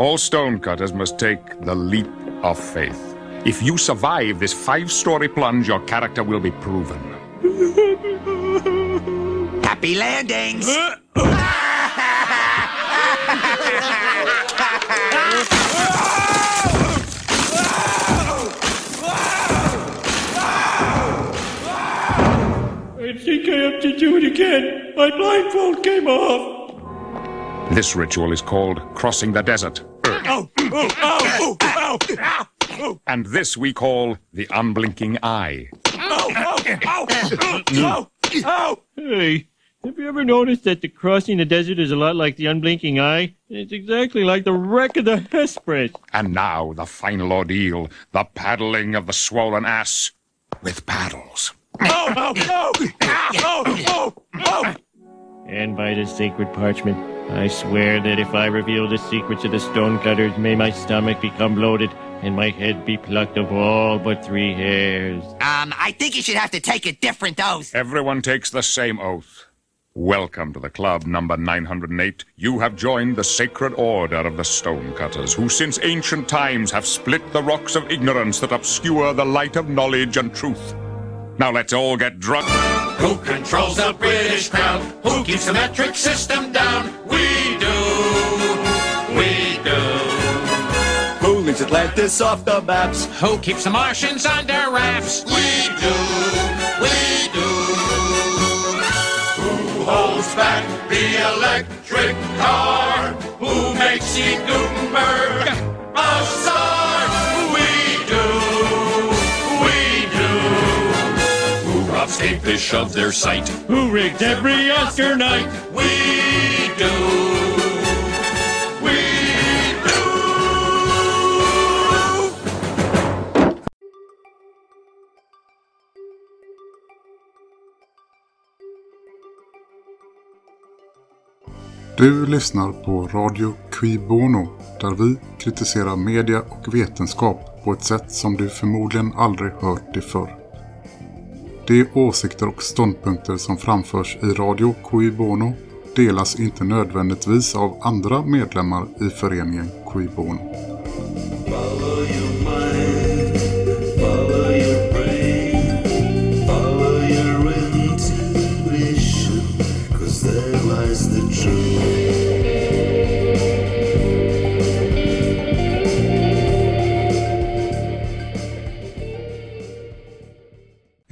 All stonecutters must take the leap of faith. If you survive this five-story plunge, your character will be proven. Happy landings! I think I have to do it again. My blindfold came off. This ritual is called crossing the desert. And this we call the unblinking eye. Hey, have you ever noticed that the crossing the desert is a lot like the unblinking eye? It's exactly like the wreck of the Hesperus. And now the final ordeal, the paddling of the swollen ass with paddles. Oh, oh, oh, oh, oh, oh. And by the sacred parchment, I swear that if I reveal the secrets of the stonecutters, may my stomach become bloated and my head be plucked of all but three hairs. Um, I think you should have to take a different oath. Everyone takes the same oath. Welcome to the club number 908. You have joined the sacred order of the stonecutters, who since ancient times have split the rocks of ignorance that obscure the light of knowledge and truth. Now let's all get drunk. Who controls the British crown? Who keeps the metric system down? We do. We do. Who leaves Atlantis off the maps? Who keeps the Martians under wraps? We do. We do. Who holds back the electric car? Who makes E. Gutenberg escapish of their sight? Who rigged every Oscar night? We do. We do. Du lyssnar på Radio Qui Bono där vi kritiserar media och vetenskap på ett sätt som du förmodligen aldrig hört det förr. De åsikter och ståndpunkter som framförs i Radio Cui Bono delas inte nödvändigtvis av andra medlemmar i föreningen Cui Bono.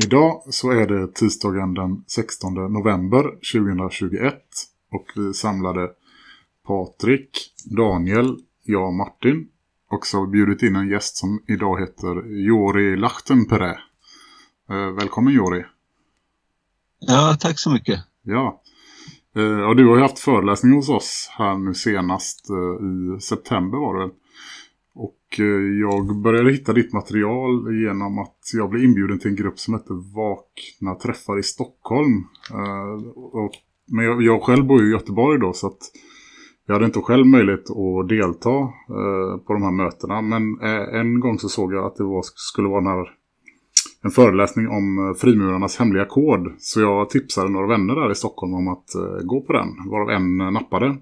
Idag så är det tisdagen den 16 november 2021 och vi samlade Patrik, Daniel, jag och Martin och så har vi bjudit in en gäst som idag heter Jori Lachtenpere. Eh, välkommen Jori. Ja, tack så mycket. Ja. Eh, och du har ju haft föreläsning hos oss här nu senast eh, i september var det väl? Och eh, jag började hitta ditt material genom att jag blev inbjuden till en grupp som heter Vakna träffar i Stockholm. Eh, och, men jag, jag själv bor ju i Göteborg då så att jag hade inte själv möjlighet att delta eh, på de här mötena. Men eh, en gång så såg jag att det var, skulle vara här, en föreläsning om eh, frimurarnas hemliga kod. Så jag tipsade några vänner där i Stockholm om att eh, gå på den. Varav en nappade.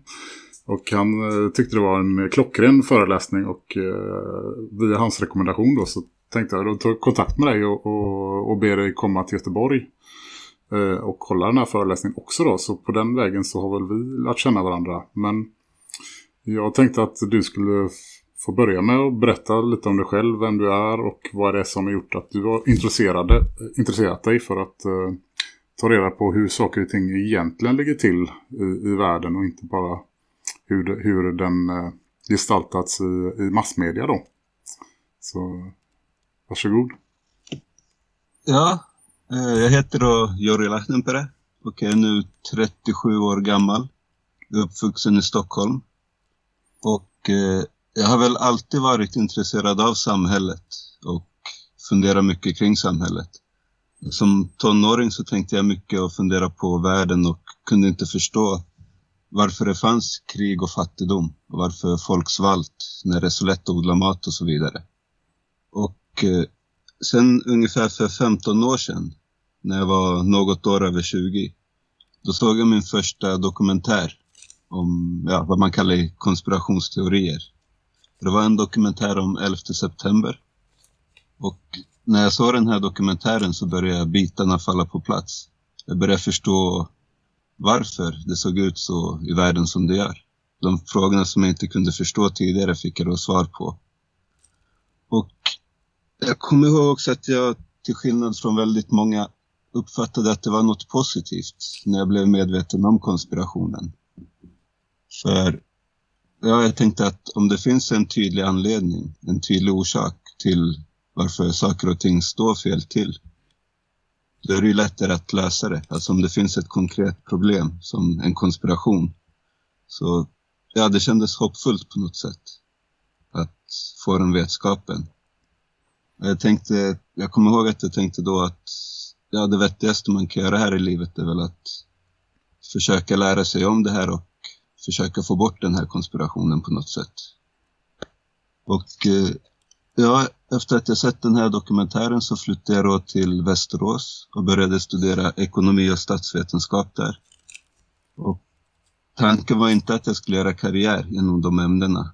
Och han eh, tyckte det var en klockren föreläsning och eh, via hans rekommendation då så tänkte jag då ta kontakt med dig och, och, och be dig komma till Göteborg eh, och kolla den här föreläsningen också då. Så på den vägen så har väl vi lärt känna varandra. Men jag tänkte att du skulle få börja med att berätta lite om dig själv, vem du är och vad det är som har gjort att du har intresserade, intresserat dig för att eh, ta reda på hur saker och ting egentligen ligger till i, i världen och inte bara hur, hur den eh, gestaltats i, i massmedia då. Så varsågod. Ja, eh, jag heter då Jori Lachtenpere och är nu 37 år gammal. Uppvuxen i Stockholm. Och eh, jag har väl alltid varit intresserad av samhället och funderat mycket kring samhället. Som tonåring så tänkte jag mycket och funderade på världen och kunde inte förstå varför det fanns krig och fattigdom och varför folk svalt när det är så lätt att odla mat och så vidare. Och eh, sen ungefär för 15 år sedan, när jag var något år över 20, då såg jag min första dokumentär om ja, vad man kallar konspirationsteorier. Det var en dokumentär om 11 september. Och när jag såg den här dokumentären så började bitarna falla på plats. Jag började förstå varför det såg ut så i världen som det gör. De frågorna som jag inte kunde förstå tidigare fick jag då svar på. Och jag kommer ihåg också att jag till skillnad från väldigt många uppfattade att det var något positivt när jag blev medveten om konspirationen. För ja, jag tänkte att om det finns en tydlig anledning, en tydlig orsak till varför saker och ting står fel till, då är det ju lättare att lösa det. Alltså om det finns ett konkret problem som en konspiration. Så ja, det kändes hoppfullt på något sätt att få den vetskapen. Jag tänkte, jag kommer ihåg att jag tänkte då att ja, det vettigaste man kan göra här i livet är väl att försöka lära sig om det här och försöka få bort den här konspirationen på något sätt. Och eh, ja, efter att jag sett den här dokumentären så flyttade jag då till Västerås och började studera ekonomi och statsvetenskap där. Och tanken var inte att jag skulle göra karriär inom de ämnena.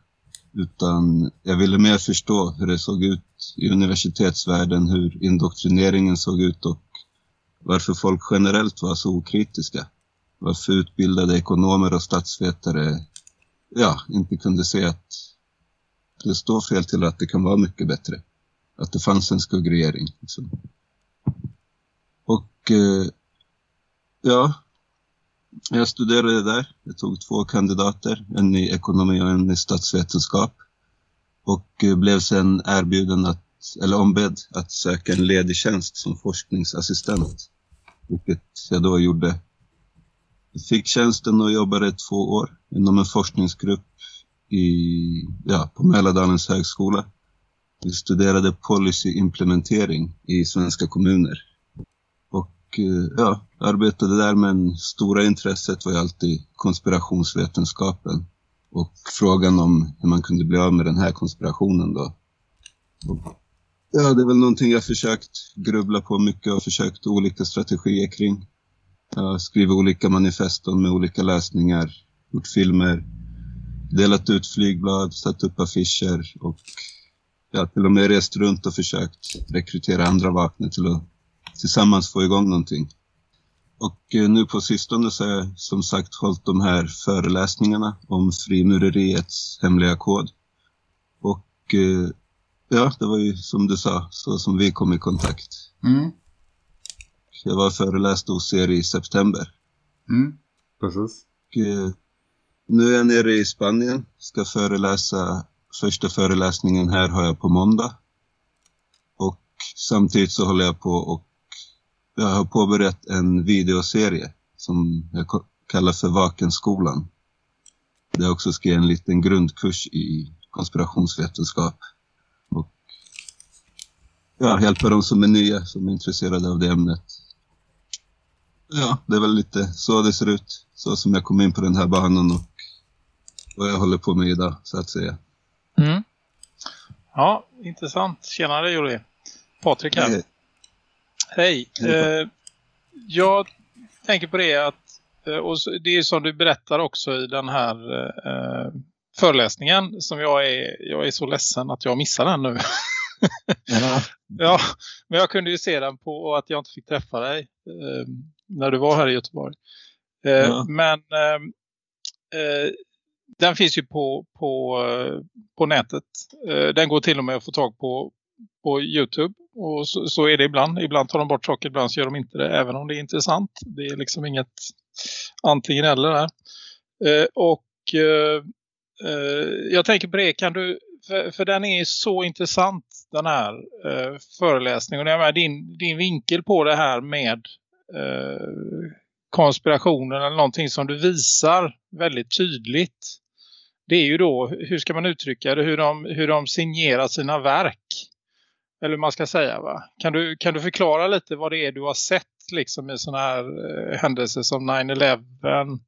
Utan jag ville mer förstå hur det såg ut i universitetsvärlden, hur indoktrineringen såg ut och varför folk generellt var så okritiska. Varför utbildade ekonomer och statsvetare ja, inte kunde se att det står fel till att det kan vara mycket bättre. Att det fanns en skuggregering. Liksom. Och eh, ja, jag studerade där. Jag tog två kandidater, en i ekonomi och en i statsvetenskap. Och eh, blev sen erbjuden att, eller ombedd att söka en ledig tjänst som forskningsassistent. Vilket jag då gjorde. Jag fick tjänsten och jobbade två år inom en forskningsgrupp i, ja, på Mälardalens högskola. Vi studerade policyimplementering i svenska kommuner. Och eh, ja, arbetade där men stora intresset var ju alltid konspirationsvetenskapen och frågan om hur man kunde bli av med den här konspirationen då. Och, ja, det är väl någonting jag försökt grubbla på mycket och försökt olika strategier kring. Jag har skrivit olika manifeston med olika lösningar, gjort filmer, delat ut flygblad, satt upp affischer och ja, till och med rest runt och försökt rekrytera andra vakna till att tillsammans få igång någonting. Och eh, nu på sistone så har jag som sagt hållit de här föreläsningarna om frimureriets hemliga kod. Och eh, ja, det var ju som du sa, så som vi kom i kontakt. Mm. Jag var föreläst hos er i september. Mm. Precis. Och, eh, nu är jag nere i Spanien, ska föreläsa. Första föreläsningen här har jag på måndag. Och samtidigt så håller jag på och jag har påbörjat en videoserie som jag kallar för Vakenskolan. Där jag också ska ge en liten grundkurs i konspirationsvetenskap. Och ja, hjälpa de som är nya, som är intresserade av det ämnet. Ja, det är väl lite så det ser ut. Så som jag kom in på den här banan och vad jag håller på med idag, så att säga. Mm. Ja, intressant. Tjenare Jori. Patrik här. Eh, Hej. Eh, jag tänker på det att eh, och det är som du berättar också i den här eh, föreläsningen som jag är, jag är så ledsen att jag missar den nu. ja, ja, men jag kunde ju se den på att jag inte fick träffa dig eh, när du var här i Göteborg. Eh, Ja. Men eh, eh, den finns ju på, på, eh, på nätet. Eh, den går till och med att få tag på, på Youtube. Och så, så är det ibland. Ibland tar de bort saker, ibland så gör de inte det. Även om det är intressant. Det är liksom inget antingen eller där. Eh, och jag tänker på det, kan du, för, för den är så intressant den här eh, föreläsningen. Och din, din vinkel på det här med eh, konspirationen eller någonting som du visar väldigt tydligt. Det är ju då, hur ska man uttrycka det, hur de, hur de signerar sina verk. Eller hur man ska säga va. Kan du, kan du förklara lite vad det är du har sett liksom i sådana här eh, händelser som 9-11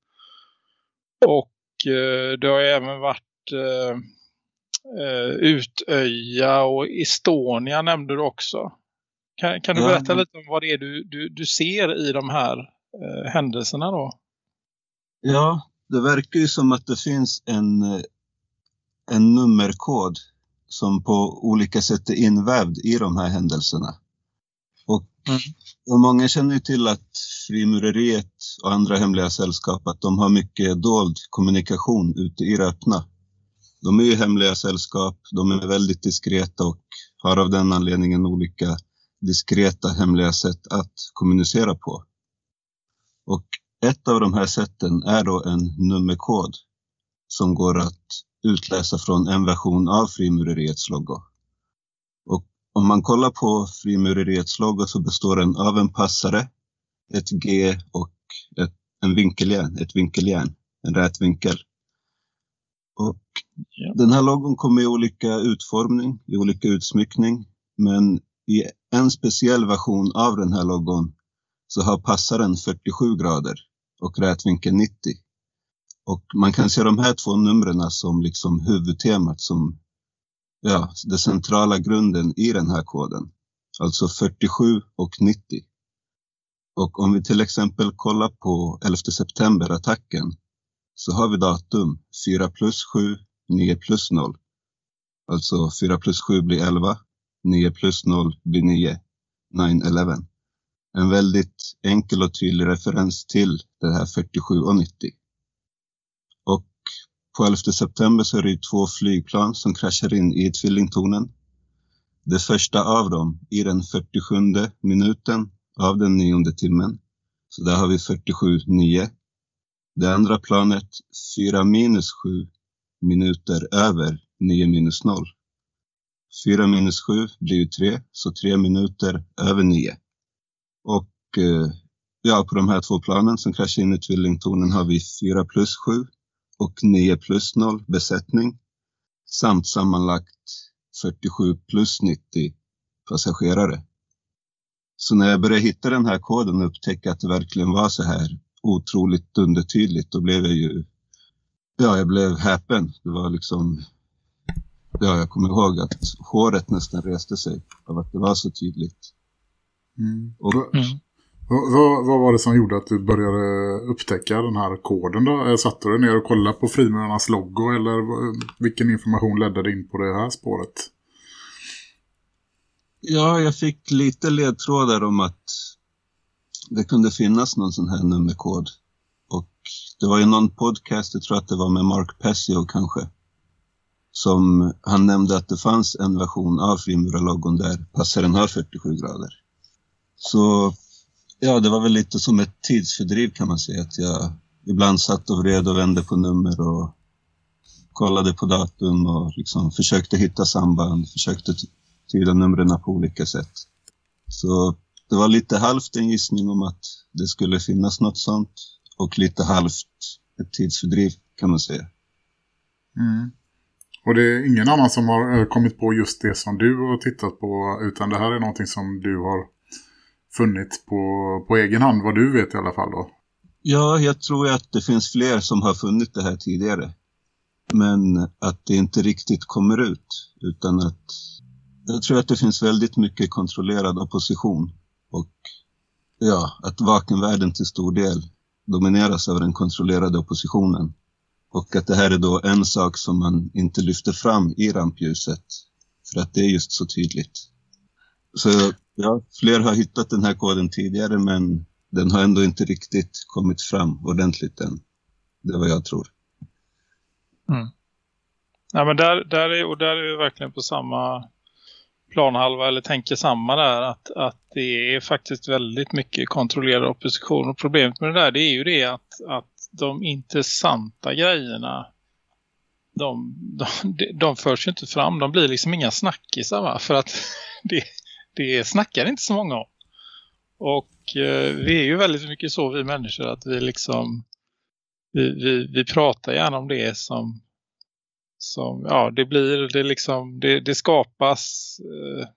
och eh, det har även varit eh, eh, Utöja och Estonia nämnde du också. Kan, kan du berätta lite om vad det är du, du, du ser i de här eh, händelserna då? Ja, det verkar ju som att det finns en, eh, en nummerkod som på olika sätt är invävd i de här händelserna. Och, och många känner ju till att frimureriet och andra hemliga sällskap att de har mycket dold kommunikation ute i det öppna. De är ju hemliga sällskap, de är väldigt diskreta och har av den anledningen olika diskreta hemliga sätt att kommunicera på. Och ett av de här sätten är då en nummerkod som går att utläsa från en version av frimureriets logo. Och om man kollar på frimureriets logo så består den av en passare, ett G och ett, en vinkeljärn, ett vinkeljärn, en rät vinkel. Och den här logon kommer i olika utformning, i olika utsmyckning, men i en speciell version av den här logon så har passaren 47 grader och rätvinkel 90. Och man kan se de här två numren som liksom huvudtemat som ja, den centrala grunden i den här koden. Alltså 47 och 90. Och om vi till exempel kollar på 11 september-attacken så har vi datum 4 plus 7, 9 plus 0. Alltså 4 plus 7 blir 11, 9 plus 0 blir 9, 9-11. En väldigt enkel och tydlig referens till det här 47 och 90. Och på 11 september så är det två flygplan som kraschar in i tvillingtornen. Det första av dem i den 47 minuten av den nionde timmen. Så där har vi 47,9. Det andra planet 4 minus 7 minuter över 9 minus 0. 4 minus 7 blir ju 3, så 3 minuter över 9. Och eh, ja, på de här två planen som kraschar in i tvillingtornen har vi 4 plus 7 och 9 plus 0 besättning samt sammanlagt 47 plus 90 passagerare. Så när jag började hitta den här koden och upptäcka att det verkligen var så här otroligt undertydligt, då blev jag ju, ja, jag blev häpen. Det var liksom, ja, jag kommer ihåg att håret nästan reste sig av att det var så tydligt. Mm. Och, mm. Vad, vad, var det som gjorde att du började upptäcka den här koden då? Satt du ner och kollade på frimurarnas logo eller vilken information ledde dig in på det här spåret? Ja, jag fick lite ledtrådar om att det kunde finnas någon sån här nummerkod. Och det var ju någon podcast, jag tror att det var med Mark Pessio kanske, som han nämnde att det fanns en version av frimurarlogon där passaren har 47 grader. Så ja, det var väl lite som ett tidsfördriv kan man säga. Att jag ibland satt och vred och vände på nummer och kollade på datum och liksom försökte hitta samband, försökte tyda numren på olika sätt. Så det var lite halvt en gissning om att det skulle finnas något sånt och lite halvt ett tidsfördriv kan man säga. Mm. Och det är ingen annan som har eh, kommit på just det som du har tittat på utan det här är någonting som du har funnits på, på egen hand, vad du vet i alla fall då? Ja, jag tror att det finns fler som har funnit det här tidigare. Men att det inte riktigt kommer ut, utan att jag tror att det finns väldigt mycket kontrollerad opposition och ja, att vakenvärlden till stor del domineras av den kontrollerade oppositionen. Och att det här är då en sak som man inte lyfter fram i rampljuset för att det är just så tydligt. Så ja, fler har hittat den här koden tidigare men den har ändå inte riktigt kommit fram ordentligt än. Det är vad jag tror. Mm. Ja, men där, där, är, och där är vi verkligen på samma planhalva eller tänker samma där att, att det är faktiskt väldigt mycket kontrollerad opposition och problemet med det där det är ju det att, att de intressanta grejerna de, de, de förs ju inte fram, de blir liksom inga snackisar va? för att det, det snackar inte så många om. Och eh, vi är ju väldigt mycket så vi människor att vi liksom vi, vi, vi pratar gärna om det som som, ja det blir det liksom, det, det skapas eh,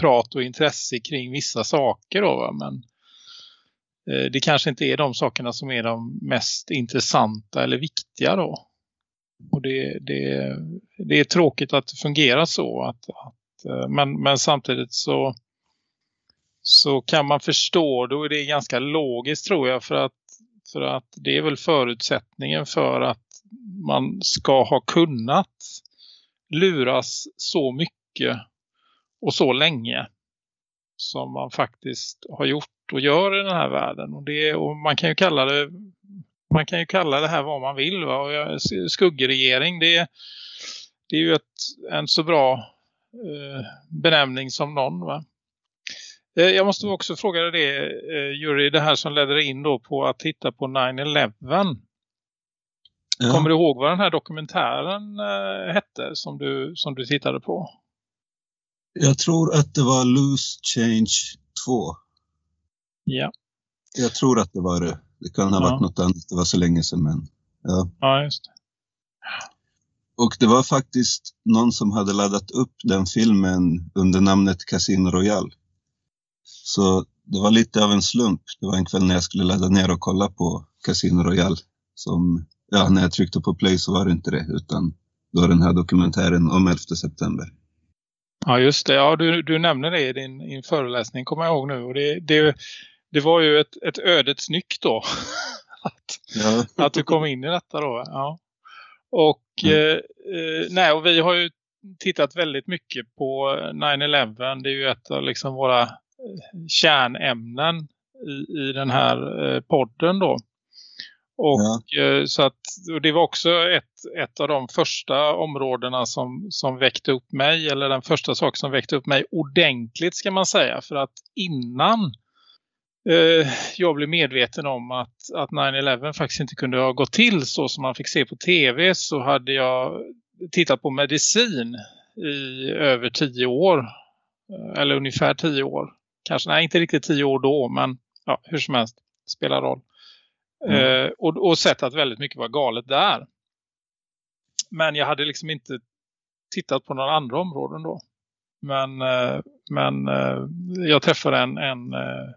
prat och intresse kring vissa saker då va? men eh, det kanske inte är de sakerna som är de mest intressanta eller viktiga då. Och det, det, det är tråkigt att det fungerar så att, att Eh, men, men samtidigt så så kan man förstå då är det ganska logiskt tror jag för att, för att det är väl förutsättningen för att man ska ha kunnat luras så mycket och så länge som man faktiskt har gjort och gör i den här världen. Och, det, och man kan ju kalla det man kan ju kalla det här vad man vill. Va? Skuggregering det, det är ju ett, en så bra benämning som någon. Va? Eh, jag måste också fråga dig det, eh, Jury, det här som ledde in då på att titta på 9-11. Ja. Kommer du ihåg vad den här dokumentären eh, hette som du, som du tittade på? Jag tror att det var Loose Change 2. Ja, Jag tror att det var det. Det kan ha Ja. varit något annat. Det var så länge sedan. Men, ja. ja just det. Och det var faktiskt någon som hade laddat upp den filmen under namnet Casino Royale. Så det var lite av en slump. Det var en kväll när jag skulle ladda ner och kolla på Casino Royale. Som, ja, när jag tryckte på play så var det inte det, utan då den här dokumentären om 11 september. Ja just det, ja du, du nämner det i din, din föreläsning kommer jag ihåg nu. Och det, det, det var ju ett, ett ödets nyck då. att, Ja, att du kom in i detta då. Ja. Och, Mm. eh, eh, nej, och vi har ju tittat väldigt mycket på 9-11. Det är ju ett av liksom våra eh, kärnämnen i, i den här eh, podden då. Och, Ja. eh, så att, och det var också ett, ett av de första områdena som, som väckte upp mig. Eller den första sak som väckte upp mig ordentligt ska man säga. För att innan jag blev medveten om att, att 9-11 faktiskt inte kunde ha gått till så som man fick se på tv så hade jag tittat på medicin i över tio år. Eh, Eller ungefär tio år. Kanske, nej inte riktigt tio år då men ja, hur som helst spelar roll. Mm. Eh, och, och sett att väldigt mycket var galet där. Men jag hade liksom inte tittat på några andra områden då. Men, eh, men eh, jag träffade en, en, eh,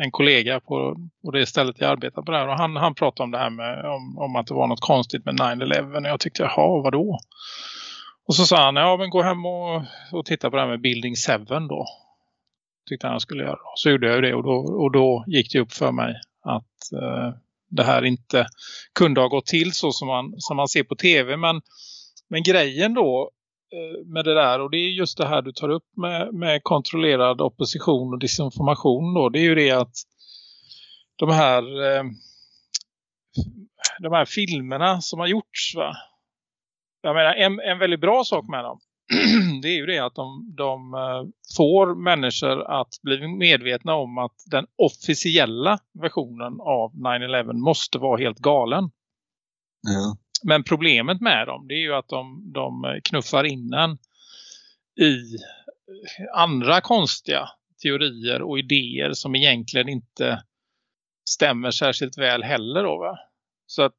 en kollega på, på det stället jag arbetar på där. Och han, han pratade om det här med om, om att det var något konstigt med 9-11. Och jag tyckte, jaha, vadå? Och så sa han, ja men gå hem och, och titta på det här med Building 7 då. Tyckte han jag skulle göra. Så gjorde jag det och då, och då gick det upp för mig att eh, det här inte kunde ha gått till så som man, som man ser på tv. Men, men grejen då Eh, med det där och det är just det här du tar upp med, med kontrollerad opposition och disinformation då. Det är ju det att de här eh, de här filmerna som har gjorts va. Jag menar en, en väldigt bra sak med dem det är ju det att de, de eh, får människor att bli medvetna om att den officiella versionen av 9-11 måste vara helt galen. ja, men problemet med dem det är ju att de, de knuffar en i andra konstiga teorier och idéer som egentligen inte stämmer särskilt väl heller. Då, va? Så att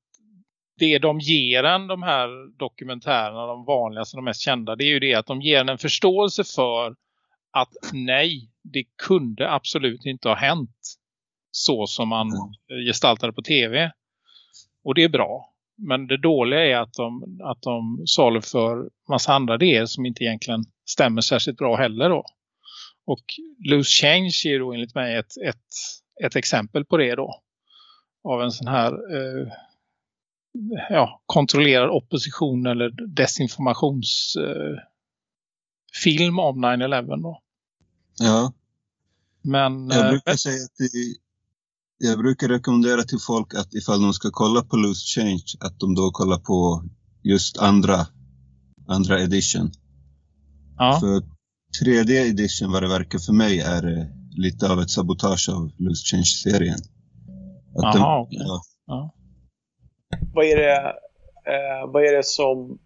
det de ger en, de här dokumentärerna, de vanligaste, de mest kända, det är ju det att de ger en en förståelse för att nej, det kunde absolut inte ha hänt så som man gestaltade på tv. Och det är bra. Men det dåliga är att de, att de saluför massa andra idéer som inte egentligen stämmer särskilt bra heller då. Och Loose Change är då enligt mig ett, ett, ett exempel på det då. Av en sån här eh, ja, kontrollerad opposition eller desinformationsfilm eh, om 9-11 då. ja. Men Jag eh, brukar säga att det, jag brukar rekommendera till folk att ifall de ska kolla på Loose Change, att de då kollar på just andra, andra edition. ja, För tredje edition, vad det verkar för mig, är eh, lite av ett sabotage av Loose Change-serien. Jaha, okej. ja, Vad är det, eh, vad är det som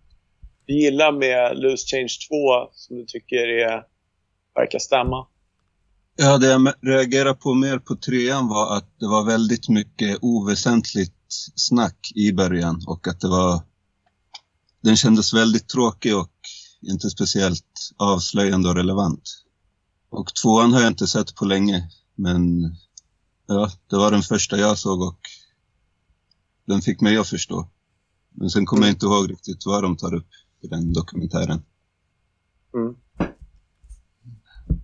du gillar med Loose Change 2 som du tycker är, verkar stämma? Ja, det jag reagerade på mer på trean var att det var väldigt mycket oväsentligt snack i början och att det var... Den kändes väldigt tråkig och inte speciellt avslöjande och relevant. Och tvåan har jag inte sett på länge, men ja, det var den första jag såg och den fick mig att förstå. Men sen kommer jag inte ihåg riktigt vad de tar upp i den dokumentären. Mm.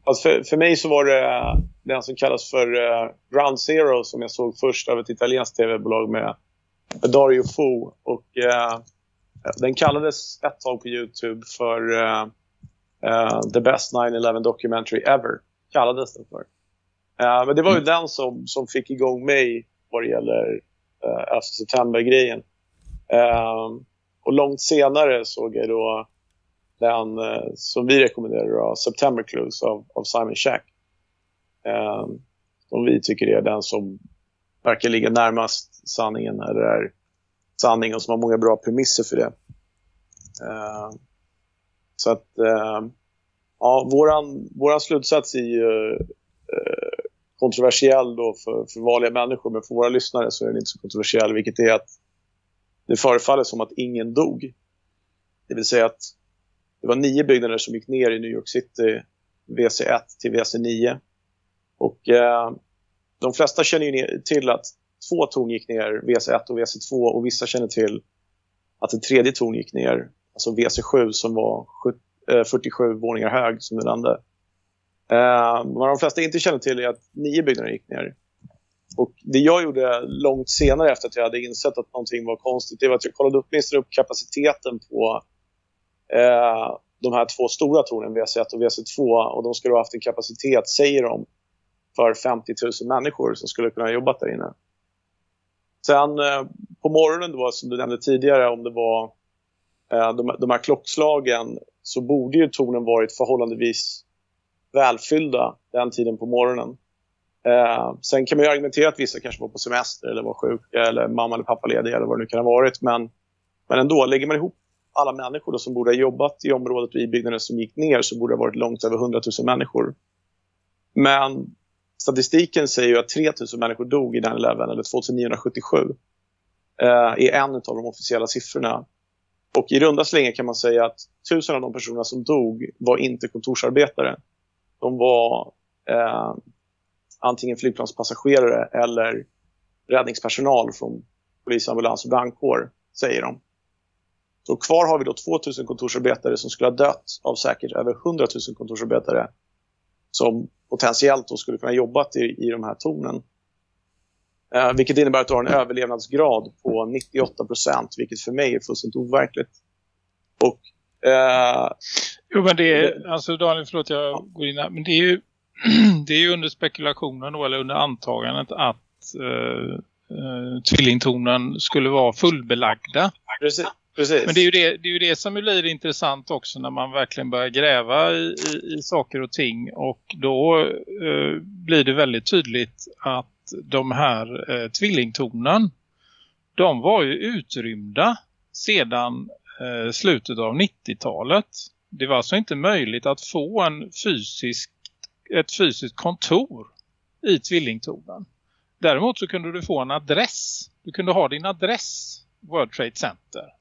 Alltså för, för mig så var det eh, den som kallas för eh, Ground Zero som jag såg först av ett italienskt tv-bolag med Dario Fo. Och, eh, den kallades ett tag på Youtube för eh, eh, The Best 9-11 Documentary Ever. Kallades den för. Men det var ju den som, som fick igång mig vad det gäller 11 september-grejen. Och långt senare såg jag då den eh, som vi rekommenderar, då, September Clues av, av Simon Shack. Eh, som vi tycker är den som verkar ligga närmast sanningen eller är sanning och som har många bra premisser för det. Eh, så att eh, ja, våran, våran slutsats är ju eh, kontroversiell då för, för vanliga människor men för våra lyssnare så är den inte så kontroversiell vilket är att det förefaller som att ingen dog. Det vill säga att det var nio byggnader som gick ner i New York City WC1 till WC9 och eh, de flesta känner ju till att två torn gick ner, WC1 och WC2 och vissa känner till att en tredje torn gick ner, alltså WC7 som var 47 eh, våningar hög som den nämnde. Eh, vad de flesta inte känner till är att nio byggnader gick ner. Och det jag gjorde långt senare efter att jag hade insett att någonting var konstigt, det var att jag kollade åtminstone upp kapaciteten på eh, de här två stora tornen, WC1 och WC2. Och de skulle ha haft en kapacitet, säger de, för 50 000 människor som skulle kunna ha jobbat där inne. Sen eh, på morgonen då, som du nämnde tidigare, om det var eh, de, de här klockslagen så borde ju tornen varit förhållandevis välfyllda den tiden på morgonen. Eh, sen kan man ju argumentera att vissa kanske var på semester eller var sjuka eller mamma eller pappa lediga eller vad det nu kan ha varit. Men, men ändå, lägger man ihop alla människor då som borde ha jobbat i området och i byggnaden som gick ner så borde det ha varit långt över 100 000 människor. Men statistiken säger ju att 3 000 människor dog i 9-11 eller 2977 eh, är en av de officiella siffrorna. Och i runda slängar kan man säga att tusen av de personerna som dog var inte kontorsarbetare. De var eh, antingen flygplanspassagerare eller räddningspersonal från polis, ambulans och brandkår, säger de. Så kvar har vi då 2000 kontorsarbetare som skulle ha dött av säkert över 100 000 kontorsarbetare som potentiellt då skulle kunna jobbat i, i de här tornen. Eh, vilket innebär att du har en överlevnadsgrad på 98 procent, vilket för mig är fullständigt overkligt. Och, eh, jo, men det är, alltså Daniel, förlåt jag ja. går in här, men det är ju, det är ju under spekulationen då, eller under antagandet att eh, eh, tvillingtornen skulle vara fullbelagda. Precis. Precis. Men det är, ju det, det är ju det som blir intressant också när man verkligen börjar gräva i, i, i saker och ting. Och då eh, blir det väldigt tydligt att de här eh, tvillingtornen, de var ju utrymda sedan eh, slutet av 90-talet. Det var alltså inte möjligt att få en fysisk, ett fysiskt kontor i tvillingtornen. Däremot så kunde du få en adress. Du kunde ha din adress World Trade Center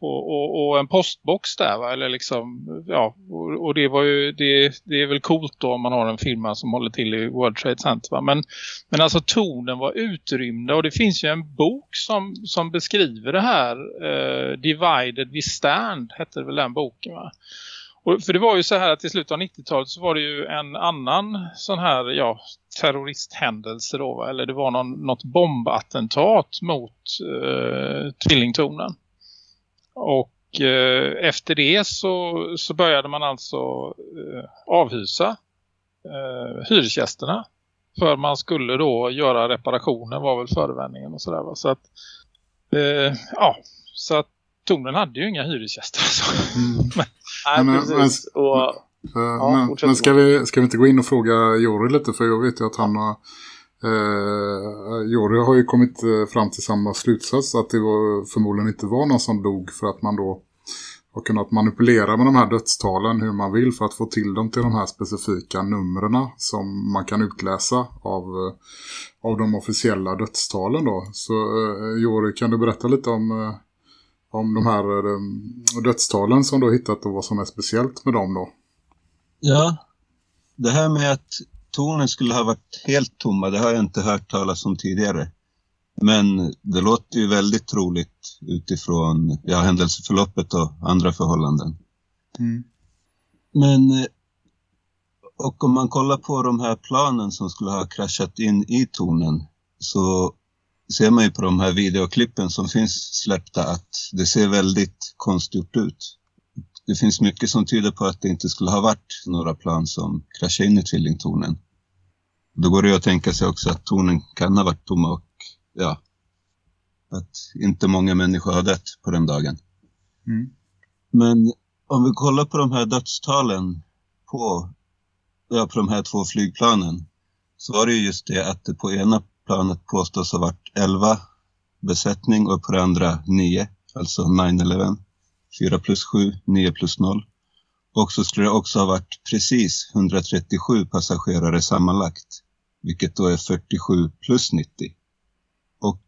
och, och, och, en postbox där va? Eller liksom, ja, och, och, det var ju det, det är väl coolt då om man har en firma som håller till i World Trade Center va? Men, men alltså tonen var utrymda och det finns ju en bok som, som beskriver det här eh, Divided We Stand hette väl den boken va? Och för det var ju så här att i slutet av 90-talet så var det ju en annan sån här ja, terroristhändelse då va? Eller det var någon, något bombattentat mot eh, tvillingtornen. Och eh, efter det så, så började man alltså eh, avhysa eh, hyresgästerna. För man skulle då göra reparationer var väl förevändningen och sådär. Så att, eh, ja, så att tornen hade ju inga hyresgäster. Alltså. Mm. men, Nej, precis. Men, och, ja, men, men ska, vi, ska vi inte gå in och fråga Jori lite? För jag vet ju att han har Eh, Jori har ju kommit eh, fram till samma slutsats att det var, förmodligen inte var någon som dog för att man då har kunnat manipulera med de här dödstalen hur man vill för att få till dem till de här specifika numren som man kan utläsa av, eh, av de officiella dödstalen då. Så eh, Jori, kan du berätta lite om, eh, om de här eh, dödstalen som du har hittat och vad som är speciellt med dem då? Ja, det här med att tornen skulle ha varit helt tomma, det har jag inte hört talas om tidigare. Men det låter ju väldigt troligt utifrån ja, händelseförloppet och andra förhållanden. Mm. Men eh, och om man kollar på de här planen som skulle ha kraschat in i tornen så ser man ju på de här videoklippen som finns släppta att det ser väldigt konstgjort ut. Det finns mycket som tyder på att det inte skulle ha varit några plan som kraschade in i tvillingtornen. Då går det ju att tänka sig också att tornen kan ha varit tomma och ja, att inte många människor har dött på den dagen. Mm. Men om vi kollar på de här dödstalen på, ja, på de här två flygplanen så var det ju just det att det på ena planet påstås ha varit 11 besättning och på det andra 9, alltså 9-11. 4 plus 7, 9 plus 0. Och så skulle det också ha varit precis 137 passagerare sammanlagt, vilket då är 47 plus 90. Och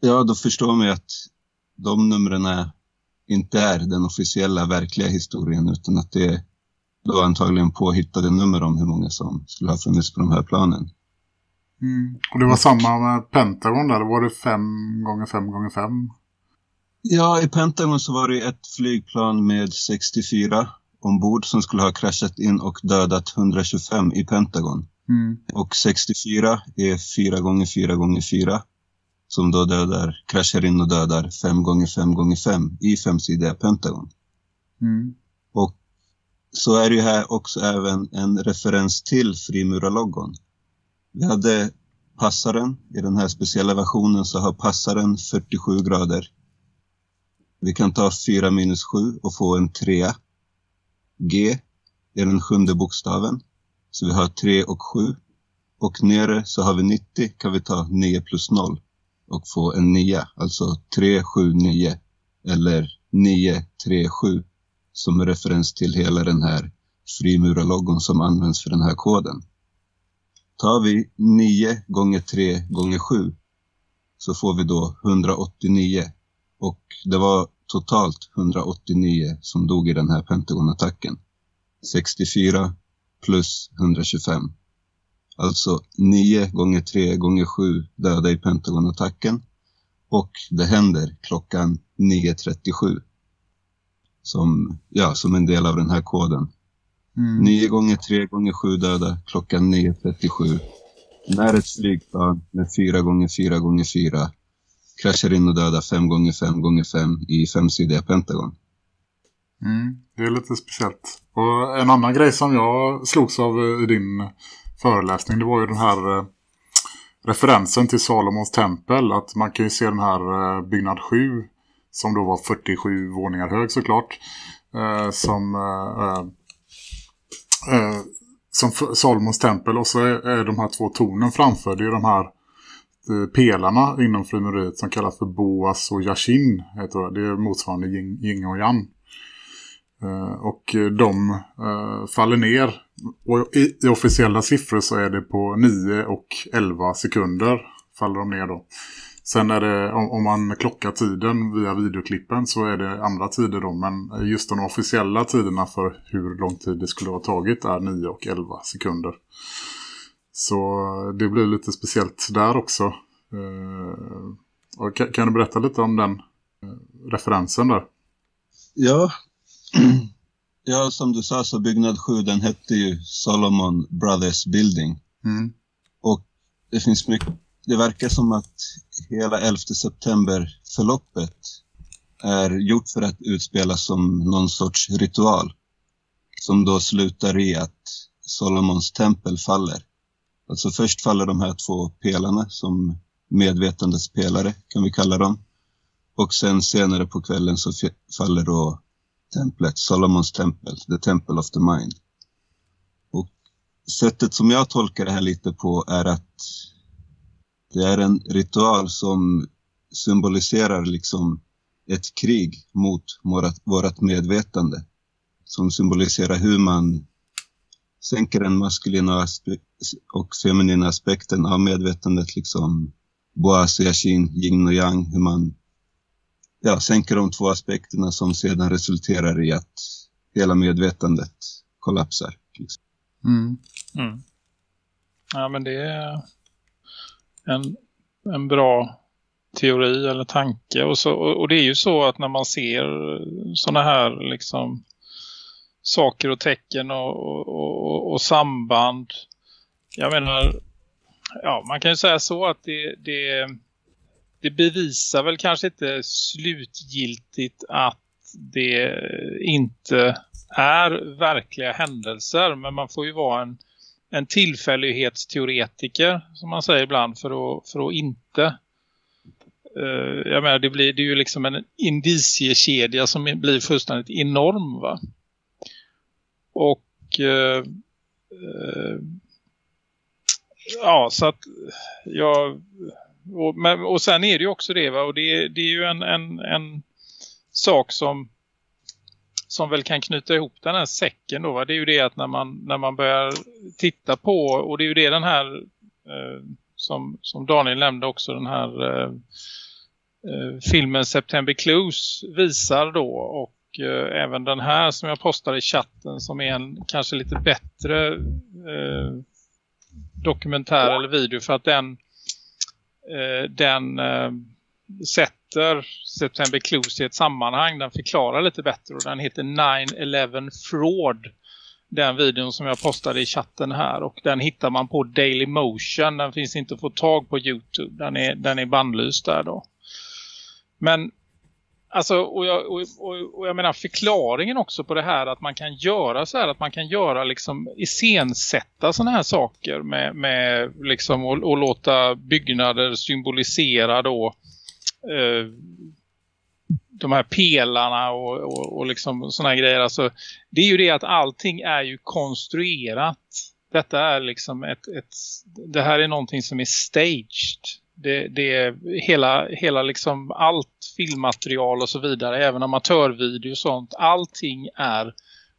ja, då förstår man ju att de numren inte är den officiella verkliga historien utan att det är då antagligen påhittade nummer om hur många som skulle ha funnits på de här planen. Mm. Och det var samma med Pentagon där, var det 5 gånger 5 gånger 5 Ja, i Pentagon så var det ett flygplan med 64 ombord som skulle ha kraschat in och dödat 125 i Pentagon. Mm. Och 64 är 4 gånger 4 gånger 4 som då dödar, kraschar in och dödar 5 gånger 5 gånger 5 i femsidiga Pentagon. Mm. Och så är det ju här också även en referens till frimurarloggon. Vi hade passaren, i den här speciella versionen så har passaren 47 grader. Vi kan ta 4 minus 7 och få en 3. G är den sjunde bokstaven. Så vi har 3 och 7. Och nere så har vi 90, kan vi ta 9 plus 0 och få en 9, alltså 3, 7, 9. Eller 9, 3, 7 som är referens till hela den här frimurarloggon som används för den här koden. Tar vi 9 gånger 3 gånger 7 så får vi då 189 och det var totalt 189 som dog i den här Pentagon-attacken. 64 plus 125. Alltså 9 gånger 3 gånger 7 döda i Pentagon-attacken och det händer klockan 9.37 som, ja, som en del av den här koden. Mm. 9 gånger 3 gånger 7 döda klockan 9.37. När ett flygplan med 4 gånger 4 gånger 4 kraschar in och dödar 5 gånger 5 gånger 5 i femsidiga Pentagon. Mm. Det är lite speciellt. Och en annan grej som jag slogs av eh, i din föreläsning det var ju den här eh, referensen till Salomons tempel. Att man kan ju se den här eh, byggnad 7 som då var 47 våningar hög såklart. Som som Salomons tempel och så är, de här två tornen framför. Det är de här pelarna inom frimuriet som kallas för Boas och Yashin. Heter det. det är motsvarande yin, och yang. Eh, och de eh, faller ner. Och i, officiella siffror så är det på 9 och 11 sekunder faller de ner då. Sen är det, om, man klockar tiden via videoklippen så är det andra tider då. Men just de officiella tiderna för hur lång tid det skulle ha tagit är 9 och 11 sekunder. Så det blir lite speciellt där också. Eh, och kan, du berätta lite om den referensen där? Ja, ja, som du sa så byggnad 7 den hette ju Solomon Brothers Building. Mm. Och det finns mycket, det verkar som att hela 11 september förloppet är gjort för att utspelas som någon sorts ritual. Som då slutar i att Solomons tempel faller. Alltså först faller de här två pelarna som medvetandets pelare kan vi kalla dem. Och sen senare på kvällen så faller då templet, Solomons tempel, the temple of the mind. Och sättet som jag tolkar det här lite på är att det är en ritual som symboliserar liksom ett krig mot vårt medvetande. Som symboliserar hur man sänker den maskulina och feminina aspekten av medvetandet, liksom Boa, och yin och yang, hur man ja, sänker de två aspekterna som sedan resulterar i att hela medvetandet kollapsar. Liksom. Mm. Mm. Ja, men det är en, en bra teori eller tanke. Och, så, och det är ju så att när man ser sådana här liksom saker och tecken och, och, och, samband. Jag menar, ja man kan ju säga så att det, det det bevisar väl kanske inte slutgiltigt att det inte är verkliga händelser. Men man får ju vara en, en tillfällighetsteoretiker som man säger ibland för att, för att inte Uh, jag menar det, blir, det är ju liksom en indiciekedja som blir fullständigt enorm va. Och uh, uh, ja så att jag och, men, och sen är det ju också det va och det, det är ju en, en, en sak som som väl kan knyta ihop den här säcken då va? det är ju det att när man, när man börjar titta på och det är ju det den här eh, som, som Daniel nämnde också den här eh, eh filmen September Clues visar då och eh, även den här som jag postar i chatten som är en kanske lite bättre eh, dokumentär eller video för att den eh, Eh, den eh, sätter September Clues i ett sammanhang. Den förklarar lite bättre och den heter 9-11 Fraud. Den videon som jag postade i chatten här och den hittar man på Daily Motion. Den finns inte att få tag på Youtube. Den är, den är bandlyst där då. Men alltså och jag, och, och, och jag menar förklaringen också på det här att man kan göra så här att man kan göra liksom iscensätta sådana här saker med, med liksom och, och låta byggnader symbolisera då eh, de här pelarna och, och, och liksom sådana grejer. Alltså, det är ju det att allting är ju konstruerat. Detta är liksom ett, ett det här är någonting som är staged. Det, det är hela, hela liksom allt filmmaterial och så vidare, även amatörvideo och sånt. Allting är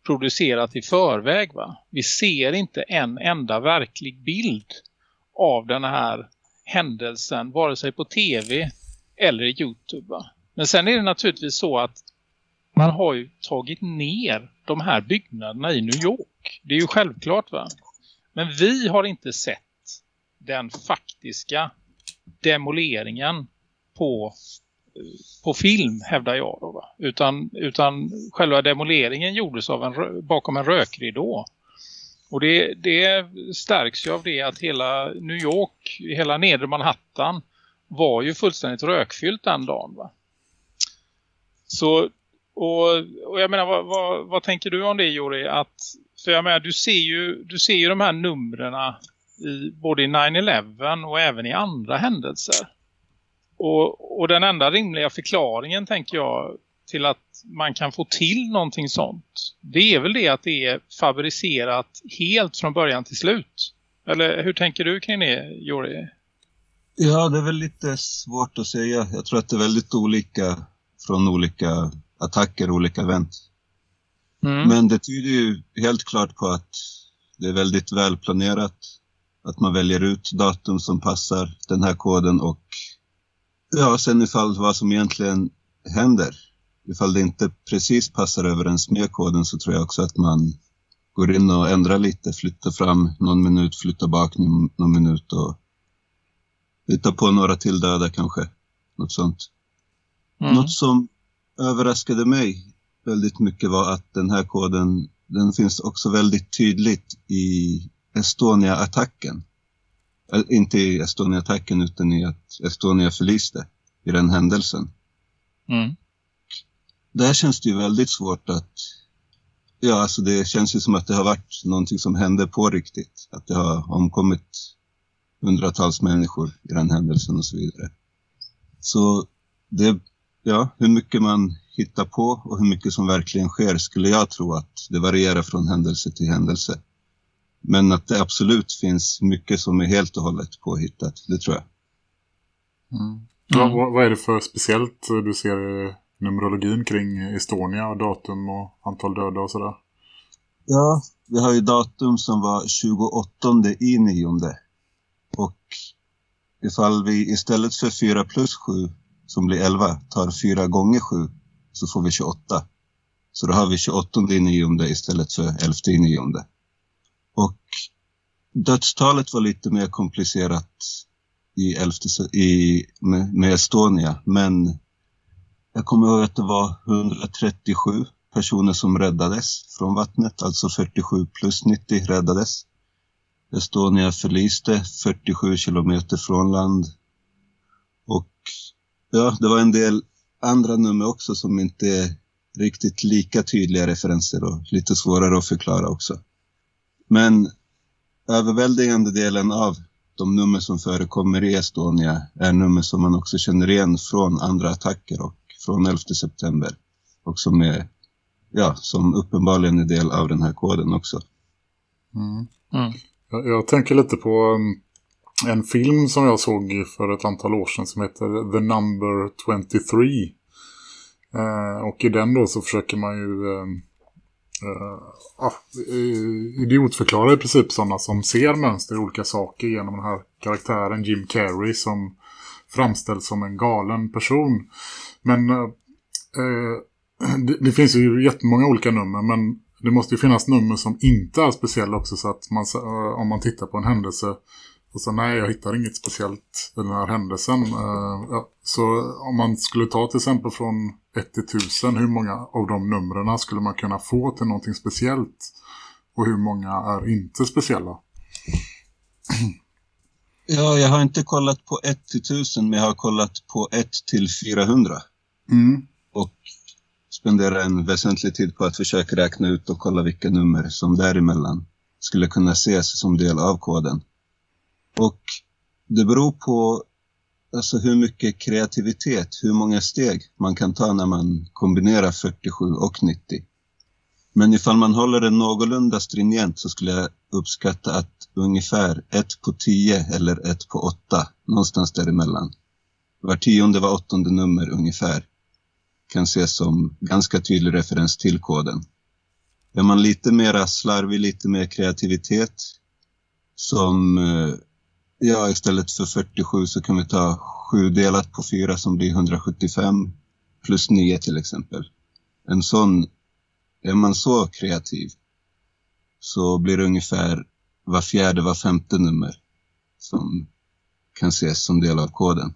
producerat i förväg va. Vi ser inte en enda verklig bild av den här händelsen, vare sig på tv eller i Youtube. Va? Men sen är det naturligtvis så att man har ju tagit ner de här byggnaderna i New York. Det är ju självklart va. Men vi har inte sett den faktiska demoleringen på, på film hävdar jag då va? Utan, utan själva demoleringen gjordes av en, bakom en rökridå. Och det, det stärks ju av det att hela New York, hela nedre Manhattan var ju fullständigt rökfyllt den dagen va. Så, och, och jag menar, vad, vad, vad, tänker du om det Jori? Att, för jag menar, du ser ju, du ser ju de här numren i, både i 9-11 och även i andra händelser. Och, och den enda rimliga förklaringen tänker jag till att man kan få till någonting sånt. Det är väl det att det är fabricerat helt från början till slut. Eller hur tänker du kring det, Jori? Ja, det är väl lite svårt att säga. Jag tror att det är väldigt olika från olika attacker, olika event. Mm. Men det tyder ju helt klart på att det är väldigt välplanerat. Att man väljer ut datum som passar den här koden och ja, sen ifall vad som egentligen händer. Ifall det inte precis passar överens med koden så tror jag också att man går in och ändrar lite, flyttar fram någon minut, flyttar bak någon minut och hitta på några till döda kanske. Något sånt. Mm. Något som överraskade mig väldigt mycket var att den här koden, den finns också väldigt tydligt i Estonia-attacken. Inte i Estonia-attacken utan i att Estonia förliste i den händelsen. Mm. Där känns det ju väldigt svårt att Ja, alltså det känns ju som att det har varit någonting som hände på riktigt. Att det har omkommit hundratals människor i den händelsen och så vidare. Så det, ja, hur mycket man hittar på och hur mycket som verkligen sker skulle jag tro att det varierar från händelse till händelse. Men att det absolut finns mycket som är helt och hållet påhittat, det tror jag. Mm. Mm. Ja, vad, vad, är det för speciellt du ser numerologin kring Estonia och datum och antal döda och sådär? Ja, vi har ju datum som var 28 i nionde och ifall vi istället för 4 plus 7 som blir 11 tar 4 gånger 7 så får vi 28. Så då har vi 28 i nionde istället för 11 i nionde. Och dödstalet var lite mer komplicerat i elfte, i, med, med Estonia. Men jag kommer ihåg att det var 137 personer som räddades från vattnet. Alltså 47 plus 90 räddades. Estonia förliste 47 kilometer från land och ja, det var en del andra nummer också som inte är riktigt lika tydliga referenser och lite svårare att förklara också. Men överväldigande delen av de nummer som förekommer i Estonia är nummer som man också känner igen från andra attacker och från 11 september. Och som är, ja, som uppenbarligen är del av den här koden också. Mm. Mm. Jag, jag tänker lite på um, en film som jag såg för ett antal år sedan som heter The Number 23. Eh, och i den då så försöker man ju eh, uh, ah, eh, i princip sådana som ser mönster i olika saker genom den här karaktären Jim Carrey som framställs som en galen person. Men uh, det, det finns ju jättemånga olika nummer men det måste ju finnas nummer som inte är speciella också så att man, om man tittar på en händelse och så nej, jag hittar inget speciellt i den här händelsen. Eh, ja, så om man skulle ta till exempel från 1 till 1000, hur många av de numren skulle man kunna få till någonting speciellt? Och hur många är inte speciella? Ja, jag har inte kollat på 1 till 1000 men jag har kollat på 1 till 400. Mm. Och spenderar en väsentlig tid på att försöka räkna ut och kolla vilka nummer som däremellan skulle kunna ses som del av koden. Och det beror på alltså hur mycket kreativitet, hur många steg man kan ta när man kombinerar 47 och 90. Men ifall man håller det någorlunda stringent så skulle jag uppskatta att ungefär 1 på 10 eller 1 på 8, någonstans däremellan. Var tionde, var åttonde nummer ungefär kan ses som ganska tydlig referens till koden. Är man lite mera slarvig, lite mer kreativitet som eh, Ja, istället för 47 så kan vi ta 7 delat på 4 som blir 175 plus 9 till exempel. En sån, är man så kreativ så blir det ungefär var fjärde, var femte nummer som kan ses som del av koden.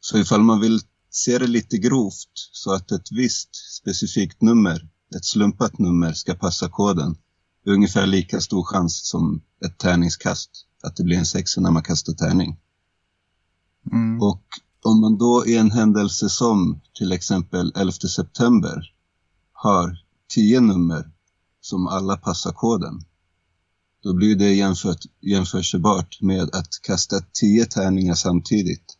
Så ifall man vill se det lite grovt så att ett visst specifikt nummer, ett slumpat nummer ska passa koden, är ungefär lika stor chans som ett tärningskast att det blir en sexa när man kastar tärning. Mm. Och om man då i en händelse som till exempel 11 september har tio nummer som alla passar koden, då blir det jämfört, jämförbart med att kasta tio tärningar samtidigt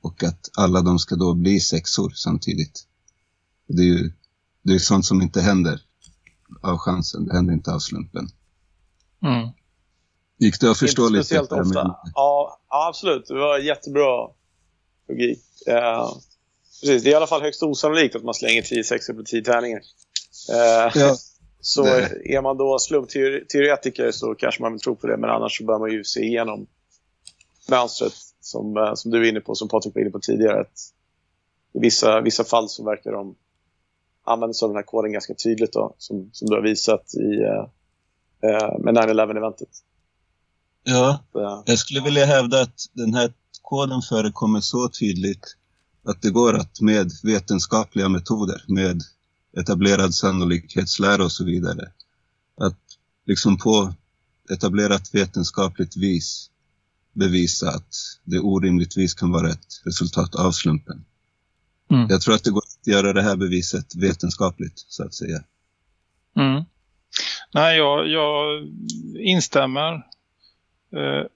och att alla de ska då bli sexor samtidigt. Det är ju det är sånt som inte händer av chansen, det händer inte av slumpen. Mm. Gick det att förstå lite? speciellt ofta. Ja, absolut. Det var jättebra logik. Eh, precis. Det är i alla fall högst osannolikt att man slänger 10 sexor på 10 tärningar. Eh, Ja, så det- är man då slumpteoretiker så kanske man vill tro på det. Men annars så bör man ju se igenom mönstret som, eh, som du är inne på, som Patrik var inne på tidigare. Att I vissa, vissa fall så verkar de använda sig av den här koden ganska tydligt då, som, som du har visat i, eh, med 9-11-eventet. Ja, jag skulle vilja hävda att den här koden förekommer så tydligt att det går att med vetenskapliga metoder, med etablerad sannolikhetslära och så vidare, att liksom på etablerat vetenskapligt vis bevisa att det orimligtvis kan vara ett resultat av slumpen. Mm. Jag tror att det går att göra det här beviset vetenskapligt, så att säga. Mm. Nej, jag, jag instämmer. Eh,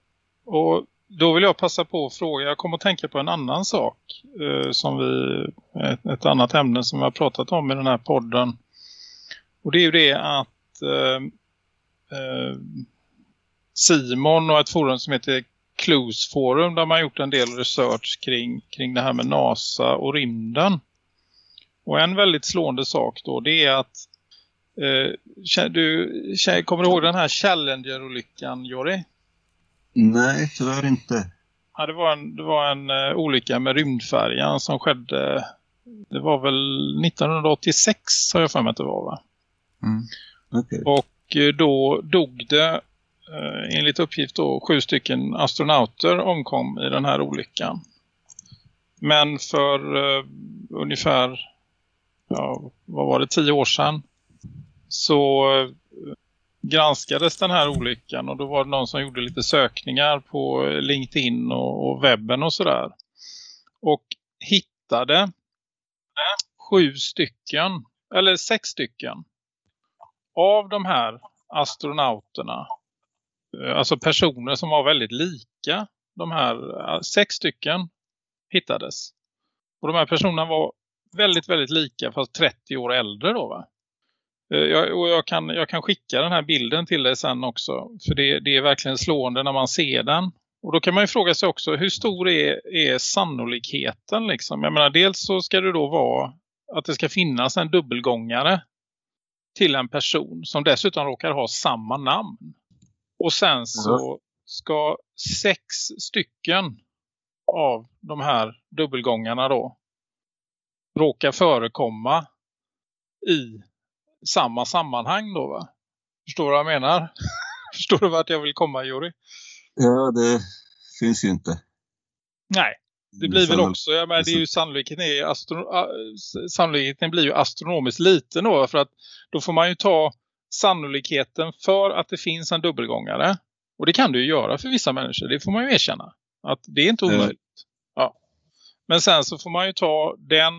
och då vill jag passa på att fråga. Jag kommer att tänka på en annan sak. Eh, som vi, ett, ett annat ämne som vi har pratat om i den här podden. Och det är ju det att eh, eh, Simon och ett forum som heter Clues Forum där man har gjort en del research kring, kring det här med NASA och rymden. Och en väldigt slående sak då det är att eh, du kommer du ihåg den här Challenger-olyckan, Jori? Nej, tyvärr inte. Ja, det var en, det var en eh, olycka med rymdfärjan som skedde, det var väl 1986 har jag för mig att det var va? Mm. Okej. Och eh, då dog det eh, enligt uppgift då sju stycken astronauter omkom i den här olyckan. Men för eh, ungefär ja, vad var det, tio år sedan så granskades den här olyckan och då var det någon som gjorde lite sökningar på LinkedIn och, och webben och sådär. Och hittade sju stycken, eller sex stycken av de här astronauterna. Eh, alltså personer som var väldigt lika. De här eh, sex stycken hittades. Och de här personerna var väldigt, väldigt lika fast 30 år äldre då va? Eh, Jag, och jag kan, jag kan skicka den här bilden till dig sen också. För det, det är verkligen slående när man ser den. Och då kan man ju fråga sig också, hur stor är, är sannolikheten liksom? Jag menar, dels så ska det då vara att det ska finnas en dubbelgångare till en person som dessutom råkar ha samma namn. Och sen så ska sex stycken av de här dubbelgångarna då råka förekomma i samma sammanhang då va? Förstår du vad jag menar? Förstår du vart jag vill komma Jori? Ja, det finns ju inte. Nej, det blir väl också, jag menar, det är ju sannolikheten, är astro, sannolikheten blir ju astronomiskt liten då för att då får man ju ta sannolikheten för att det finns en dubbelgångare. Och det kan du ju göra för vissa människor, det får man ju erkänna. Att det är inte omöjligt. Ja. Men sen så får man ju ta den,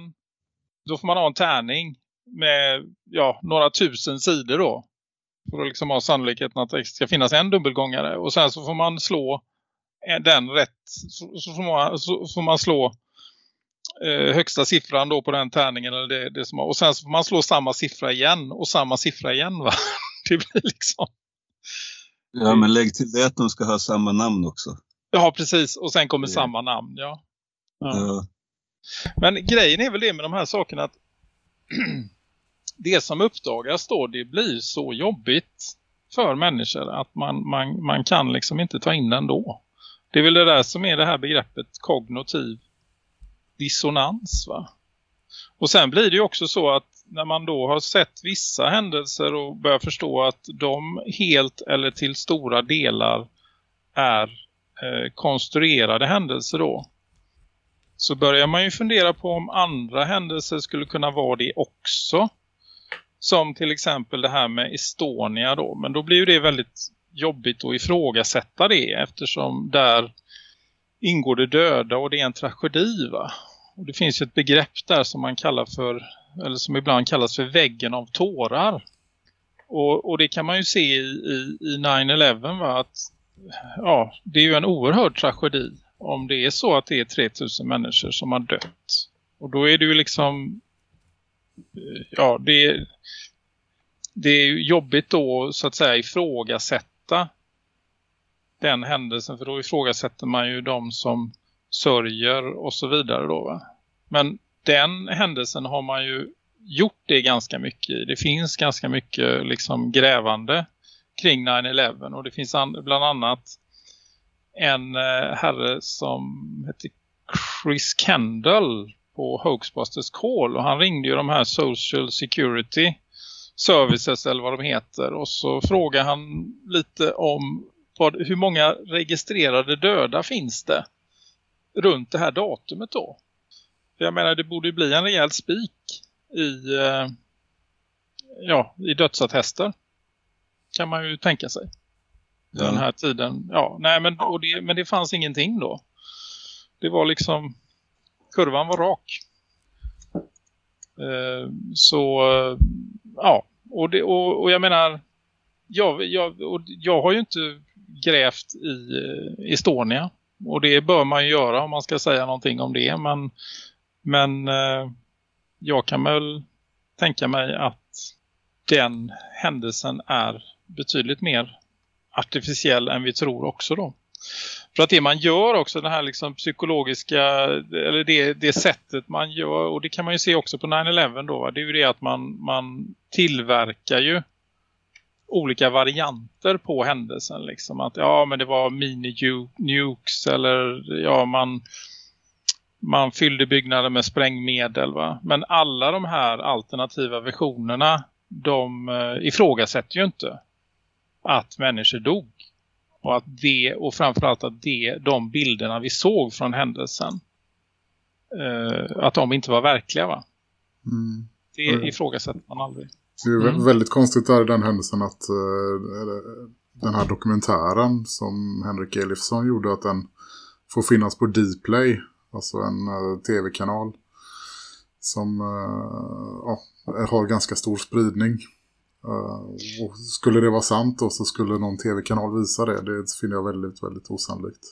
då får man ha en tärning med ja, några tusen sidor då. För att liksom ha sannolikheten att det ska finnas en dubbelgångare. Och sen så får man slå eh, den rätt, så, så, får, man, så får man slå eh, högsta siffran då på den tärningen. Eller det, det som, och sen så får man slå samma siffra igen och samma siffra igen va. Det blir liksom, Ja, men lägg till det att de ska ha samma namn också. ja precis. Och sen kommer Ja. samma namn, ja. ja. Ja. Men grejen är väl det med de här sakerna att det som uppdagas då det blir så jobbigt för människor att man, man, man kan liksom inte ta in den då. Det är väl det där som är det här begreppet kognitiv dissonans va. Och sen blir det ju också så att när man då har sett vissa händelser och börjar förstå att de helt eller till stora delar är eh, konstruerade händelser då så börjar man ju fundera på om andra händelser skulle kunna vara det också. Som till exempel det här med Estonia då. Men då blir ju det väldigt jobbigt att ifrågasätta det eftersom där ingår det döda och det är en tragedi va. Och det finns ju ett begrepp där som man kallar för, eller som ibland kallas för väggen av tårar. Och, och det kan man ju se i, i, i 9-11 va att ja, det är ju en oerhörd tragedi om det är så att det är 3000 människor som har dött. Och då är det ju liksom ja, det är, det är jobbigt då så att säga ifrågasätta den händelsen för då ifrågasätter man ju de som sörjer och så vidare då va. Men den händelsen har man ju gjort det ganska mycket i. Det finns ganska mycket liksom grävande kring 9-11 och det finns bland annat en eh, herre som heter Chris Kendall på Hoaxbusters Call och han ringde ju de här Social Security Services eller vad de heter och så frågade han lite om vad, hur många registrerade döda finns det runt det här datumet då. För jag menar det borde ju bli en rejäl spik i, eh, ja, i dödsattester kan man ju tänka sig den här tiden. Ja, nej men, och det, men det fanns ingenting då. Det var liksom, kurvan var rak. Eh, så, eh, ja, och, det, och, och jag menar, jag, jag, och jag har ju inte grävt i eh, Estonia. Och det bör man ju göra om man ska säga någonting om det. Men, men eh, jag kan väl tänka mig att den händelsen är betydligt mer artificiell än vi tror också då. För att det man gör också, den här liksom psykologiska, eller det, det sättet man gör, och det kan man ju se också på 9-11 då, va? det är ju det att man, man tillverkar ju olika varianter på händelsen. Liksom. Att ja, men det var mini-nukes eller ja, man, man fyllde byggnader med sprängmedel. Va? Men alla de här alternativa versionerna, de eh, ifrågasätter ju inte att människor dog. Och att det, och framförallt att det, de bilderna vi såg från händelsen, eh, att de inte var verkliga va? Mm. Det Mm. ifrågasätter man aldrig. Det är Mm. väldigt konstigt där den händelsen att eh, den här dokumentären som Henrik Elifsson gjorde att den får finnas på Dplay, alltså en eh, tv-kanal. som eh, ja, har ganska stor spridning. Eh, och skulle det vara sant då så skulle någon tv-kanal visa det. Det finner jag väldigt, väldigt osannolikt.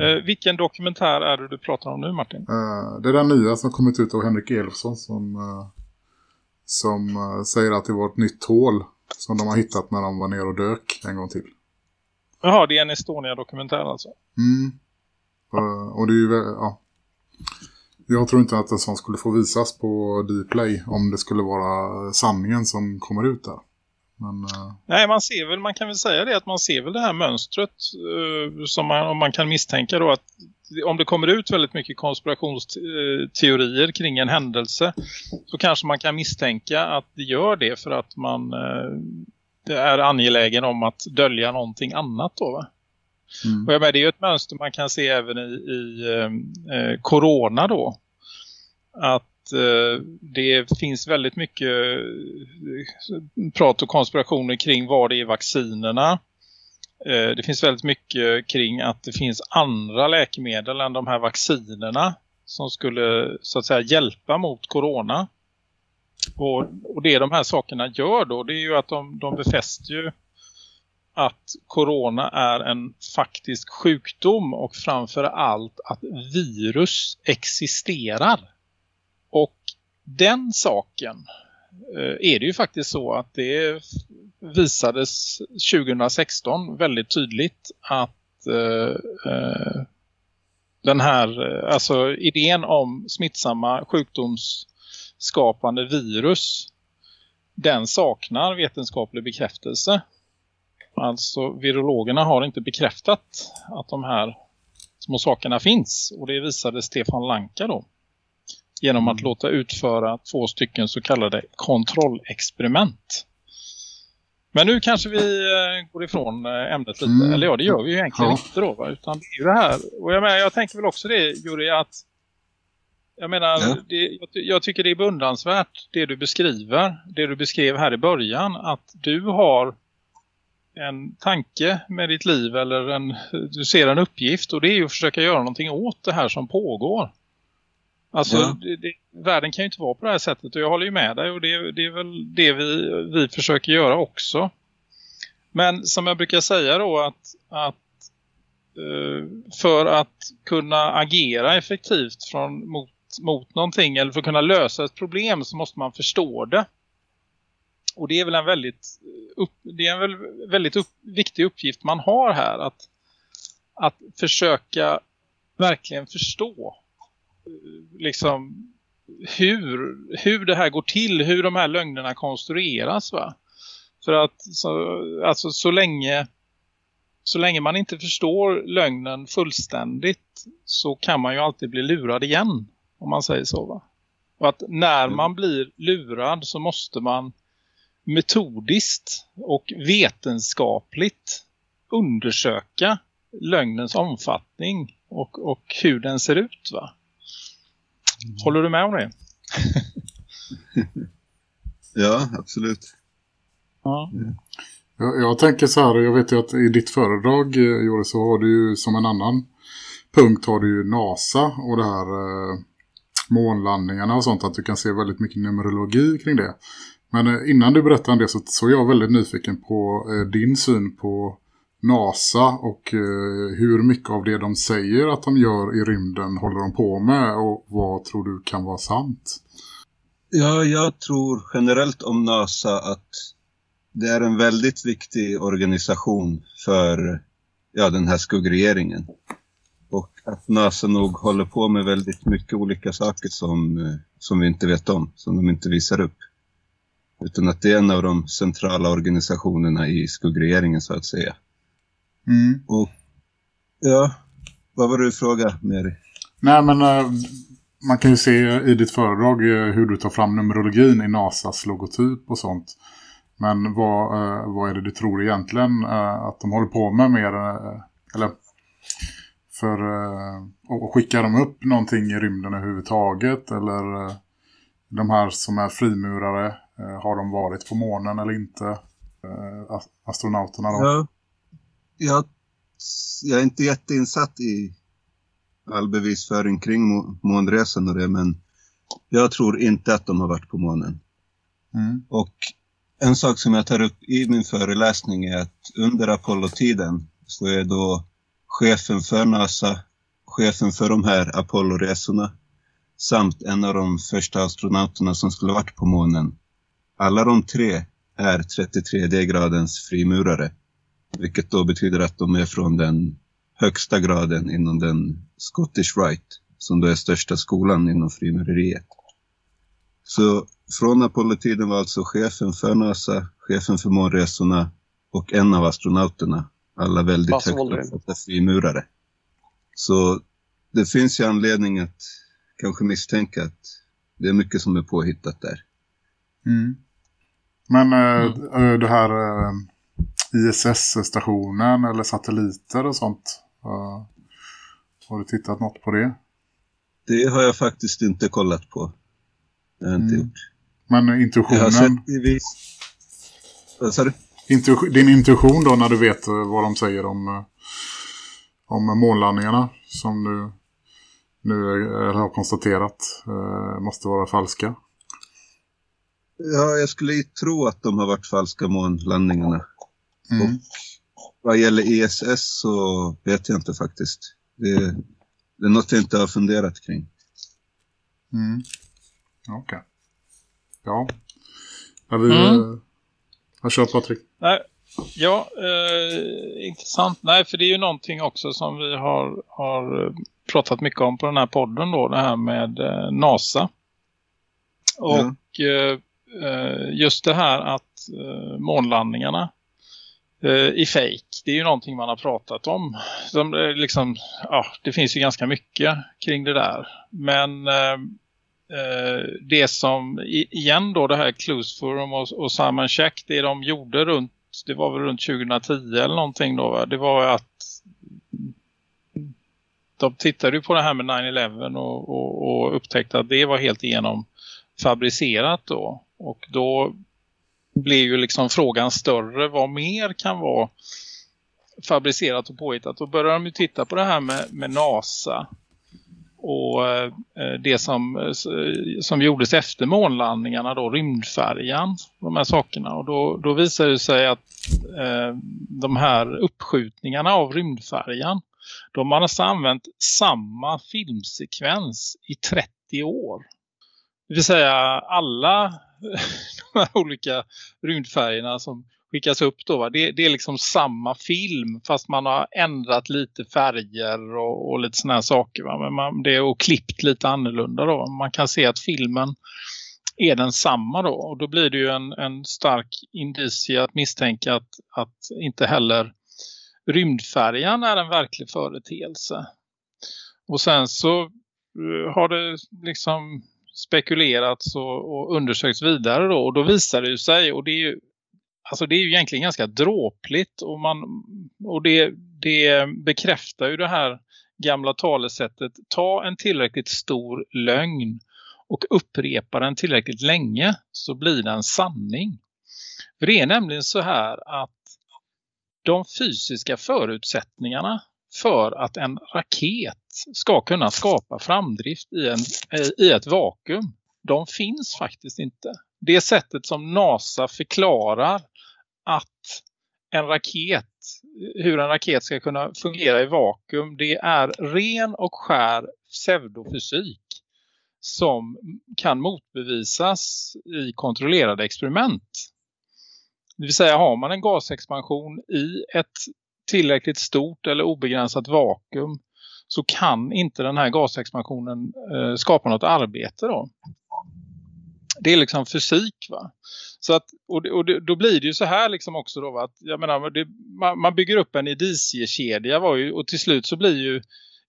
Eh, vilken dokumentär är det du pratar om nu Martin? Eh, det är den nya som kommit ut av Henrik Elfsson som, eh, som eh, säger att det var ett nytt hål som de har hittat när de var ner och dök en gång till. Jaha, det är en Estonia-dokumentär alltså. Mm. Eh, och det är ju ja. Jag tror inte att en sån skulle få visas på Dplay om det skulle vara sanningen som kommer ut där. Men uh... Nej, man ser väl, man kan väl säga det att man ser väl det här mönstret uh, som man, om man kan misstänka då att om det kommer ut väldigt mycket konspirationsteorier kring en händelse så kanske man kan misstänka att det gör det för att man uh, är angelägen om att dölja någonting annat då va? Mm. Och jag menar, det är ju ett mönster man kan se även i, i eh, corona då. Att eh, det finns väldigt mycket eh, prat och konspirationer kring vad det är vaccinerna. Eh, det finns väldigt mycket kring att det finns andra läkemedel än de här vaccinerna som skulle så att säga hjälpa mot corona. Och, och det de här sakerna gör då det är ju att de, de befäster ju att corona är en faktisk sjukdom och framför allt att virus existerar. Och den saken eh, är det ju faktiskt så att det visades 2016 väldigt tydligt att eh, eh den här, eh, alltså idén om smittsamma sjukdomsskapande virus den saknar vetenskaplig bekräftelse. Alltså virologerna har inte bekräftat att de här små sakerna finns. Och det visade Stefan Lanka då. Genom att låta utföra två stycken så kallade kontrollexperiment. Men nu kanske vi eh, går ifrån eh, ämnet lite. Mm. Eller ja, det gör vi ju egentligen Ja. inte då. Va? Utan det är ju det här. Och jag, menar, jag tänker väl också det, Juri, att jag menar, Ja. det, jag tycker det är beundransvärt det du beskriver. Det du beskrev här i början. Att du har en tanke med ditt liv eller en, du ser en uppgift och det är ju att försöka göra någonting åt det här som pågår. Alltså Ja. det, det, världen kan ju inte vara på det här sättet och jag håller ju med dig och det, det är väl det vi, vi försöker göra också. Men som jag brukar säga då att, att eh, för att kunna agera effektivt från, mot, mot någonting eller för att kunna lösa ett problem så måste man förstå det. Och det är väl en väldigt, upp, det är en väl väldigt upp, viktig uppgift man har här att, att försöka verkligen förstå eh, liksom hur, hur det här går till, hur de här lögnerna konstrueras va. För att så, alltså, så länge så länge man inte förstår lögnen fullständigt så kan man ju alltid bli lurad igen om man säger så va. Och att när man blir lurad så måste man metodiskt och vetenskapligt undersöka lögnens omfattning och, och hur den ser ut va? Håller du med om det? Ja, absolut. Ja. Jag, jag tänker så här, jag vet ju att i ditt föredrag, eh, Jori, så har du ju som en annan punkt har du ju NASA och det här eh, månlandningarna och sånt, att du kan se väldigt mycket numerologi kring det. Men eh, innan du berättar om det så, så är jag väldigt nyfiken på eh, din syn på NASA och eh, hur mycket av det de säger att de gör i rymden håller de på med och vad tror du kan vara sant? Ja, jag tror generellt om NASA att det är en väldigt viktig organisation för ja, den här skuggregeringen. Och att NASA nog håller på med väldigt mycket olika saker som, eh, som vi inte vet om, som de inte visar upp. Utan att det är en av de centrala organisationerna i skuggregeringen så att säga. Mm. Och ja, vad var du frågade Mary? Nej men eh, man kan ju se i ditt föredrag eh, hur du tar fram numerologin i NASAs logotyp och sånt. Men vad, eh, vad är det du tror egentligen att de håller på med mer? eller för och skickar de upp någonting i rymden överhuvudtaget? Eller de här som är frimurare, har de varit på månen eller inte? Eh, as- astronauterna då? Ja, jag, jag är inte jätteinsatt i all bevisföring kring må- månresan och det, men Jag tror inte att de har varit på månen. Mm. Och en sak som jag tar upp i min föreläsning är att under Apollo-tiden så är då chefen för NASA, chefen för de här Apollo-resorna samt en av de första astronauterna som skulle varit på månen. Alla de tre är 33 gradens frimurare. Vilket då betyder att de är från den högsta graden inom den Scottish Rite, som då är största skolan inom frimureriet. Så från Apollo-tiden var alltså chefen för NASA, chefen för månresorna och en av astronauterna. Alla väldigt högt uppsatta frimurare. Så det finns ju anledning att kanske misstänka att det är mycket som är påhittat där. Mm. Men eh, eh, det här eh, ISS-stationen eller satelliter och sånt. eh, har du tittat något på det? Det har jag faktiskt inte kollat på. Det har jag inte Mm. gjort. Men Jag har intuitionen, sett i vis... Vad sa du? intu, din intuition då när du vet vad de säger om, om månlandningarna som du nu har konstaterat måste vara falska. Ja, jag skulle ju tro att de har varit falska månlandningarna. Mm. Vad gäller ISS så vet jag inte faktiskt. Det, det är något jag inte har funderat kring. Mm. Okej. Ja. Är vi... Mm. Mm. Jag kör Patrik. Nej, ja, eh, intressant. Nej, för det är ju någonting också som vi har, har eh, pratat mycket om på den här podden då. Det här med eh, NASA. Och eh, eh, Eh, just det här att eh, månlandningarna eh, i fake. Det är ju någonting man har pratat om. Som, liksom, ja, det finns ju ganska mycket kring det där. Men det som igen då det här Clues Forum och, och Simon Check det de gjorde runt det var väl runt 2010 eller någonting då va? det var att de tittade ju på det här med 9-11 och, och, och upptäckte att det var helt igenom fabricerat då och då blev ju liksom frågan större vad mer kan vara fabricerat och påhittat. Då började de ju titta på det här med, med NASA och eh, det som, eh, som gjordes efter månlandningarna då, rymdfärjan, de här sakerna. Och då, då visade det sig att eh, de här uppskjutningarna av rymdfärjan, de har alltså använt samma filmsekvens i 30 år. Det vill säga alla de här olika rymdfärgerna som skickas upp då. Va? Det, det är liksom samma film fast man har ändrat lite färger och, och lite sådana här saker. Va? Men man, det är och klippt lite annorlunda då. Man kan se att filmen är den samma då. Och då blir det ju en, en stark indicie att misstänka att, att inte heller rymdfärjan är en verklig företeelse. Och sen så eh, har det liksom spekulerats och, och undersökts vidare då. Och då visar det ju sig, och det är ju Alltså det är ju egentligen ganska dråpligt och, man, och det, det bekräftar ju det här gamla talesättet. Ta en tillräckligt stor lögn och upprepa den tillräckligt länge så blir den sanning. För det är nämligen så här att de fysiska förutsättningarna för att en raket ska kunna skapa framdrift i, en, i ett vakuum, de finns faktiskt inte. Det sättet som NASA förklarar att en raket, hur en raket ska kunna fungera i vakuum, det är ren och skär pseudofysik som kan motbevisas i kontrollerade experiment. Det vill säga har man en gasexpansion i ett tillräckligt stort eller obegränsat vakuum så kan inte den här gasexpansionen eh, skapa något arbete då. Det är liksom fysik va. Så att, och, och det, då blir det ju så här liksom också då va, att jag menar, det, man, man bygger upp en indiciekedja var ju, och till slut så blir ju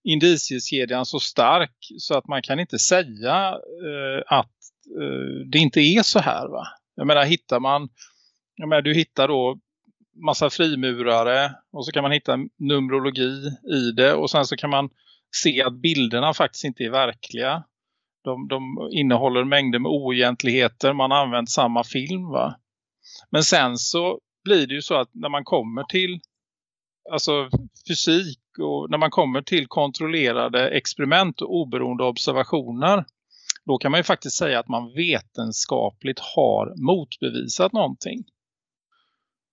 indiciekedjan så stark så att man kan inte säga eh, att eh, det inte är så här va. Jag menar hittar man, jag menar du hittar då massa frimurare och så kan man hitta numerologi i det och sen så kan man se att bilderna faktiskt inte är verkliga. De, de innehåller mängder med oegentligheter. Man har använt samma film va. Men sen så blir det ju så att när man kommer till alltså fysik och när man kommer till kontrollerade experiment och oberoende observationer. då kan man ju faktiskt säga att man vetenskapligt har motbevisat någonting.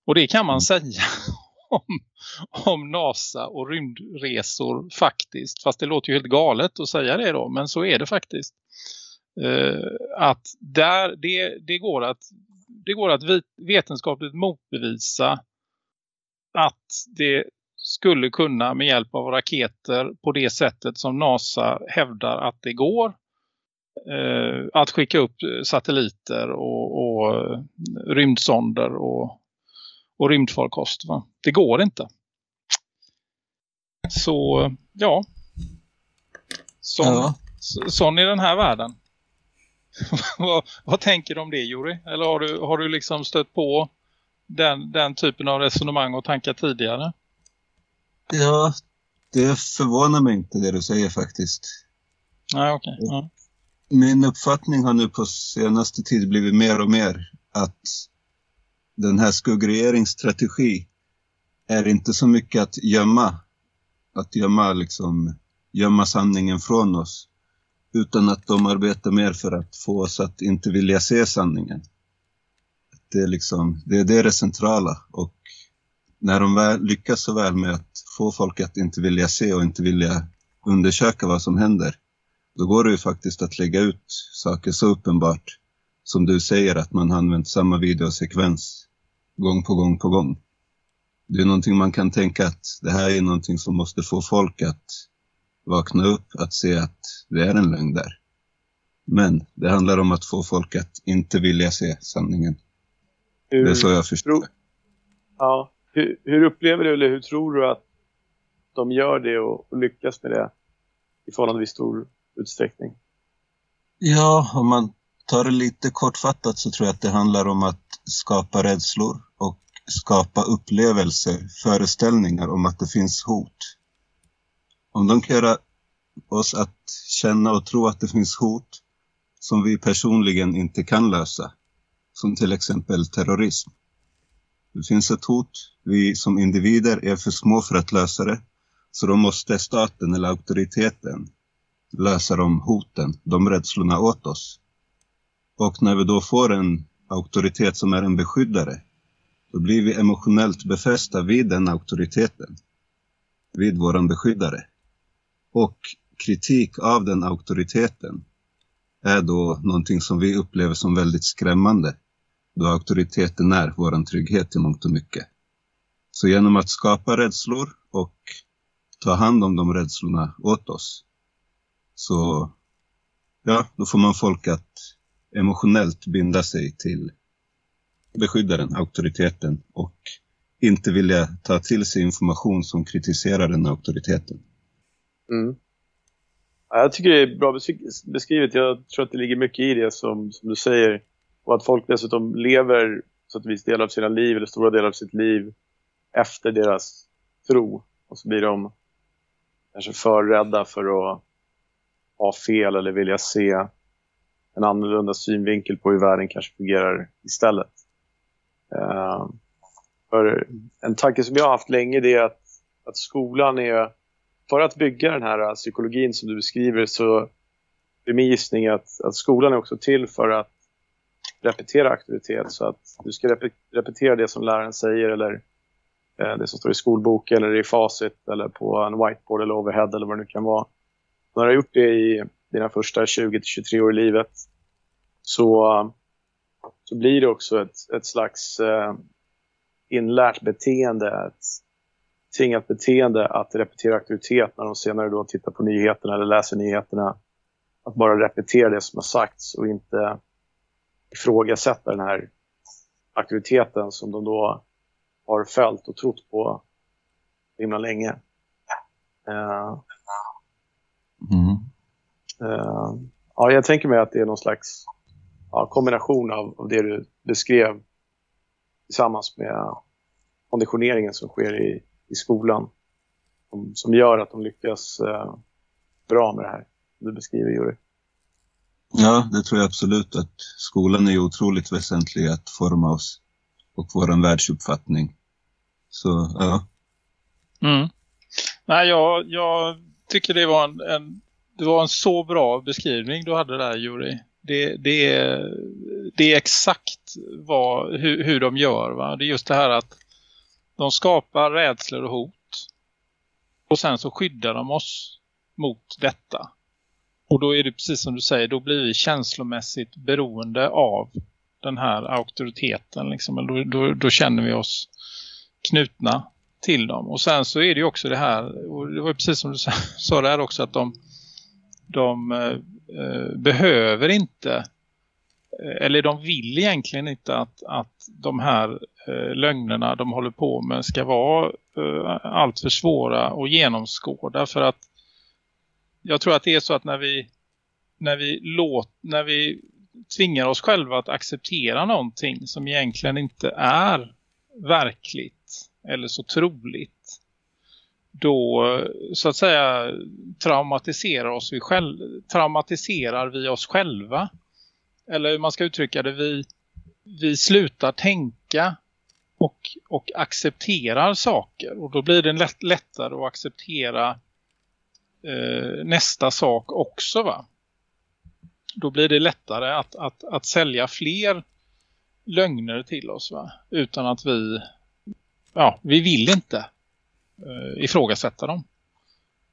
Och det kan man säga om, om NASA och rymdresor faktiskt. Fast det låter ju helt galet att säga det då, men så är det faktiskt. Uh, att där, det, det, går att, det går att vetenskapligt motbevisa att det skulle kunna med hjälp av raketer på det sättet som NASA hävdar att det går uh, att skicka upp satelliter och, och rymdsonder och och rymdfarkost. Va? Det går inte. Så ja. Sån, ja. sån är den här världen. vad, vad, tänker du om det Juri? Eller har du, har du liksom stött på den, den typen av resonemang och tankar tidigare? Ja, det förvånar mig inte det du säger faktiskt. Nej, okej. Okay. Ja. Min uppfattning har nu på senaste tid blivit mer och mer att den här skuggregeringsstrategi är inte så mycket att gömma, att gömma, liksom, gömma sanningen från oss. Utan att de arbetar mer för att få oss att inte vilja se sanningen. Det är, liksom, det, är det, det centrala och när de väl, lyckas så väl med att få folk att inte vilja se och inte vilja undersöka vad som händer, då går det ju faktiskt att lägga ut saker så uppenbart som du säger att man har använt samma videosekvens gång på gång på gång. Det är någonting man kan tänka att det här är någonting som måste få folk att vakna upp, att se att det är en lögn där. Men det handlar om att få folk att inte vilja se sanningen. Hur, det är så jag förstår det. Ja. Hur, hur, upplever du eller hur tror du att de gör det och, och lyckas med det i förhållandevis stor utsträckning? Ja, om man tar det lite kortfattat så tror jag att det handlar om att skapa rädslor skapa upplevelser, föreställningar om att det finns hot. Om de kan göra oss att känna och tro att det finns hot som vi personligen inte kan lösa, som till exempel terrorism. Det finns ett hot, vi som individer är för små för att lösa det, så då måste staten eller auktoriteten lösa de hoten, de rädslorna åt oss. Och när vi då får en auktoritet som är en beskyddare, då blir vi emotionellt befästa vid den auktoriteten, vid våran beskyddare. Och kritik av den auktoriteten är då någonting som vi upplever som väldigt skrämmande, då auktoriteten är våran trygghet i mångt och mycket. Så genom att skapa rädslor och ta hand om de rädslorna åt oss, så ja, då får man folk att emotionellt binda sig till beskyddaren, auktoriteten och inte vilja ta till sig information som kritiserar den auktoriteten. Mm. Ja, jag tycker det är bra beskrivet. Jag tror att det ligger mycket i det som, som du säger. Och att folk dessutom lever så att viss delar av sina liv eller stora delar av sitt liv efter deras tro. Och så blir de kanske för rädda för att ha fel eller vilja se en annorlunda synvinkel på hur världen kanske fungerar istället. Uh, för en tanke som jag har haft länge det är att, att skolan är, för att bygga den här eh, psykologin som du beskriver så är min gissning att, att skolan är också till för att repetera auktoritet så att du ska rep repetera det som läraren säger eller eh, det som står i skolboken eller i facit eller på en whiteboard eller overhead eller vad det nu kan vara. När du har gjort det i dina första 20-23 år i livet så, så blir det också ett, ett slags eh, inlärt beteende, ett tvingat beteende att repetera auktoritet när de senare då tittar på nyheterna eller läser nyheterna. Att bara repetera det som har sagts och inte ifrågasätta den här auktoriteten som de då har följt och trott på himla länge. Uh, mm. uh, ja, jag tänker mig att det är någon slags ja, kombination av, av det du beskrev tillsammans med konditioneringen som sker i, i skolan som, som gör att de lyckas eh, bra med det här du beskriver Juri. Ja, det tror jag absolut att skolan är otroligt väsentlig att forma oss och vår världsuppfattning. Så, ja. Mm. Nej, jag, jag tycker det var en, en det var en så bra beskrivning du hade där, Juri. Det, det, är, det är exakt vad, hur, hur de gör. Va? Det är just det här att de skapar rädslor och hot. Och sen så skyddar de oss mot detta. Och då är det precis som du säger, då blir vi känslomässigt beroende av den här auktoriteten. Liksom. Då, då, då känner vi oss knutna till dem. Och sen så är det ju också det här, och det var precis som du sa där också, att de, de eh, Eh, behöver inte, eh, eller de vill egentligen inte att, att de här eh, lögnerna de håller på med ska vara eh, allt för svåra att genomskåda. För att jag tror att det är så att när vi, när vi, låt, när vi tvingar oss själva att acceptera någonting som egentligen inte är verkligt eller så troligt då så att säga traumatiserar, oss vi själv, traumatiserar vi oss själva. Eller hur man ska uttrycka det, vi, vi slutar tänka och, och accepterar saker. Och då blir det lätt, lättare att acceptera eh, nästa sak också va. Då blir det lättare att, att, att sälja fler lögner till oss va. Utan att vi ja, vi vill inte eh, ifrågasätta dem.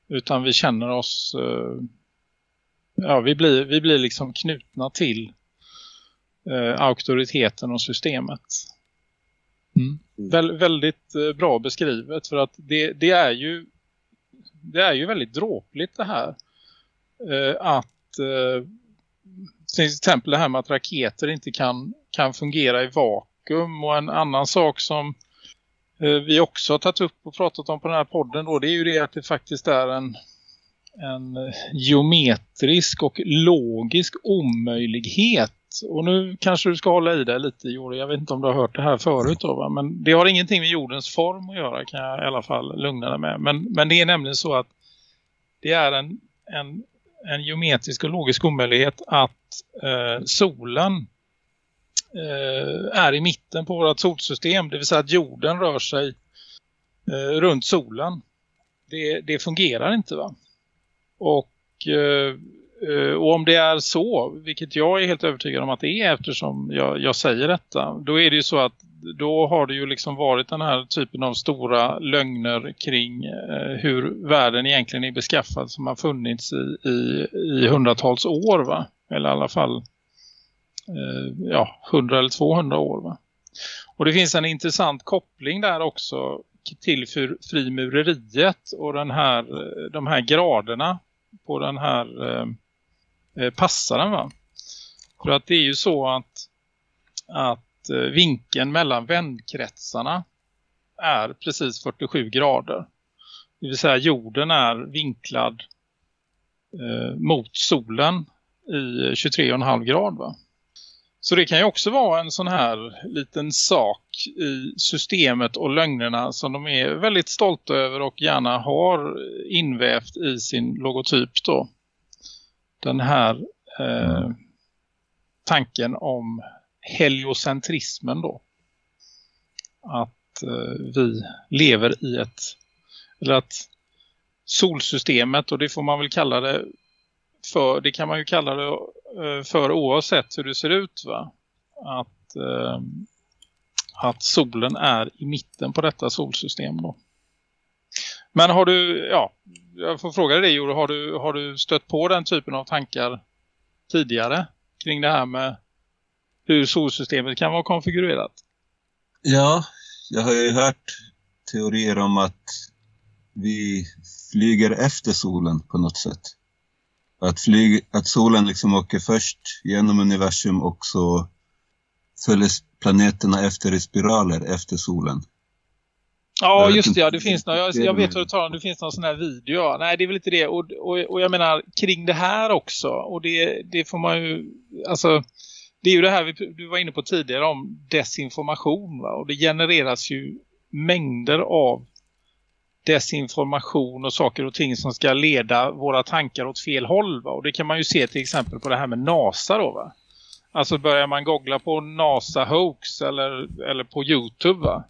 Utan vi känner oss eh, ja, vi blir, vi blir liksom knutna till eh, auktoriteten och systemet. Mm. Vä väldigt eh, bra beskrivet för att det, det är ju det är ju väldigt dråpligt det här eh, att eh, till exempel det här med att raketer inte kan, kan fungera i vakuum och en annan sak som Eh, vi också har tagit upp och pratat om på den här podden då, det är ju det att det faktiskt är en, en eh, geometrisk och logisk omöjlighet. Och nu kanske du ska hålla i dig lite Jori, jag vet inte om du har hört det här förut då, va? men det har ingenting med jordens form att göra kan jag i alla fall lugna dig med. Men, men det är nämligen så att det är en, en, en geometrisk och logisk omöjlighet att eh, solen Eh, är i mitten på vårt solsystem. Det vill säga att jorden rör sig eh, runt solen. Det, det fungerar inte va? Och, eh, eh, och om det är så, vilket jag är helt övertygad om att det är eftersom jag, jag säger detta. Då är det ju så att då har det ju liksom varit den här typen av stora lögner kring eh, hur världen egentligen är beskaffad som har funnits i, i, i hundratals år va? Eller i alla fall Eh, ja, 100 eller 200 år. Va? Och det finns en intressant koppling där också till frimureriet och den här, eh, de här graderna på den här eh, eh, passaren va. För att det är ju så att, att vinkeln mellan vändkretsarna är precis 47 grader. Det vill säga jorden är vinklad eh, mot solen i 23,5 grad va. Så det kan ju också vara en sån här liten sak i systemet och lögnerna som de är väldigt stolta över och gärna har invävt i sin logotyp då. Den här eh, tanken om heliocentrismen då. Att eh, vi lever i ett, eller att solsystemet och det får man väl kalla det för, det kan man ju kalla det Eh, för oavsett hur det ser ut va. Att, eh, att solen är i mitten på detta solsystem då. Men har du, ja, jag får fråga dig Joro, har du, har du stött på den typen av tankar tidigare kring det här med hur solsystemet kan vara konfigurerat? Ja, jag har ju hört teorier om att vi flyger efter solen på något sätt. Att, flyg, att solen liksom åker först genom universum och så följer planeterna efter i spiraler efter solen. Ja, just det. Ja, det finns någon, jag, jag vet vad du talar om. Det finns någon sån här video. Nej, det är väl inte det. Och, och, och jag menar, kring det här också. Och det, det får man ju... Alltså, det är ju det här vi, du var inne på tidigare om desinformation. Va? Och det genereras ju mängder av desinformation och saker och ting som ska leda våra tankar åt fel håll. Va? Och det kan man ju se till exempel på det här med NASA då va. Alltså börjar man googla på NASA hoax eller, eller på Youtube va.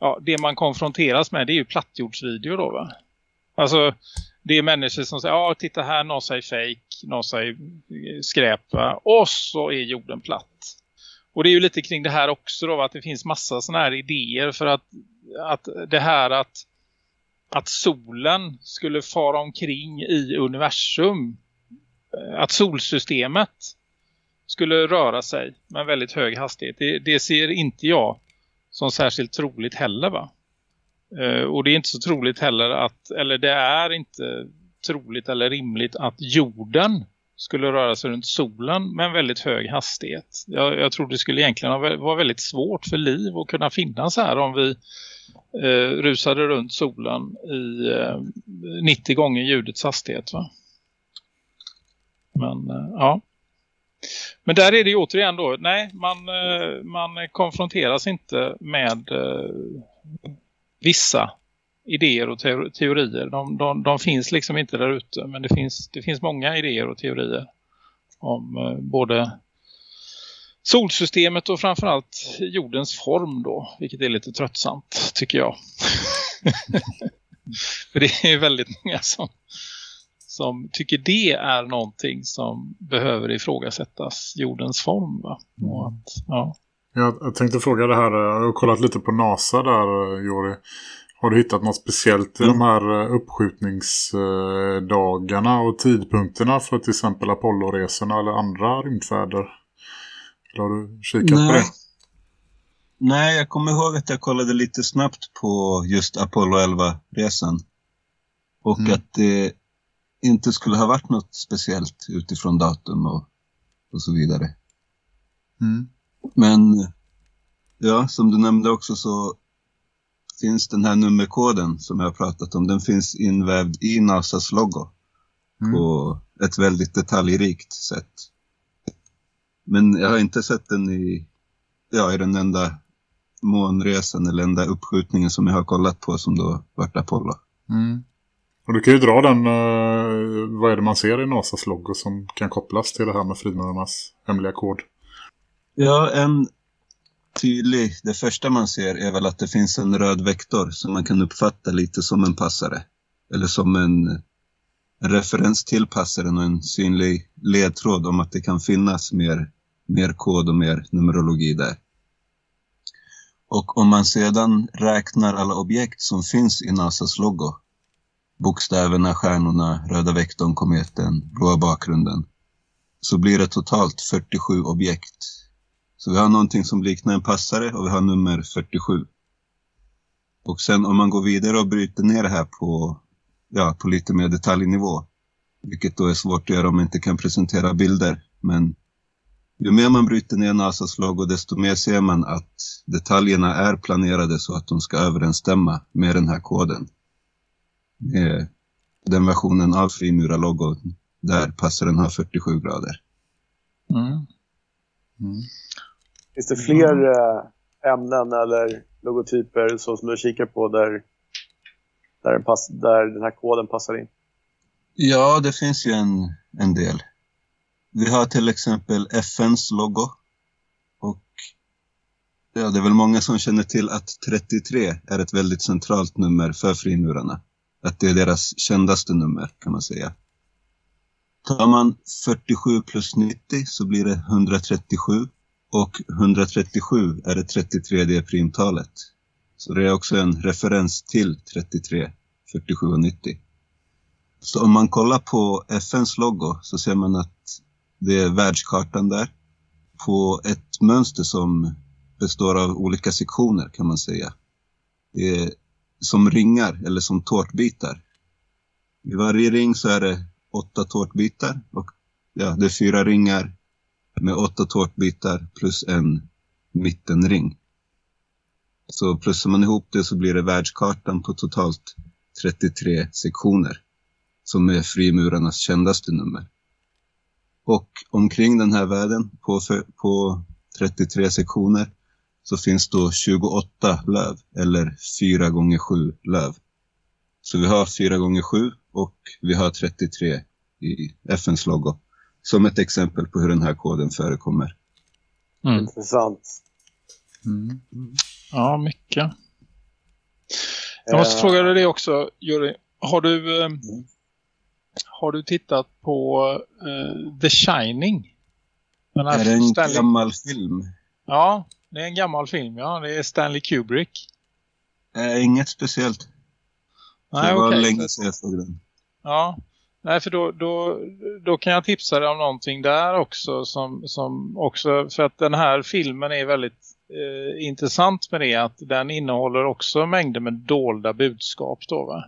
Ja, det man konfronteras med det är ju plattjordsvideo då va. Alltså det är människor som säger, ja titta här, Nasa är fake, NASA är eh, skräp va? och så är jorden platt. Och det är ju lite kring det här också då, att det finns massa sådana här idéer för att, att det här att, att solen skulle fara omkring i universum, eh, att solsystemet skulle röra sig med en väldigt hög hastighet, det, det ser inte jag som särskilt troligt heller va? Eh, och det är inte så troligt heller att, eller det är inte troligt eller rimligt att jorden skulle röra sig runt solen med en väldigt hög hastighet. Jag, jag tror det skulle egentligen vara väldigt svårt för liv att kunna finnas här om vi eh, rusade runt solen i eh, 90 gånger ljudets hastighet va? Men eh, ja. Men där är det ju återigen då, nej man, eh, man konfronteras inte med eh, vissa idéer och teorier. De, de, de finns liksom inte där ute. Men det finns, det finns många idéer och teorier om eh, både solsystemet och framförallt jordens form då. Vilket är lite tröttsamt tycker jag. För det är väldigt många som, som tycker det är någonting som behöver ifrågasättas jordens form. Va? Och att, ja. Jag, jag tänkte fråga det här, jag har kollat lite på NASA där, Jori. Har du hittat något speciellt i mm. de här eh, uppskjutningsdagarna och tidpunkterna för till exempel Apollo-resorna eller andra rymdfärder? Eller har du kikat Nej. på det? Nej, jag kommer ihåg att jag kollade lite snabbt på just Apollo 11-resan. Och mm. att det inte skulle ha varit något speciellt utifrån datum och, och så vidare. Mm. Men ja, som du nämnde också så finns den här nummerkoden som jag har pratat om. Den finns invävd i NASAs logo mm. på ett väldigt detaljrikt sätt. Men jag har inte sett den i, ja, i den enda månresan eller enda uppskjutningen som jag har kollat på som då vart Apollo. Mm. Och du kan ju dra den, uh, vad är det man ser i NASAs logo som kan kopplas till det här med frimurarnas hemliga kod? Ja, en tydlig, det första man ser är väl att det finns en röd vektor som man kan uppfatta lite som en passare. Eller som en, en referens till passaren och en synlig ledtråd om att det kan finnas mer, mer kod och mer numerologi där. Och om man sedan räknar alla objekt som finns i NASAs logo, bokstäverna, stjärnorna, röda vektorn, kometen, blåa bakgrunden, så blir det totalt 47 objekt så vi har någonting som liknar en passare och vi har nummer 47. Och sen om man går vidare och bryter ner det här på, ja, på lite mer detaljnivå, vilket då är svårt att göra om man inte kan presentera bilder. Men ju mer man bryter ner NASAs logo desto mer ser man att detaljerna är planerade så att de ska överensstämma med den här koden. Med den versionen av frimurarlogon där passaren har 47 grader. Mm. Mm. Finns det fler eh, ämnen eller logotyper så som du kikar på där, där, den, pass, där den här koden passar in? Ja, det finns ju en, en del. Vi har till exempel FNs logo. Och ja, det är väl många som känner till att 33 är ett väldigt centralt nummer för frimurarna. Att det är deras kändaste nummer kan man säga. Tar man 47 plus 90 så blir det 137 och 137 är det 33 primtalet. Så det är också en referens till 33, 47 och 90. Så om man kollar på FNs logo så ser man att det är världskartan där på ett mönster som består av olika sektioner kan man säga. Det är som ringar eller som tårtbitar. I varje ring så är det åtta tårtbitar och ja, det är fyra ringar med åtta tårtbitar plus en mittenring. Så plussar man ihop det så blir det världskartan på totalt 33 sektioner som är frimurarnas kändaste nummer. Och omkring den här världen på, på 33 sektioner så finns då 28 löv eller 4 gånger 7 löv. Så vi har 4 gånger 7 och vi har 33 i FNs logo som ett exempel på hur den här koden förekommer. Mm. Intressant. Mm. Ja, mycket. Jag måste uh, fråga dig också, Juri. Har du, eh, mm. har du tittat på eh, The Shining? Den här Är det en Stanley- gammal film? Ja, det är en gammal film. Ja, det är Stanley Kubrick. Eh, inget speciellt. Nej, det var okej. länge sedan jag såg den. Ja, nej för då, då, då kan jag tipsa dig om någonting där också som, som också, för att den här filmen är väldigt eh, intressant med det att den innehåller också mängder med dolda budskap då va.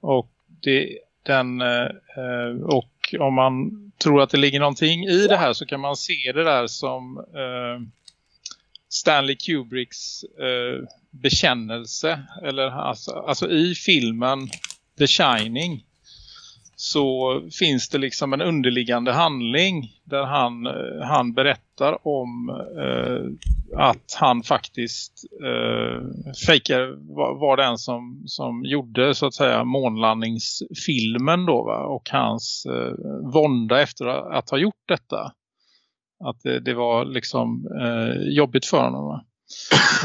Och det, den, eh, eh och om man tror att det ligger någonting i det här så kan man se det där som eh, Stanley Kubricks eh, bekännelse eller alltså, alltså i filmen The Shining så finns det liksom en underliggande handling där han, eh, han berättar om eh, att han faktiskt eh, fejkar, var, var den som, som gjorde så att säga månlandningsfilmen då va? och hans eh, vånda efter att ha gjort detta. Att det, det var liksom eh, jobbigt för honom va?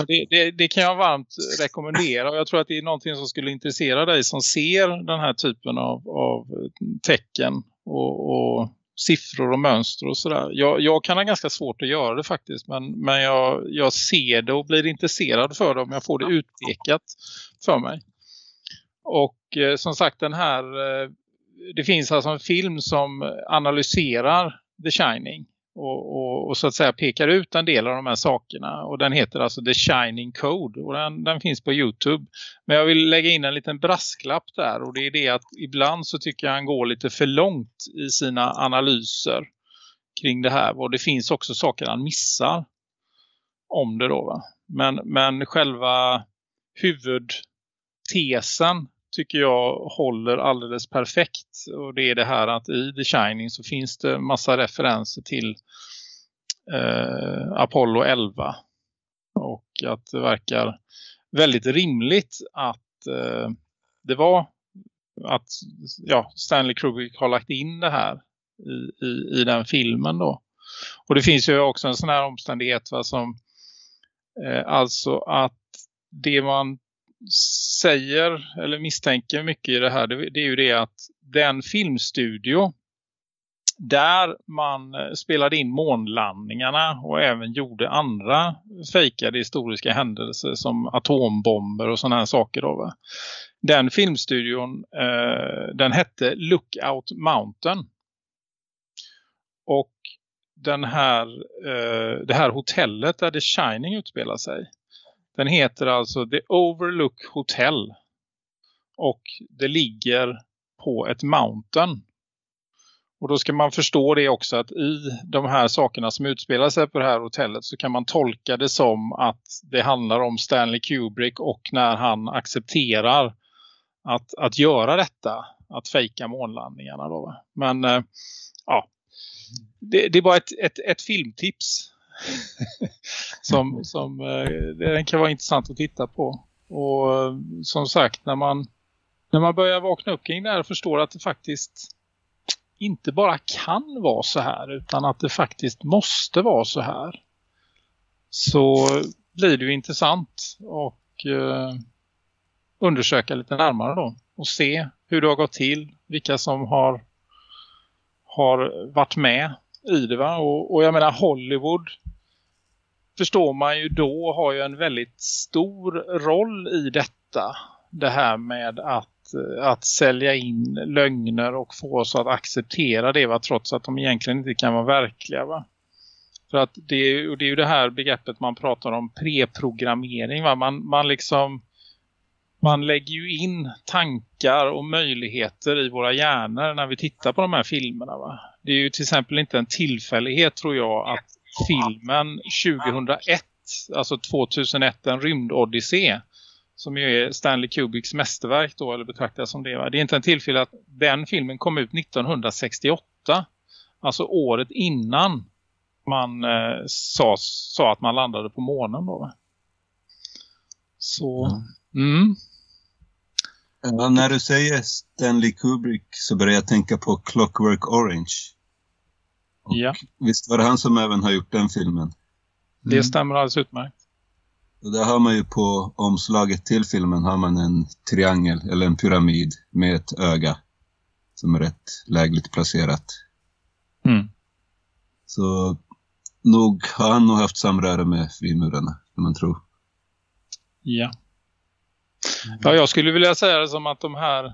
Det, det, det kan jag varmt rekommendera och jag tror att det är någonting som skulle intressera dig som ser den här typen av, av tecken och, och siffror och mönster och sådär. Jag, jag kan ha ganska svårt att göra det faktiskt men, men jag, jag ser det och blir intresserad för det om jag får det utpekat för mig. Och eh, som sagt den här, eh, det finns alltså en film som analyserar The Shining och, och, och så att säga pekar ut en del av de här sakerna. Och den heter alltså The Shining Code. Och den, den finns på Youtube. Men jag vill lägga in en liten brasklapp där. Och det är det att ibland så tycker jag han går lite för långt i sina analyser kring det här. Och det finns också saker han missar om det då va? Men, men själva huvudtesen tycker jag håller alldeles perfekt. Och det är det här att i The Shining så finns det massa referenser till eh, Apollo 11. Och att det verkar väldigt rimligt att eh, det var att ja, Stanley Kubrick har lagt in det här i, i, i den filmen då. Och det finns ju också en sån här omständighet va, som eh, alltså att det man säger eller misstänker mycket i det här det, det är ju det att den filmstudio där man eh, spelade in månlandningarna och även gjorde andra fejkade historiska händelser som atombomber och sådana här saker då va? Den filmstudion eh, den hette Lookout Mountain. Och den här, eh, det här hotellet där The Shining utspelar sig den heter alltså The Overlook Hotel. Och det ligger på ett mountain. Och då ska man förstå det också att i de här sakerna som utspelar sig på det här hotellet så kan man tolka det som att det handlar om Stanley Kubrick och när han accepterar att, att göra detta, att fejka månlandningarna då. Men eh, ja, det, det är bara ett, ett, ett filmtips som, som eh, den kan vara intressant att titta på. Och eh, som sagt, när man, när man börjar vakna upp kring det här och förstår att det faktiskt inte bara kan vara så här utan att det faktiskt måste vara så här så blir det ju intressant och eh, undersöka lite närmare då och se hur det har gått till, vilka som har har varit med i det va? Och, och jag menar Hollywood förstår man ju då har ju en väldigt stor roll i detta. Det här med att, eh, att sälja in lögner och få oss att acceptera det va? trots att de egentligen inte kan vara verkliga va. För att det är, och det är ju det här begreppet man pratar om preprogrammering va. Man, man liksom man lägger ju in tankar och möjligheter i våra hjärnor när vi tittar på de här filmerna va. Det är ju till exempel inte en tillfällighet tror jag att filmen 2001, alltså 2001, en rymdodyssé som ju är Stanley Kubricks mästerverk då, eller betraktas som det va. Det är inte en tillfälle att den filmen kom ut 1968, alltså året innan man eh, sa, sa att man landade på månen då va. Så, mm. Ja, när du säger Stanley Kubrick så börjar jag tänka på Clockwork Orange. Och Ja. Visst var det han som även har gjort den filmen? Det stämmer alldeles utmärkt. Och där har man ju på omslaget till filmen har man en triangel eller en pyramid med ett öga. som är rätt lägligt placerat. Mm. Så nog har han nog haft samröre med frimurarna, kan man tro. Ja. Ja, jag skulle vilja säga det som att de här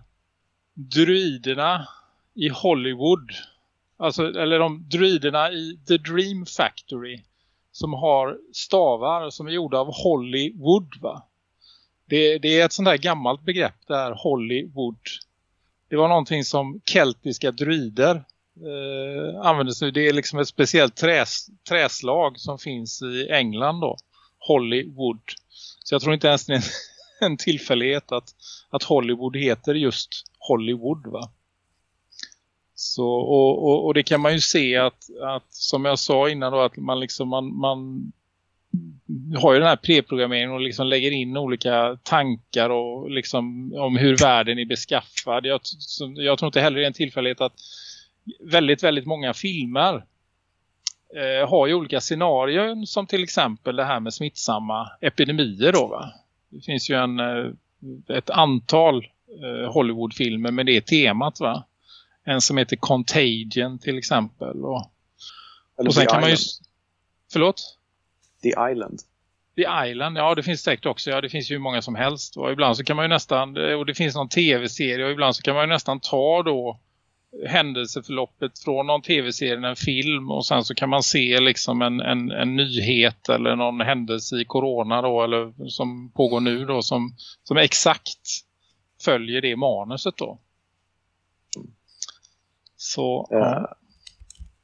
druiderna i Hollywood, alltså, eller de druiderna i The Dream Factory som har stavar som är gjorda av Hollywood va? Det, det är ett sånt där gammalt begrepp där Hollywood. Det var någonting som keltiska druider eh, användes nu. Det är liksom ett speciellt träs, träslag som finns i England då. Hollywood. Så jag tror inte ens det är en, tillfällighet att, att Hollywood heter just Hollywood va. Så, och, och, och det kan man ju se att, att som jag sa innan då att man liksom man, man har ju den här preprogrammeringen och liksom lägger in olika tankar och liksom om hur världen är beskaffad. Jag, jag tror inte heller det är en tillfällighet att väldigt, väldigt många filmer eh, har ju olika scenarier som till exempel det här med smittsamma epidemier då va. Det finns ju en, eh, ett antal eh, Hollywoodfilmer med det temat va. En som heter Contagion till exempel. Och, Eller och sen The kan man ju... Island. Förlåt? The Island. The Island, ja det finns säkert också. Ja det finns ju hur många som helst. Och ibland så kan man ju nästan, och det finns någon tv-serie och ibland så kan man ju nästan ta då händelseförloppet från någon tv-serie, en film och sen så kan man se liksom en, en, en nyhet eller någon händelse i corona då eller som pågår nu då som, som exakt följer det manuset då. Så, Eh, ja.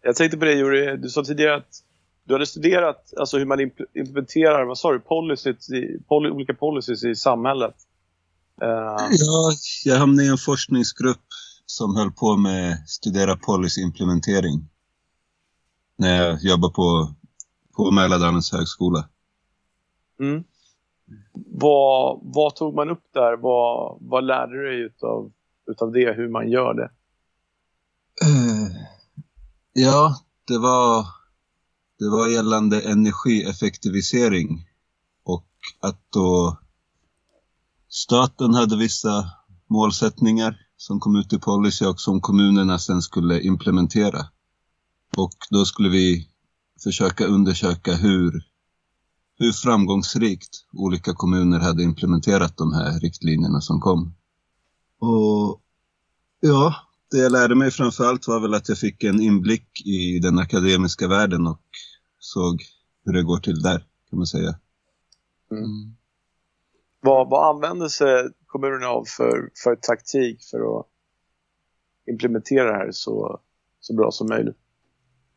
Jag tänkte på det Juri, du sa tidigare att du hade studerat alltså hur man imp- implementerar, vad sa du, policies i, poli, olika policies i samhället. Eh, Ja, jag hamnade i en forskningsgrupp som höll på med studera policyimplementering. När jag jobbade på, på Mälardalens högskola. mm. vad, vad tog man upp där? Vad, vad lärde du dig utav, utav det, hur man gör det? Eh, Ja, det var, det var gällande energieffektivisering och att då staten hade vissa målsättningar som kom ut i policy och som kommunerna sen skulle implementera. Och då skulle vi försöka undersöka hur, hur framgångsrikt olika kommuner hade implementerat de här riktlinjerna som kom. Och ja, det jag lärde mig framförallt var väl att jag fick en inblick i den akademiska världen och såg hur det går till där, kan man säga. Mm. Vad, vad använder sig kommunerna av för, för taktik för att implementera det här så, så bra som möjligt?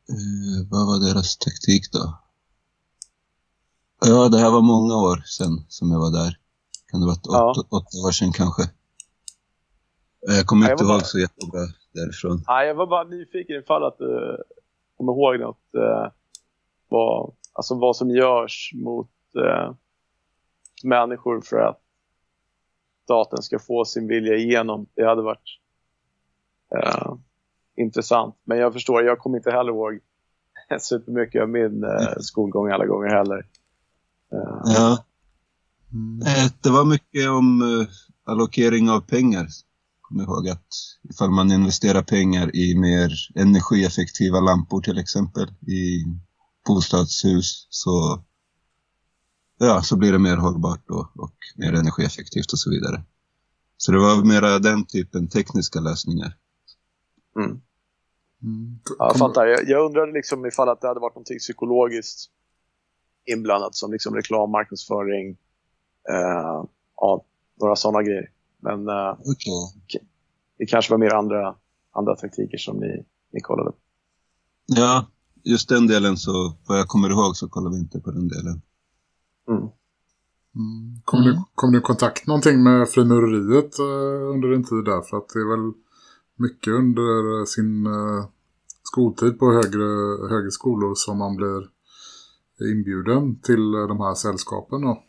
Eh, vad var deras taktik då? Ja, det här var många år sedan som jag var där. Kan det ha varit Ja. åtta, åtta år sedan kanske? Eh, Jag kommer inte ihåg bara- så jättebra därifrån. Nej, jag var bara nyfiken ifall att du kommer ihåg något. Eh, vad, alltså vad som görs mot eh, människor för att staten ska få sin vilja igenom. Det hade varit eh, intressant. Men jag förstår, jag kommer inte heller ihåg supermycket av min eh, skolgång alla gånger heller. Eh, Ja. Eh, Det var mycket om eh, allokering av pengar. Kom ihåg att ifall man investerar pengar i mer energieffektiva lampor till exempel i bostadshus så, ja, så blir det mer hållbart då och mer energieffektivt och så vidare. Så det var mera den typen tekniska lösningar. Mm. Mm. Ja, jag fattar. Jag, jag undrade liksom ifall att det hade varit något psykologiskt inblandat som liksom reklam, marknadsföring, eh, ja, några sådana grejer. Men eh, Okej. det kanske var mer andra, andra taktiker som ni, ni kollade på. Ja, just den delen så, vad jag kommer ihåg så kollar vi inte på den delen. Mm. Mm. Kom, du, kom du i kontakt någonting med frimureriet eh, under din tid där? För att det är väl mycket under sin eh, skoltid på högre, högre skolor som man blir inbjuden till eh, de här sällskapen då.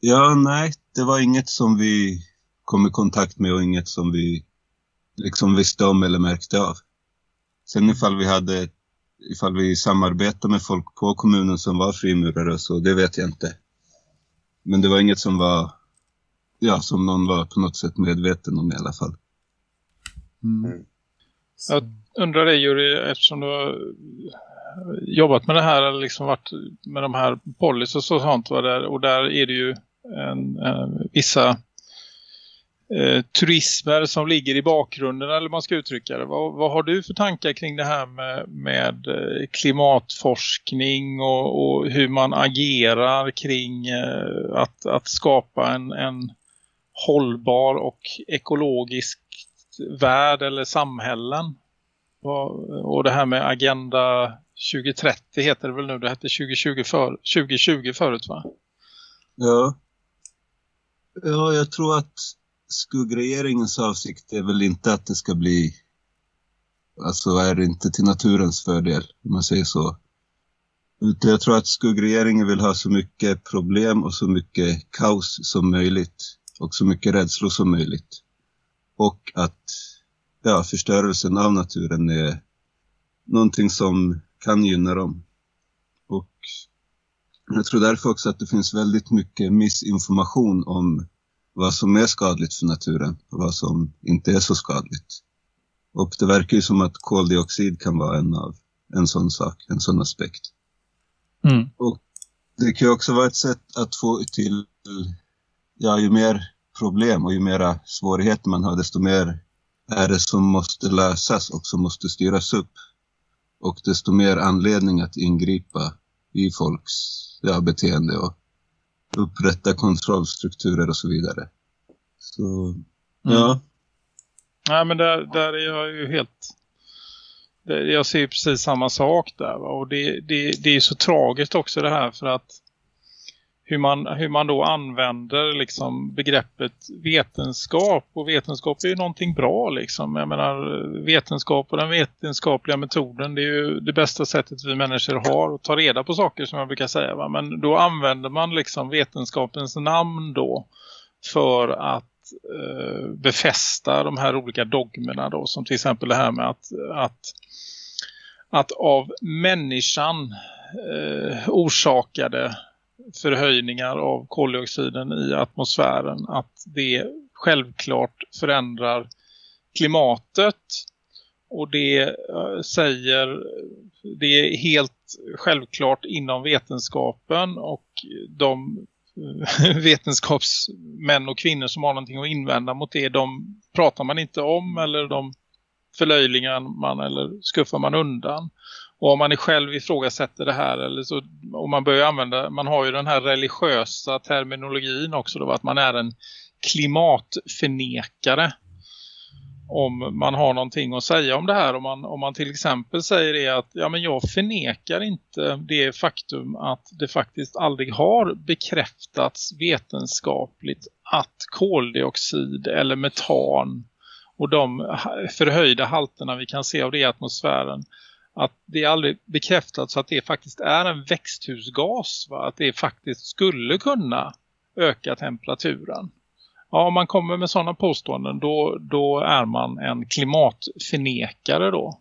Ja, nej, det var inget som vi kom i kontakt med och inget som vi liksom visste om eller märkte av. Sen ifall vi hade, ifall vi samarbetade med folk på kommunen som var frimurare så det vet jag inte. Men det var inget som var, ja, som någon var på något sätt medveten om i alla fall. Mm. Jag undrar det Juri, eftersom du har jobbat med det här liksom varit med de här policies och sånt var där, och där är det ju en, en, vissa eh, turismer som ligger i bakgrunden eller man ska uttrycka det. Vad, vad har du för tankar kring det här med, med eh, klimatforskning och, och hur man agerar kring eh, att, att skapa en, en hållbar och ekologisk värld eller samhällen? Och det här med Agenda 2030 heter det väl nu. Det hette 2020, för, 2020 förut va? Ja. Ja, jag tror att skuggregeringens avsikt är väl inte att det ska bli alltså är det inte till naturens fördel om man säger så. Utan jag tror att skuggregeringen vill ha så mycket problem och så mycket kaos som möjligt och så mycket rädslor som möjligt. Och att ja, förstörelsen av naturen är någonting som kan gynna dem. Och jag tror därför också att det finns väldigt mycket missinformation om vad som är skadligt för naturen och vad som inte är så skadligt. Och det verkar ju som att koldioxid kan vara en av en sån sak, en sån aspekt. Mm. Och det kan ju också vara ett sätt att få till, ja ju mer problem och ju mera svårigheter man har, desto mer är det som måste lösas och som måste styras upp. Och desto mer anledning att ingripa i folks ja, beteende och upprätta kontrollstrukturer och så vidare. Så, ja. Nej men där, där är jag ju helt... Jag ser precis samma sak där. Va? Och det, det, det är så tragiskt också det här för att hur man, hur man då använder liksom begreppet vetenskap. Och vetenskap är ju någonting bra liksom. Jag menar vetenskap och den vetenskapliga metoden det är ju det bästa sättet vi människor har att ta reda på saker som jag brukar säga. Va? Men då använder man liksom vetenskapens namn då för att eh, befästa de här olika dogmerna då. Som till exempel det här med att, att, att av människan eh, orsakade förhöjningar av koldioxiden i atmosfären att det självklart förändrar klimatet och det eh, säger det är helt självklart inom vetenskapen och de eh, vetenskapsmän och kvinnor som har någonting att invända mot det de pratar man inte om eller de förlöjligar man eller skuffar man undan. Och om man är själv ifrågasätter det här eller så, om man börjar använda, man har ju den här religiösa terminologin också då, att man är en klimatförnekare. Om man har någonting att säga om det här, om man, om man till exempel säger det att ja, men jag förnekar inte det faktum att det faktiskt aldrig har bekräftats vetenskapligt att koldioxid eller metan och de förhöjda halterna vi kan se av det i atmosfären att det är aldrig bekräftats att det faktiskt är en växthusgas. Va? Att det faktiskt skulle kunna öka temperaturen. Ja, om man kommer med sådana påståenden då, då är man en klimatförnekare då.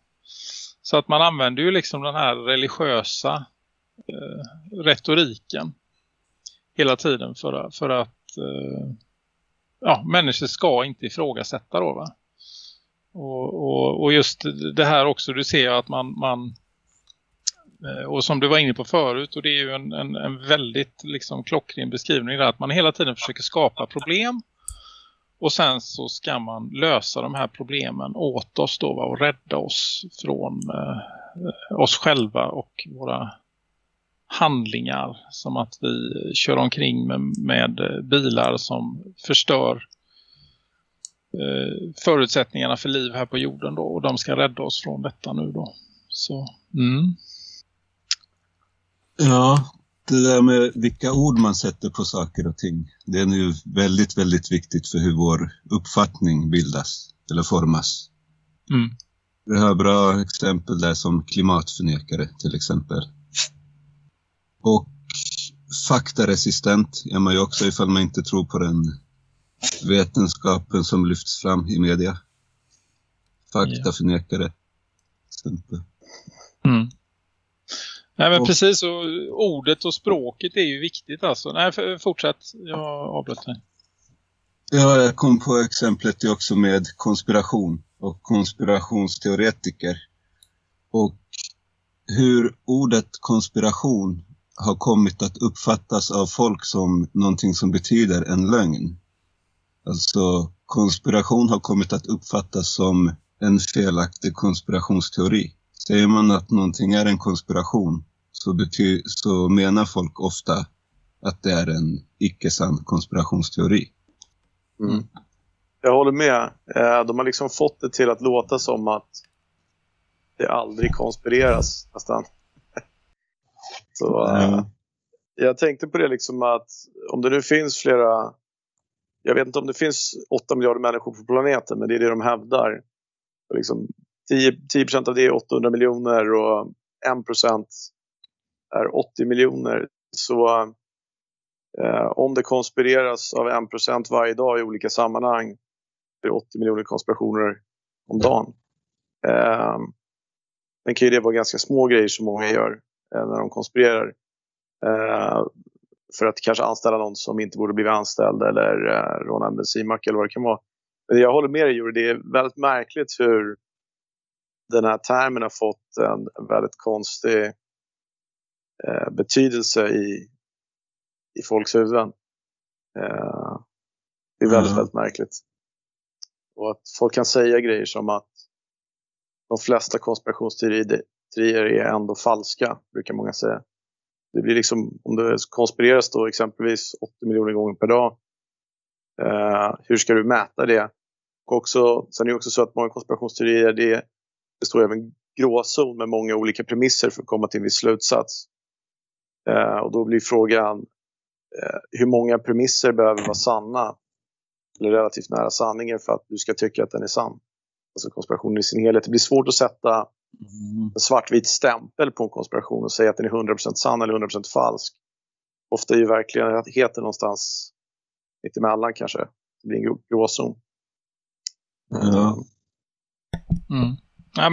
Så att man använder ju liksom den här religiösa eh, retoriken hela tiden för, att- för att eh, ja, människor ska inte ifrågasätta då va. Och, och, och just det här också, du ser att man, man eh, och som du var inne på förut och det är ju en, en, en väldigt liksom klockren beskrivning där att man hela tiden försöker skapa problem och sen så ska man lösa de här problemen åt oss då va, och rädda oss från eh, oss själva och våra handlingar som att vi kör omkring med, med bilar som förstör förutsättningarna för liv här på jorden då och de ska rädda oss från detta nu då. Så, mm. Ja, det där med vilka ord man sätter på saker och ting. Det är nu väldigt, väldigt viktigt för hur vår uppfattning bildas eller formas. Mm. Vi har bra exempel där som klimatförnekare till exempel. Och faktaresistent är man ju också ifall man inte tror på den vetenskapen som lyfts fram i media. Till exempel. Mm. Nej men Och- precis, och ordet och språket är ju viktigt alltså. Nej, för, fortsätt. Jag avbröt dig. Ja, jag kom på exemplet också med konspiration. och konspirationsteoretiker. Och hur ordet konspiration har kommit att uppfattas av folk som någonting som betyder en lögn. Alltså konspiration har kommit att uppfattas som en felaktig konspirationsteori. Säger man att någonting är en konspiration så, bety- så menar folk ofta att det är en icke-sann konspirationsteori. Mm. Jag håller med. Eh, De har liksom fått det till att låta som att det aldrig konspireras nästan. Så, Ja. Jag tänkte på det liksom att om det nu finns flera, jag vet inte om det finns 8 miljarder människor på planeten men det är det de hävdar. Och liksom 10, 10% av det är 800 miljoner och 1% är 80 miljoner. Så eh, om det konspireras av 1% varje dag i olika sammanhang det är 80 miljoner konspirationer om dagen. Eh, men kan ju det vara ganska små grejer som många gör eh, när de konspirerar. Eh, för att kanske anställa någon som inte borde blivit anställd eller eh, råna en bensinmack eller vad det kan vara. Men jag håller med dig Juri, det är väldigt märkligt hur den här termen har fått en väldigt konstig eh, betydelse i, i folks huvuden. Eh, det är väldigt, Ja. väldigt märkligt. Och att folk kan säga grejer som att de flesta konspirationsteorier är ändå falska, brukar många säga. Det blir liksom, om det konspireras då exempelvis 80 miljoner gånger per dag, eh, hur ska du mäta det? Och också, sen är det också så att många konspirationsteorier, det består av en gråzon med många olika premisser för att komma till en viss slutsats. Eh, och då blir frågan, eh, hur många premisser behöver vara sanna eller relativt nära sanningen för att du ska tycka att den är sann? Alltså konspirationen i sin helhet. Det blir svårt att sätta en svartvit stämpel på en konspiration och säga att den är 100% sann eller 100% falsk. Ofta är ju verkligheten någonstans mitt emellan kanske. Det blir en grå- gråzon. Ja. Mm.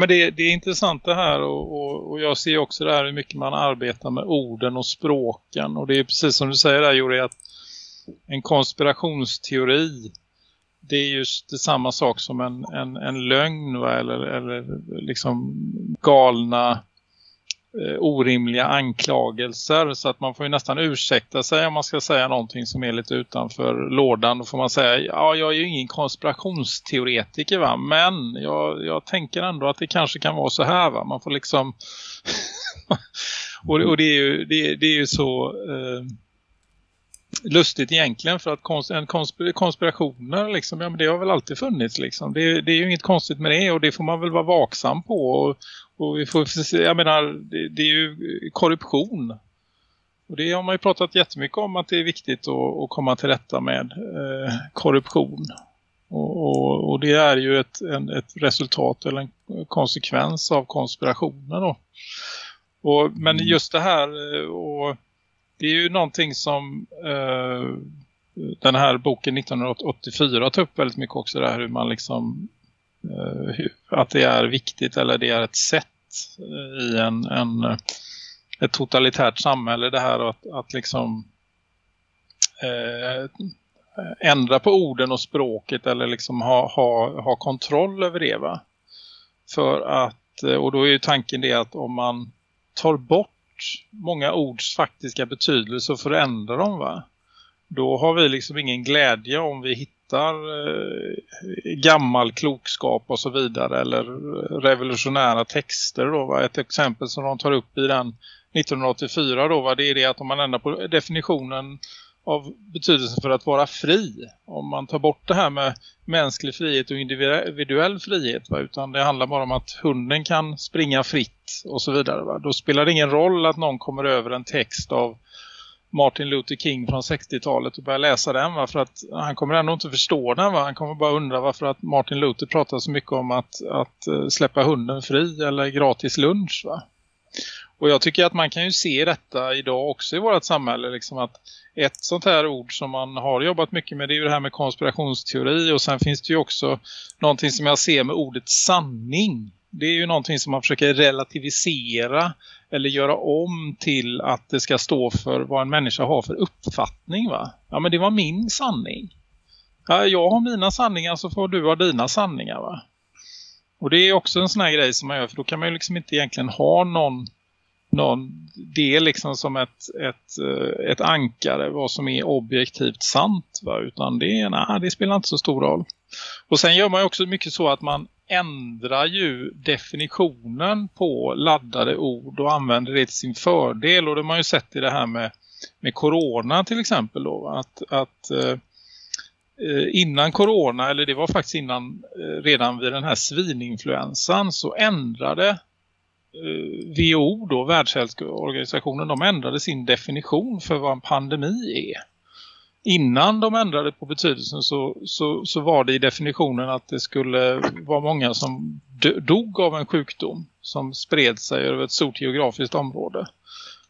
Men det, det är intressant det här och, och, och jag ser också det här hur mycket man arbetar med orden och språken. Och det är precis som du säger där Jori att en konspirationsteori det är just det samma sak som en, en, en lögn va? Eller, eller liksom galna eh, orimliga anklagelser så att man får ju nästan ursäkta sig om man ska säga någonting som är lite utanför lådan. Då får man säga, ja jag är ju ingen konspirationsteoretiker va, men jag, jag tänker ändå att det kanske kan vara så här va. Man får liksom, och, och det, är ju, det, det är ju så eh, lustigt egentligen för att konst, en konspir, konspirationer liksom, ja men det har väl alltid funnits liksom. Det, det är ju inget konstigt med det och det får man väl vara vaksam på och, och vi får jag menar det, det är ju korruption och det har man ju pratat jättemycket om att det är viktigt att, att komma till rätta med eh, korruption. Och, och, och det är ju ett, en, ett resultat eller en konsekvens av konspirationer då. Och, men just det här eh, och det är ju någonting som uh, den här boken 1984 tar upp väldigt mycket också där hur man liksom uh, hur, att det är viktigt eller det är ett sätt eh, i en, en ett totalitärt samhälle det här att, att liksom uh, ändra på orden och språket eller liksom ha, ha, ha kontroll över det va. För att, och då är ju tanken det att om man tar bort många ords faktiska betydelse och förändra dem va. Då har vi liksom ingen glädje om vi hittar eh, gammal klokskap och så vidare eller revolutionära texter då va. Ett exempel som de tar upp i den 1984 då va, det är det att om man ändrar på definitionen av betydelsen för att vara fri. Om man tar bort det här med mänsklig frihet och individuell frihet. Va? Utan det handlar bara om att hunden kan springa fritt och så vidare. Va? Då spelar det ingen roll att någon kommer över en text av Martin Luther King från 60-talet och börjar läsa den. Va? För att han kommer ändå inte förstå den. Va? Han kommer bara undra varför att Martin Luther pratar så mycket om att, att eh, släppa hunden fri eller gratis lunch. Va? Och jag tycker att man kan ju se detta idag också i vårt samhälle. Liksom att ett sånt här ord som man har jobbat mycket med det är ju det här med konspirationsteori. Och sen finns det ju också någonting som jag ser med ordet sanning. Det är ju någonting som man försöker relativisera eller göra om till att det ska stå för vad en människa har för uppfattning va. Ja men det var min sanning. Ja, jag har mina sanningar så får du ha dina sanningar va. Och det är också en sån här grej som man gör för då kan man ju liksom inte egentligen ha någon, någon det liksom som ett, ett, eh, ett ankare vad som är objektivt sant va? utan det, nej, det spelar inte så stor roll. Och sen gör man ju också mycket så att man ändrar ju definitionen på laddade ord och använder det till sin fördel och det har man ju sett i det här med, med corona till exempel då att, att eh, eh, innan corona, eller det var faktiskt innan eh, redan vid den här svininfluensan så ändrade Eh, WHO då, Världshälsoorganisationen, de ändrade sin definition för vad en pandemi är. Innan de ändrade på betydelsen så, så, så var det i definitionen att det skulle vara många som dog av en sjukdom som spred sig över ett stort geografiskt område.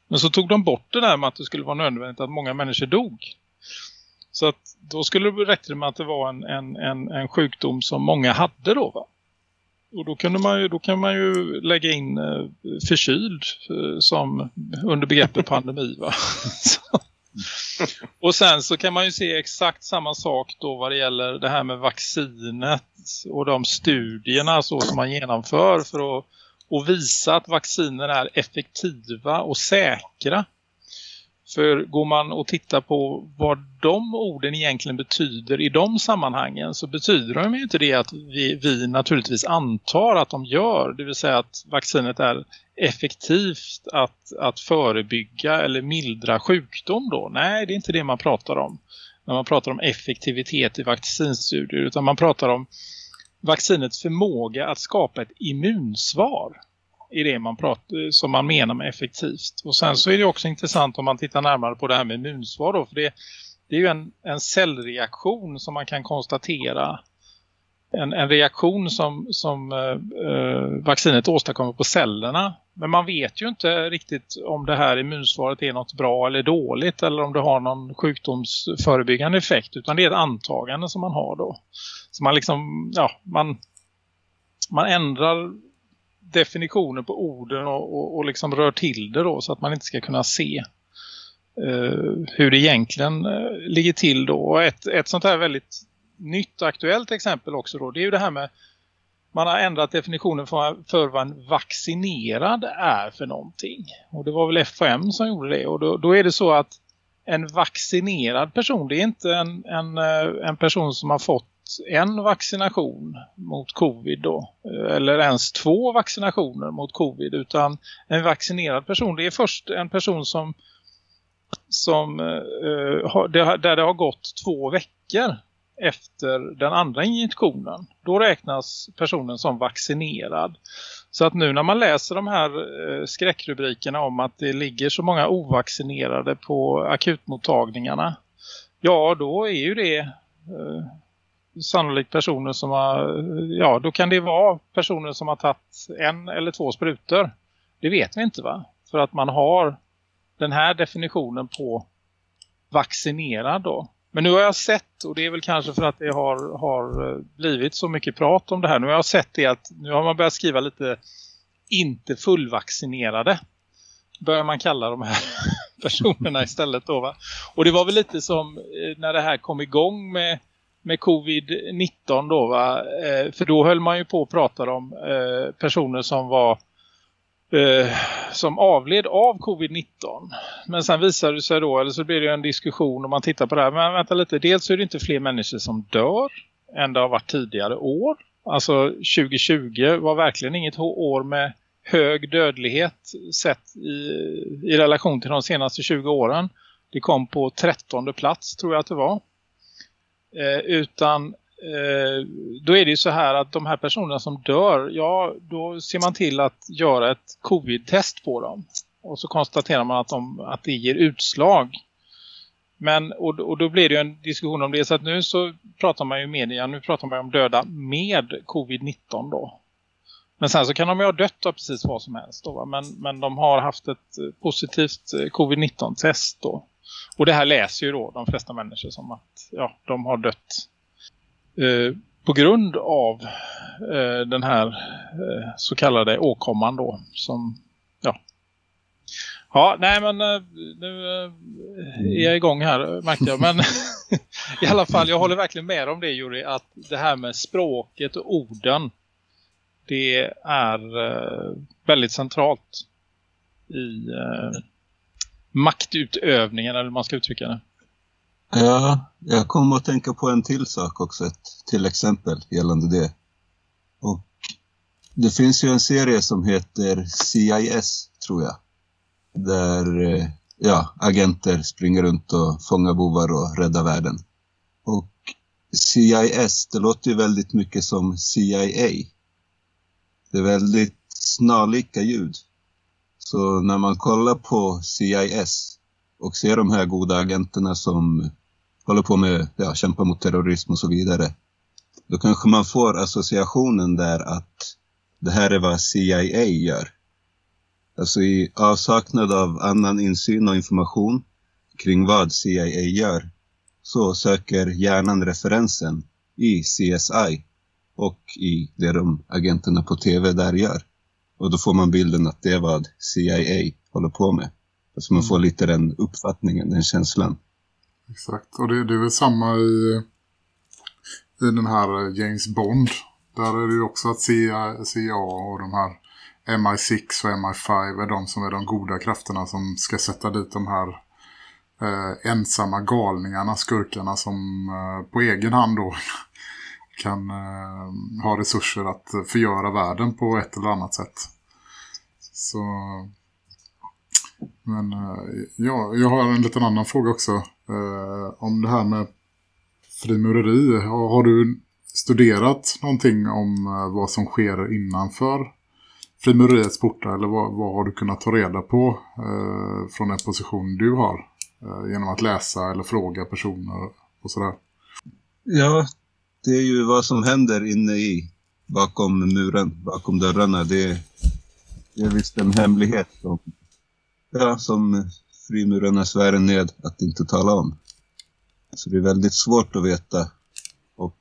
Men så tog de bort det där med att det skulle vara nödvändigt att många människor dog. Så att då skulle det räcka med att det var en, en, en, en sjukdom som många hade då va? Och då, kunde man ju, då kan man ju lägga in eh, förkyld eh, som under begreppet pandemi va? och sen så kan man ju se exakt samma sak då vad det gäller det här med vaccinet och de studierna så som man genomför för att och visa att vacciner är effektiva och säkra. För går man och tittar på vad de orden egentligen betyder i de sammanhangen så betyder de ju inte det att vi, vi naturligtvis antar att de gör. Det vill säga att vaccinet är effektivt att, att förebygga eller mildra sjukdom då. Nej, det är inte det man pratar om när man pratar om effektivitet i vaccinstudier utan man pratar om vaccinets förmåga att skapa ett immunsvar i det man pratar, som man menar med effektivt. Och sen så är det också intressant om man tittar närmare på det här med immunsvar då, för det, det är ju en, en cellreaktion som man kan konstatera en, en reaktion som, som eh, eh, vaccinet åstadkommer på cellerna. Men man vet ju inte riktigt om det här immunsvaret är något bra eller dåligt eller om det har någon sjukdomsförebyggande effekt utan det är ett antagande som man har då. Så man liksom, ja, man, man ändrar definitioner på orden och, och, och liksom rör till det då så att man inte ska kunna se eh, hur det egentligen eh, ligger till då. Och ett, ett sånt här väldigt nytt aktuellt exempel också då det är ju det här med man har ändrat definitionen för, för vad en vaccinerad är för någonting. Och det var väl FHM som gjorde det. Och då, då är det så att en vaccinerad person, det är inte en, en, eh, en person som har fått en vaccination mot covid då. Eller ens två vaccinationer mot covid. Utan en vaccinerad person, det är först en person som, som uh, där det har gått två veckor efter den andra injektionen. Då räknas personen som vaccinerad. Så att nu när man läser de här eh, skräckrubrikerna om att det ligger så många ovaccinerade på akutmottagningarna. Ja, då är ju det eh, sannolikt personer som har, ja då kan det vara personer som har tagit en eller två sprutor. Det vet vi inte va? För att man har den här definitionen på vaccinerad då. Men nu har jag sett, och det är väl kanske för att det har, har eh, blivit så mycket prat om det här. Nu har jag sett det att nu har man börjat skriva lite inte fullvaccinerade. Börjar man kalla de här personerna istället då va? Och det var väl lite som eh, när det här kom igång med med covid-19 då va? Eh, för då höll man ju på att prata om eh, personer som var eh, som avled av covid-19. Men sen visade det sig då, eller så blir det en diskussion om man tittar på det här. Men vänta lite, dels är det inte fler människor som dör än det har varit tidigare år. Alltså 2020 var verkligen inget år med hög dödlighet sett i, i relation till de senaste 20 åren. Det kom på trettonde plats tror jag att det var. Eh, utan eh, då är det ju så här att de här personerna som dör, ja då ser man till att göra ett covid-test på dem. Och så konstaterar man att, de, att det ger utslag. Men, och, och då blir det ju en diskussion om det. Så att nu så pratar man ju i media, nu pratar man om döda med covid-19 då. Men sen så kan de ju ha dött av precis vad som helst då. Men, men de har haft ett positivt eh, covid-19-test då. Och det här läser ju då de flesta människor som att ja, de har dött eh, på grund av eh, den här eh, så kallade åkomman då som ja Ja, nej men eh, nu eh, är jag igång här märkte jag. Men i alla fall, jag håller verkligen med om det Juri. Att det här med språket och orden. det är eh, väldigt centralt i eh, maktutövningen eller hur man ska uttrycka det. Ja, jag kommer att tänka på en till sak också, ett till exempel gällande det. Och det finns ju en serie som heter CIS, tror jag. Där eh, ja, agenter springer runt och fångar bovar och räddar världen. Och CIS, det låter ju väldigt mycket som CIA. Det är väldigt snarlika ljud. Så när man kollar på CIS och ser de här goda agenterna som håller på med, ja, kämpa mot terrorism och så vidare. Då kanske man får associationen där att det här är vad CIA gör. Alltså i avsaknad av annan insyn och information kring vad CIA gör så söker hjärnan referensen i CSI och i det de agenterna på tv där gör. Och då får man bilden att det är vad CIA håller på med. Alltså man får lite den uppfattningen, den känslan. Exakt, och det, det är väl samma i, i den här James Bond. Där är det ju också att CIA, CIA och de här MI6 och MI5 är de som är de goda krafterna som ska sätta dit de här eh, ensamma galningarna, skurkarna som eh, på egen hand då kan eh, ha resurser att förgöra världen på ett eller annat sätt. Så men eh, ja, jag har en liten annan fråga också. Eh, om det här med frimureri. Har, har du studerat någonting om eh, vad som sker innanför frimureriets portar? Eller vad, vad har du kunnat ta reda på eh, från den position du har? Eh, genom att läsa eller fråga personer och sådär. Ja, det är ju vad som händer inne i, bakom muren, bakom dörrarna. Det, det är visst en hemlighet som, ja, som frimurarna svär en ned att inte tala om. Så det är väldigt svårt att veta. Och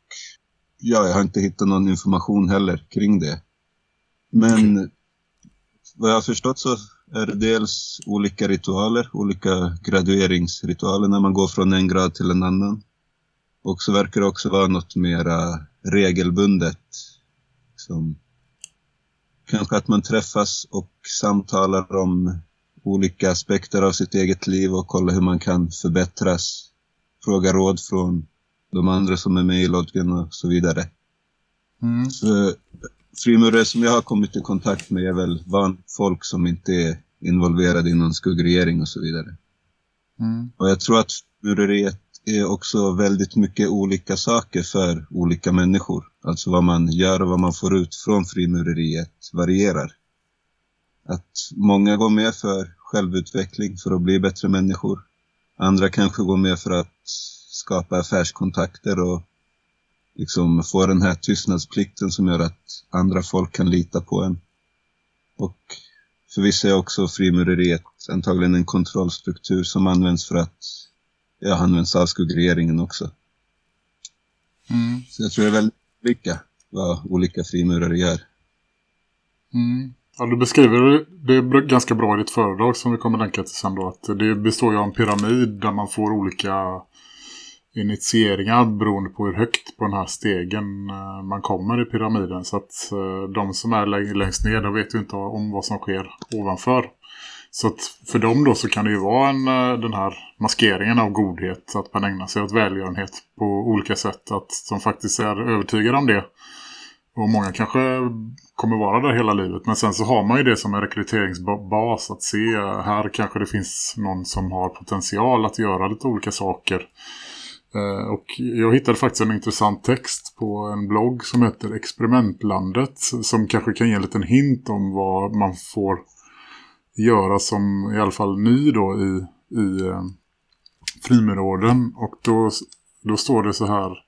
ja, jag har inte hittat någon information heller kring det. Men vad jag har förstått så är det dels olika ritualer, olika gradueringsritualer när man går från en grad till en annan. Och så verkar det också vara något mera regelbundet. Som kanske att man träffas och samtalar om olika aspekter av sitt eget liv och kollar hur man kan förbättras. Fråga råd från de andra som är med i lodgen och så vidare. Mm. Så frimurare som jag har kommit i kontakt med är väl van folk som inte är involverade i någon skuggregering och så vidare. Mm. Och jag tror att frimureriet är också väldigt mycket olika saker för olika människor. Alltså vad man gör och vad man får ut från frimureriet varierar. Att många går med för självutveckling för att bli bättre människor. Andra kanske går med för att skapa affärskontakter och liksom få den här tystnadsplikten som gör att andra folk kan lita på en. Och för vissa är också frimureriet antagligen en kontrollstruktur som används för att ja, används av skuggregeringen också. Mm. Så jag tror det är väldigt olika vad olika frimurare gör. Mm. Ja, du beskriver det ganska bra i ditt föredrag som vi kommer länka till sen då. Att det består ju av en pyramid där man får olika initieringar beroende på hur högt på den här stegen eh, man kommer i pyramiden. Så att eh, de som är längst ner de vet ju inte om vad som sker ovanför. Så att för dem då så kan det ju vara en, eh, den här maskeringen av godhet. Att man ägnar sig åt välgörenhet på olika sätt. Att de faktiskt är övertygade om det. Och många kanske kommer vara där hela livet. Men sen så har man ju det som en rekryteringsbas. Att se eh, här kanske det finns någon som har potential att göra lite olika saker. Eh, och jag hittade faktiskt en intressant text på en blogg som heter Experimentlandet. Som kanske kan ge en liten hint om vad man får göra som i alla fall ny då i, i eh, frimurorden. Och då, då står det så här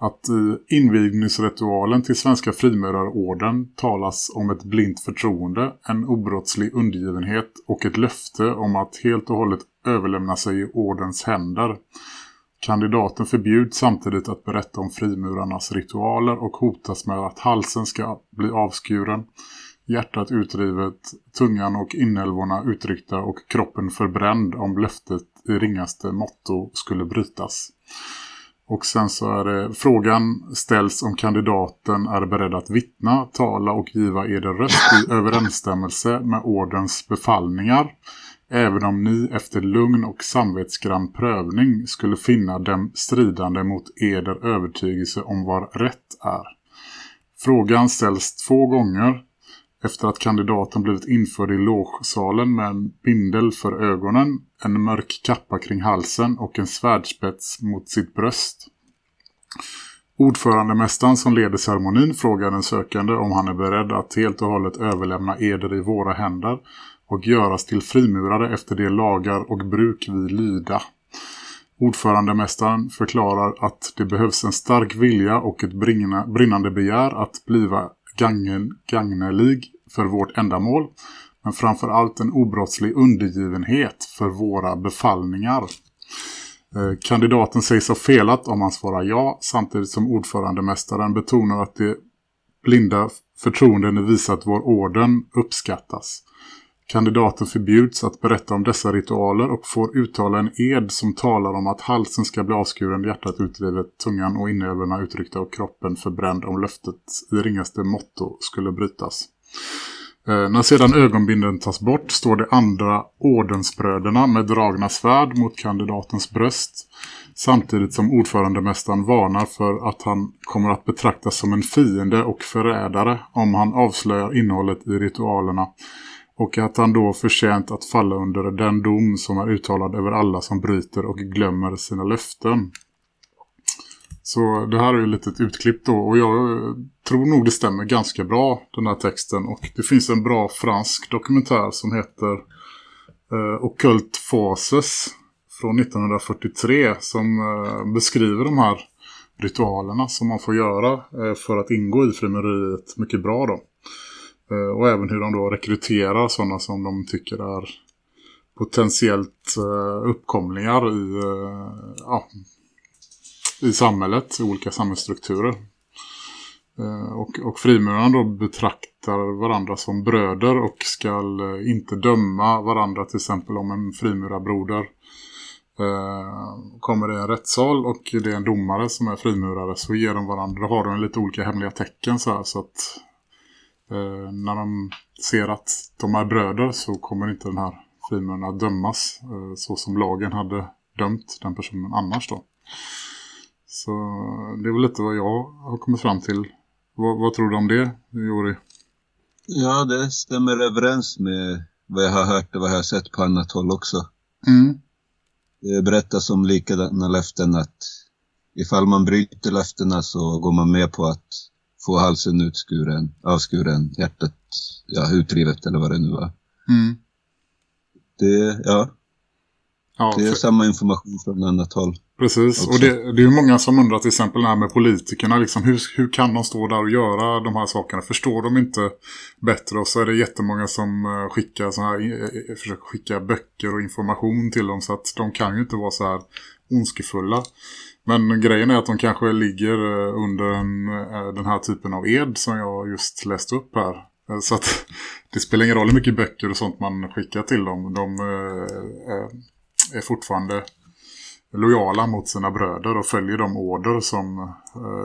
att i invigningsritualen till Svenska frimurarorden talas om ett blint förtroende, en obrottslig undergivenhet och ett löfte om att helt och hållet överlämna sig i ordens händer. Kandidaten förbjuds samtidigt att berätta om frimurarnas ritualer och hotas med att halsen ska bli avskuren, hjärtat utrivet, tungan och inälvorna utryckta och kroppen förbränd om löftet i ringaste motto skulle brytas. Och sen så är det frågan ställs om kandidaten är beredd att vittna, tala och giva eder röst i överensstämmelse med ordens befallningar. Även om ni efter lugn och samvetsgrann prövning skulle finna dem stridande mot eder övertygelse om vad rätt är. Frågan ställs två gånger efter att kandidaten blivit införd i logesalen med en bindel för ögonen, en mörk kappa kring halsen och en svärdspets mot sitt bröst. Ordförandemästaren som leder ceremonin frågar den sökande om han är beredd att helt och hållet överlämna eder i våra händer och göras till frimurare efter de lagar och bruk vi lyda. Ordförandemästaren förklarar att det behövs en stark vilja och ett brinnande begär att bliva gagnelig för vårt ändamål, men framförallt en obrottslig undergivenhet för våra befallningar. Eh, kandidaten sägs ha felat om han svarar ja, samtidigt som ordförandemästaren betonar att det blinda förtroende ni visat vår orden uppskattas. Kandidaten förbjuds att berätta om dessa ritualer och får uttala en ed som talar om att halsen ska bli avskuren, hjärtat utdrivet, tungan och inälvorna uttryckta och kroppen förbränd om löftet i ringaste motto skulle brytas. Eh, när sedan ögonbinden tas bort står de andra ordensbröderna med dragna svärd mot kandidatens bröst samtidigt som ordförandemästaren varnar för att han kommer att betraktas som en fiende och förrädare om han avslöjar innehållet i ritualerna och att han då förtjänt att falla under den dom som är uttalad över alla som bryter och glömmer sina löften. Så det här är ju ett litet utklipp då och jag tror nog det stämmer ganska bra den här texten och det finns en bra fransk dokumentär som heter eh, Occult Fases från 1943 som eh, beskriver de här ritualerna som man får göra eh, för att ingå i frimureriet mycket bra då. Eh, och även hur de då rekryterar sådana som de tycker är potentiellt eh, uppkomlingar i, eh, ja, i samhället, i olika samhällsstrukturer. Och, och frimurarna då betraktar varandra som bröder och ska inte döma varandra till exempel om en frimurarbroder kommer det en rättssal och det är en domare som är frimurare så ger de varandra, har de lite olika hemliga tecken så här så att eh, när de ser att de är bröder så kommer inte den här frimuraren att dömas eh, så som lagen hade dömt den personen annars då. Så det är väl lite vad jag har kommit fram till. Vad, vad tror du om det, Jori? Ja, det stämmer överens med vad jag har hört och vad jag har sett på annat håll också. Mm. Det berättas om likadana löften att ifall man bryter löftena så går man med på att få halsen utskuren, avskuren, hjärtat ja, utrivet eller vad det nu var. Mm. Det, ja, Ja, det är för- samma information från annat håll. Precis, också. och det, det är ju många som undrar till exempel det här med politikerna. Liksom, hur, hur kan de stå där och göra de här sakerna? Förstår de inte bättre? Och så är det jättemånga som eh, skickar, så här, försöker skicka böcker och information till dem. Så att de kan ju inte vara så här ondskefulla. Men grejen är att de kanske ligger eh, under en, eh, den här typen av ed som jag just läste upp här. Eh, Så att det spelar ingen roll hur mycket böcker och sånt man skickar till dem. De är- fortfarande lojala mot sina bröder och följer de order som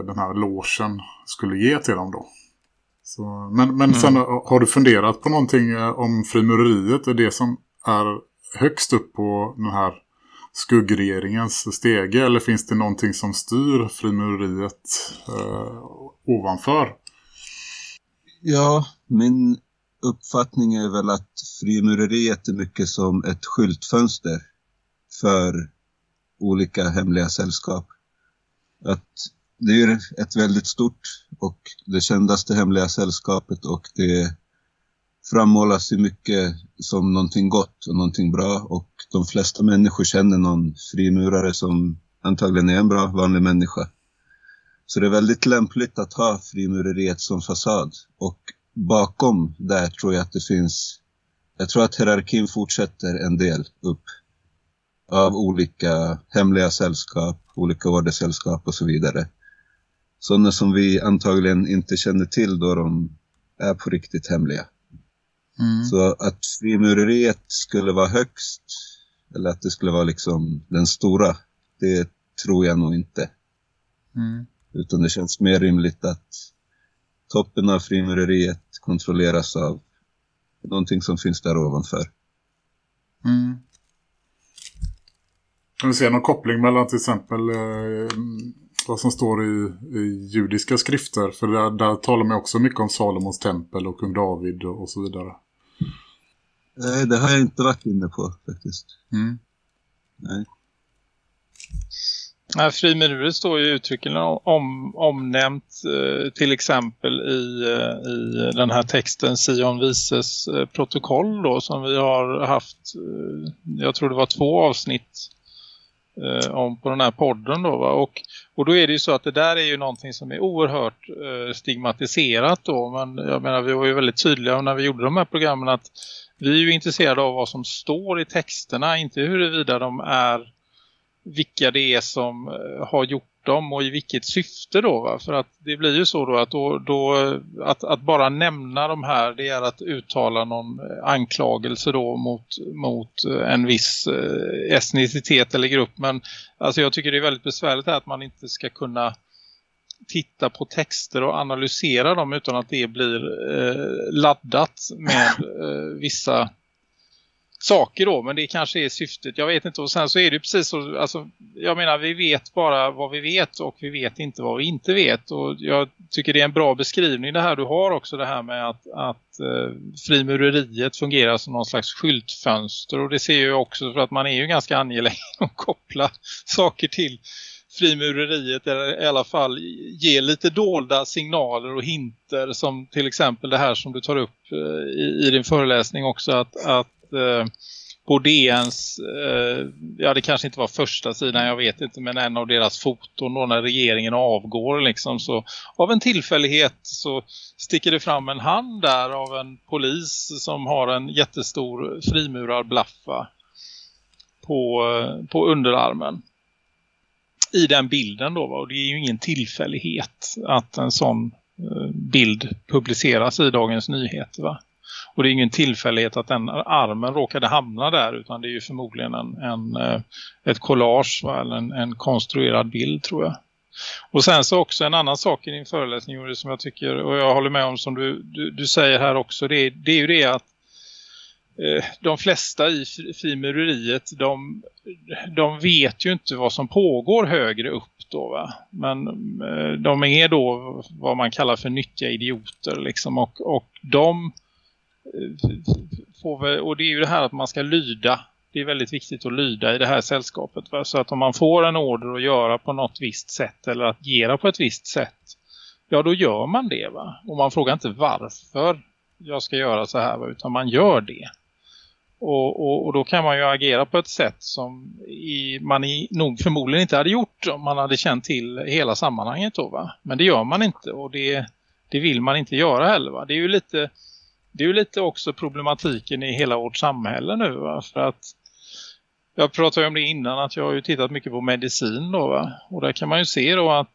den här logen skulle ge till dem då. Så, men men sen eh, har du funderat på någonting om frimureriet är det som är högst upp på den här skuggregeringens stege eller finns det någonting som styr frimureriet eh, ovanför? Ja, min uppfattning är väl att frimureriet är mycket som ett skyltfönster för olika hemliga sällskap. Att det är ju ett väldigt stort och det kändaste hemliga sällskapet och det frammålas ju mycket som någonting gott och någonting bra och de flesta människor känner någon frimurare som antagligen är en bra vanlig människa. Så det är väldigt lämpligt att ha frimureriet som fasad. Och bakom där tror jag att det finns, jag tror att hierarkin fortsätter en del upp av olika hemliga sällskap, olika ordersällskap och så vidare. Sådana som vi antagligen inte känner till då de är på riktigt hemliga. Så att frimureriet skulle vara högst, eller att det skulle vara liksom den stora, det tror jag nog inte. Mm. Utan det känns mer rimligt att toppen av frimureriet kontrolleras av någonting som finns där ovanför. Mm. Kan du se någon koppling mellan till exempel eh, vad som står i, i judiska skrifter? För där, där talar man också mycket om Salomons tempel och kung David och, och så vidare. Nej, det har jag inte varit inne på faktiskt. Mm. Nej. Nej, frimureri står ju uttryckligen om, omnämnt eh, till exempel i, eh, i den här texten Sion Vises eh, protokoll då som vi har haft, eh, jag tror det var två avsnitt eh, om på den här podden då va? Och, och då är det ju så att det där är ju någonting som är oerhört eh, stigmatiserat då men jag menar vi var ju väldigt tydliga när vi gjorde de här programmen att vi är ju intresserade av vad som står i texterna, inte huruvida de är vilka det är som eh, har gjort dem och i vilket syfte då va? För att det blir ju så då att, då, då, att, att bara nämna de här det är att uttala någon eh, anklagelse då mot, mot eh, en viss etnicitet eller grupp. Men alltså jag tycker det är väldigt besvärligt att man inte ska kunna titta på texter och analysera dem utan att det blir eh, laddat med eh, vissa saker då, men det kanske är syftet. Jag vet inte. Och sen så är det precis så, alltså, jag menar vi vet bara vad vi vet och vi vet inte vad vi inte vet. Och jag tycker det är en bra beskrivning det här du har också det här med att, att eh, frimureriet fungerar som någon slags skyltfönster. Och det ser jag också för att man är ju ganska angelägen att koppla saker till frimureriet eller i alla fall ge lite dolda signaler och hinter som till exempel det här som du tar upp eh, i, i din föreläsning också att, att eh, på DNs, eh, ja det kanske inte var första sidan, jag vet inte, men en av deras foton då när regeringen avgår liksom så av en tillfällighet så sticker det fram en hand där av en polis som har en jättestor frimurarblaffa på, eh, på underarmen i den bilden då och det är ju ingen tillfällighet att en sån eh, bild publiceras i Dagens Nyheter va. Och det är ingen tillfällighet att den armen råkade hamna där utan det är ju förmodligen en, en, eh, ett collage va? eller en, en konstruerad bild tror jag. Och sen så också en annan sak i din föreläsning som jag tycker, och jag håller med om som du, du, du säger här också, det är, det är ju det att Eh, de flesta i frimureriet de, de vet ju inte vad som pågår högre upp då va. Men eh, de är då vad man kallar för nyttiga idioter liksom och, och de eh, får väl, och det är ju det här att man ska lyda det är väldigt viktigt att lyda i det här sällskapet. Va? Så att om man får en order att göra på något visst sätt eller att agera på ett visst sätt, ja då gör man det va. Och man frågar inte varför jag ska göra så här utan man gör det. Och, och, och, då kan man ju agera på ett sätt som i, man i, nog förmodligen inte hade gjort om man hade känt till hela sammanhanget då va. Men det gör man inte och det, det vill man inte göra heller va. Det är ju lite, det är ju lite också problematiken i hela vårt samhälle nu va. För att jag pratade om det innan att jag har ju tittat mycket på medicin då va? Och där kan man ju se då att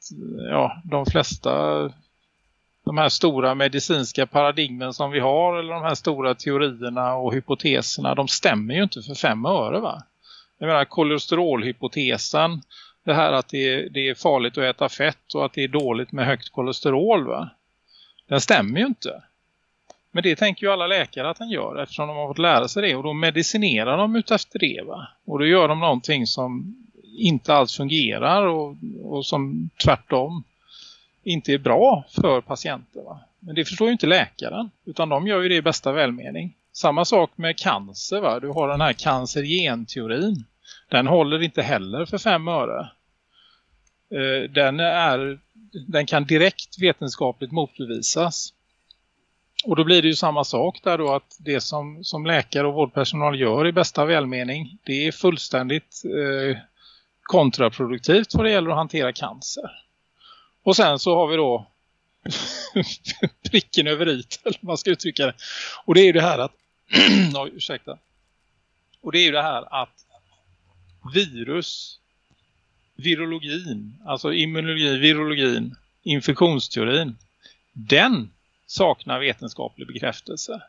ja, de flesta de här stora medicinska paradigmen som vi har eller de här stora teorierna och hypoteserna de stämmer ju inte för fem öre va? Jag menar kolesterolhypotesen det här att det är, det är farligt att äta fett och att det är dåligt med högt kolesterol va? Den stämmer ju inte. Men det tänker ju alla läkare att den gör eftersom de har fått lära sig det. Och då medicinerar de ut efter det va. Och då gör de någonting som inte alls fungerar och, och som tvärtom inte är bra för patienter va. Men det förstår ju inte läkaren utan de gör ju det i bästa välmening. Samma sak med cancer va. Du har den här cancergenteorin. Den håller inte heller för fem öre. Eh, den, är, den kan direkt vetenskapligt motbevisas. Och då blir det ju samma sak där då att det som, som läkare och vårdpersonal gör i bästa välmening det är fullständigt eh, kontraproduktivt vad det gäller att hantera cancer. Och sen så har vi då pricken över i eller man ska uttrycka det. Och det är ju det här att Oj, ursäkta. Och det är ju det här att virus virologin, alltså immunologi, virologin, infektionsteorin, den saknar vetenskaplig bekräftelse.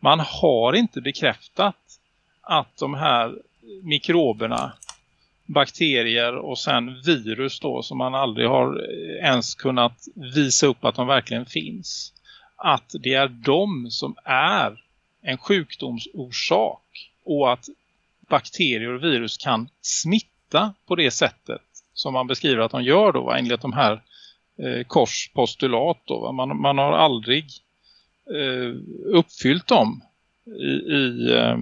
Man har inte bekräftat att de här mikroberna bakterier och sen virus då som man aldrig har eh, ens kunnat visa upp att de verkligen finns. Att det är de som är en sjukdomsorsak och att bakterier och virus kan smitta på det sättet som man beskriver att de gör då enligt de här eh, korspostulat då. Va? Man, man har aldrig eh, uppfyllt dem i, i eh,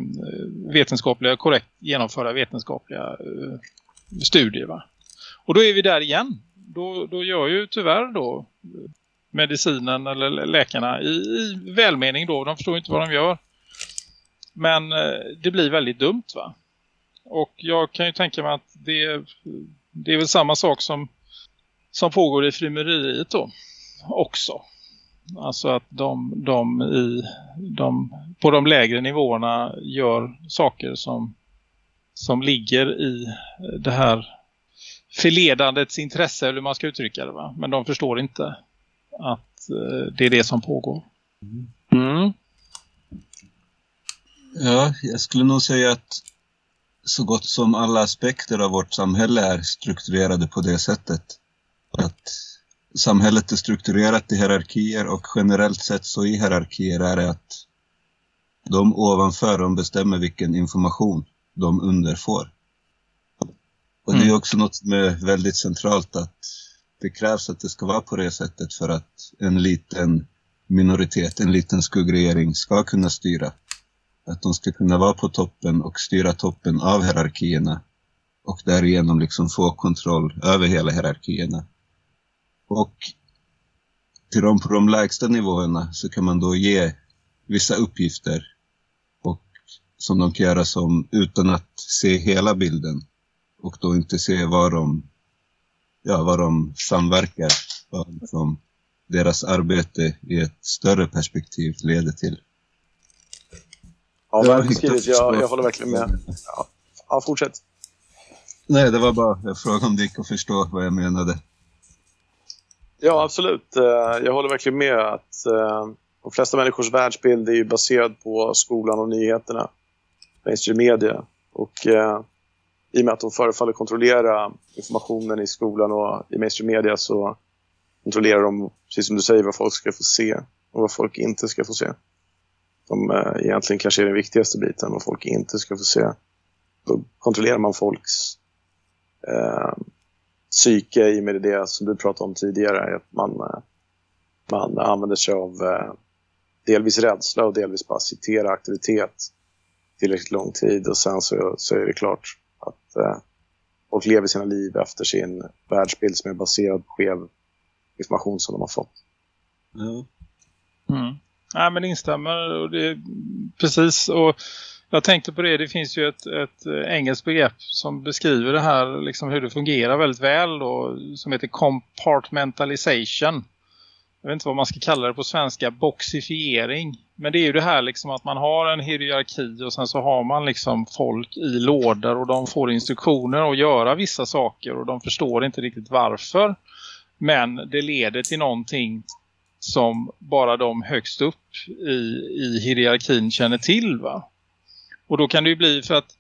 vetenskapliga, korrekt genomföra vetenskapliga eh, studier va. Och då är vi där igen. Då, då gör ju tyvärr då medicinen eller läkarna i, i välmening då, de förstår inte vad de gör. Men eh, det blir väldigt dumt va. Och jag kan ju tänka mig att det, det är väl samma sak som, som pågår i frimeriet då också. Alltså att de, de, i, de på de lägre nivåerna gör saker som, som ligger i det här förledandets intresse eller hur man ska uttrycka det va. Men de förstår inte att eh, det är det som pågår. Mm. Ja, jag skulle nog säga att så gott som alla aspekter av vårt samhälle är strukturerade på det sättet. Att samhället är strukturerat i hierarkier och generellt sett så i hierarkier är det att de ovanför de bestämmer vilken information de under får. Och det är Mm. också något som är väldigt centralt att det krävs att det ska vara på det sättet för att en liten minoritet, en liten skuggregering ska kunna styra. Att de ska kunna vara på toppen och styra toppen av hierarkierna och därigenom liksom få kontroll över hela hierarkierna. Och till dem på de lägsta nivåerna så kan man då ge vissa uppgifter och som de kan göra som utan att se hela bilden och då inte se vad de, ja, vad de samverkar, vad liksom deras arbete i ett större perspektiv leder till. Ja, Det var väl beskrivet. riktigt Jag, jag håller verkligen med. Ja, ja fortsätt. Nej, det var bara jag frågade om det gick att förstå vad jag menade. Ja, absolut. Eh, jag håller verkligen med att eh, de flesta människors världsbild är ju baserad på skolan och nyheterna, mainstream media. Och eh, i och med att de förefaller kontrollera informationen i skolan och i mainstream media så kontrollerar de, precis som du säger, vad folk ska få se och vad folk inte ska få se. Som eh, egentligen kanske är den viktigaste biten, vad folk inte ska få se. Då kontrollerar man folks eh, psyke i med det som du pratade om tidigare. Att man, eh, man använder sig av eh, delvis rädsla och delvis bara citera aktivitet tillräckligt lång tid och sen så, så är det klart att eh, folk lever sina liv efter sin världsbild som är baserad på skev information som de har fått. Ja. Mm. Nej men instämmer och det är precis och jag tänkte på det, det finns ju ett, ett eh, engelskt begrepp som beskriver det här, liksom hur det fungerar väldigt väl då, som heter compartmentalization. Jag vet inte vad man ska kalla det på svenska, boxifiering. Men det är ju det här liksom att man har en hierarki och sen så har man liksom folk i lådor och de får instruktioner att göra vissa saker och de förstår inte riktigt varför. Men det leder till någonting som bara de högst upp i, i hierarkin känner till va. Och då kan det ju bli för att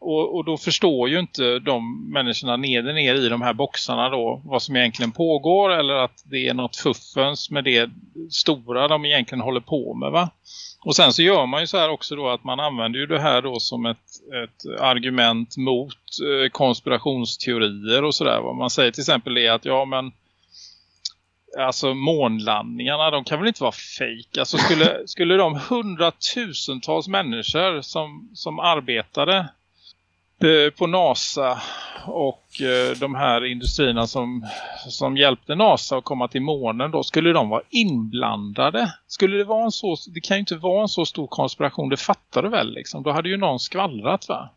och, och då förstår ju inte de människorna nere ner i de här boxarna då vad som egentligen pågår eller att det är något fuffens med det stora de egentligen håller på med va. Och sen så gör man ju så här också då att man använder ju det här då som ett, ett argument mot eh, konspirationsteorier och sådär. Vad man säger till exempel är att ja men alltså månlandningarna, de kan väl inte vara fake. Alltså skulle, skulle de hundratusentals människor som, som arbetade eh, på NASA och eh, de här industrierna som, som hjälpte NASA att komma till månen då, skulle de vara inblandade? Skulle det vara en så, det kan ju inte vara en så stor konspiration, det fattar du väl liksom. Då hade ju någon skvallrat va?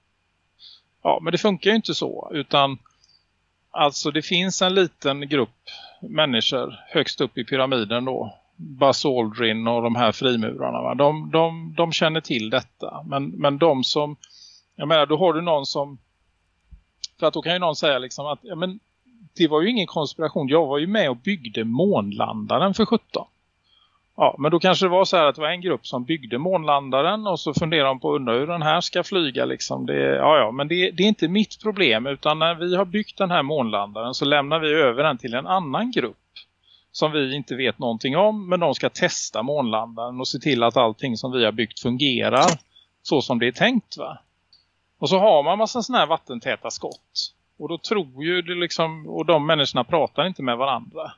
Ja, men det funkar ju inte så, utan alltså det finns en liten grupp människor högst upp i pyramiden då. Buzz Aldrin och de här frimurarna. Va? De, de, de känner till detta. Men, men de som, jag menar då har du någon som, för att då kan ju någon säga liksom att ja, men det var ju ingen konspiration. Jag var ju med och byggde månlandaren för 17. Ja, men då kanske det var så här att det var en grupp som byggde månlandaren och så funderar de på undra hur den här ska flyga liksom. Det, ja, ja, men det, det är inte mitt problem utan när vi har byggt den här månlandaren så lämnar vi över den till en annan grupp som vi inte vet någonting om men de ska testa månlandaren och se till att allting som vi har byggt fungerar så som det är tänkt va. Och så har man massa sådana här vattentäta skott. Och då tror ju det liksom, och de människorna pratar inte med varandra.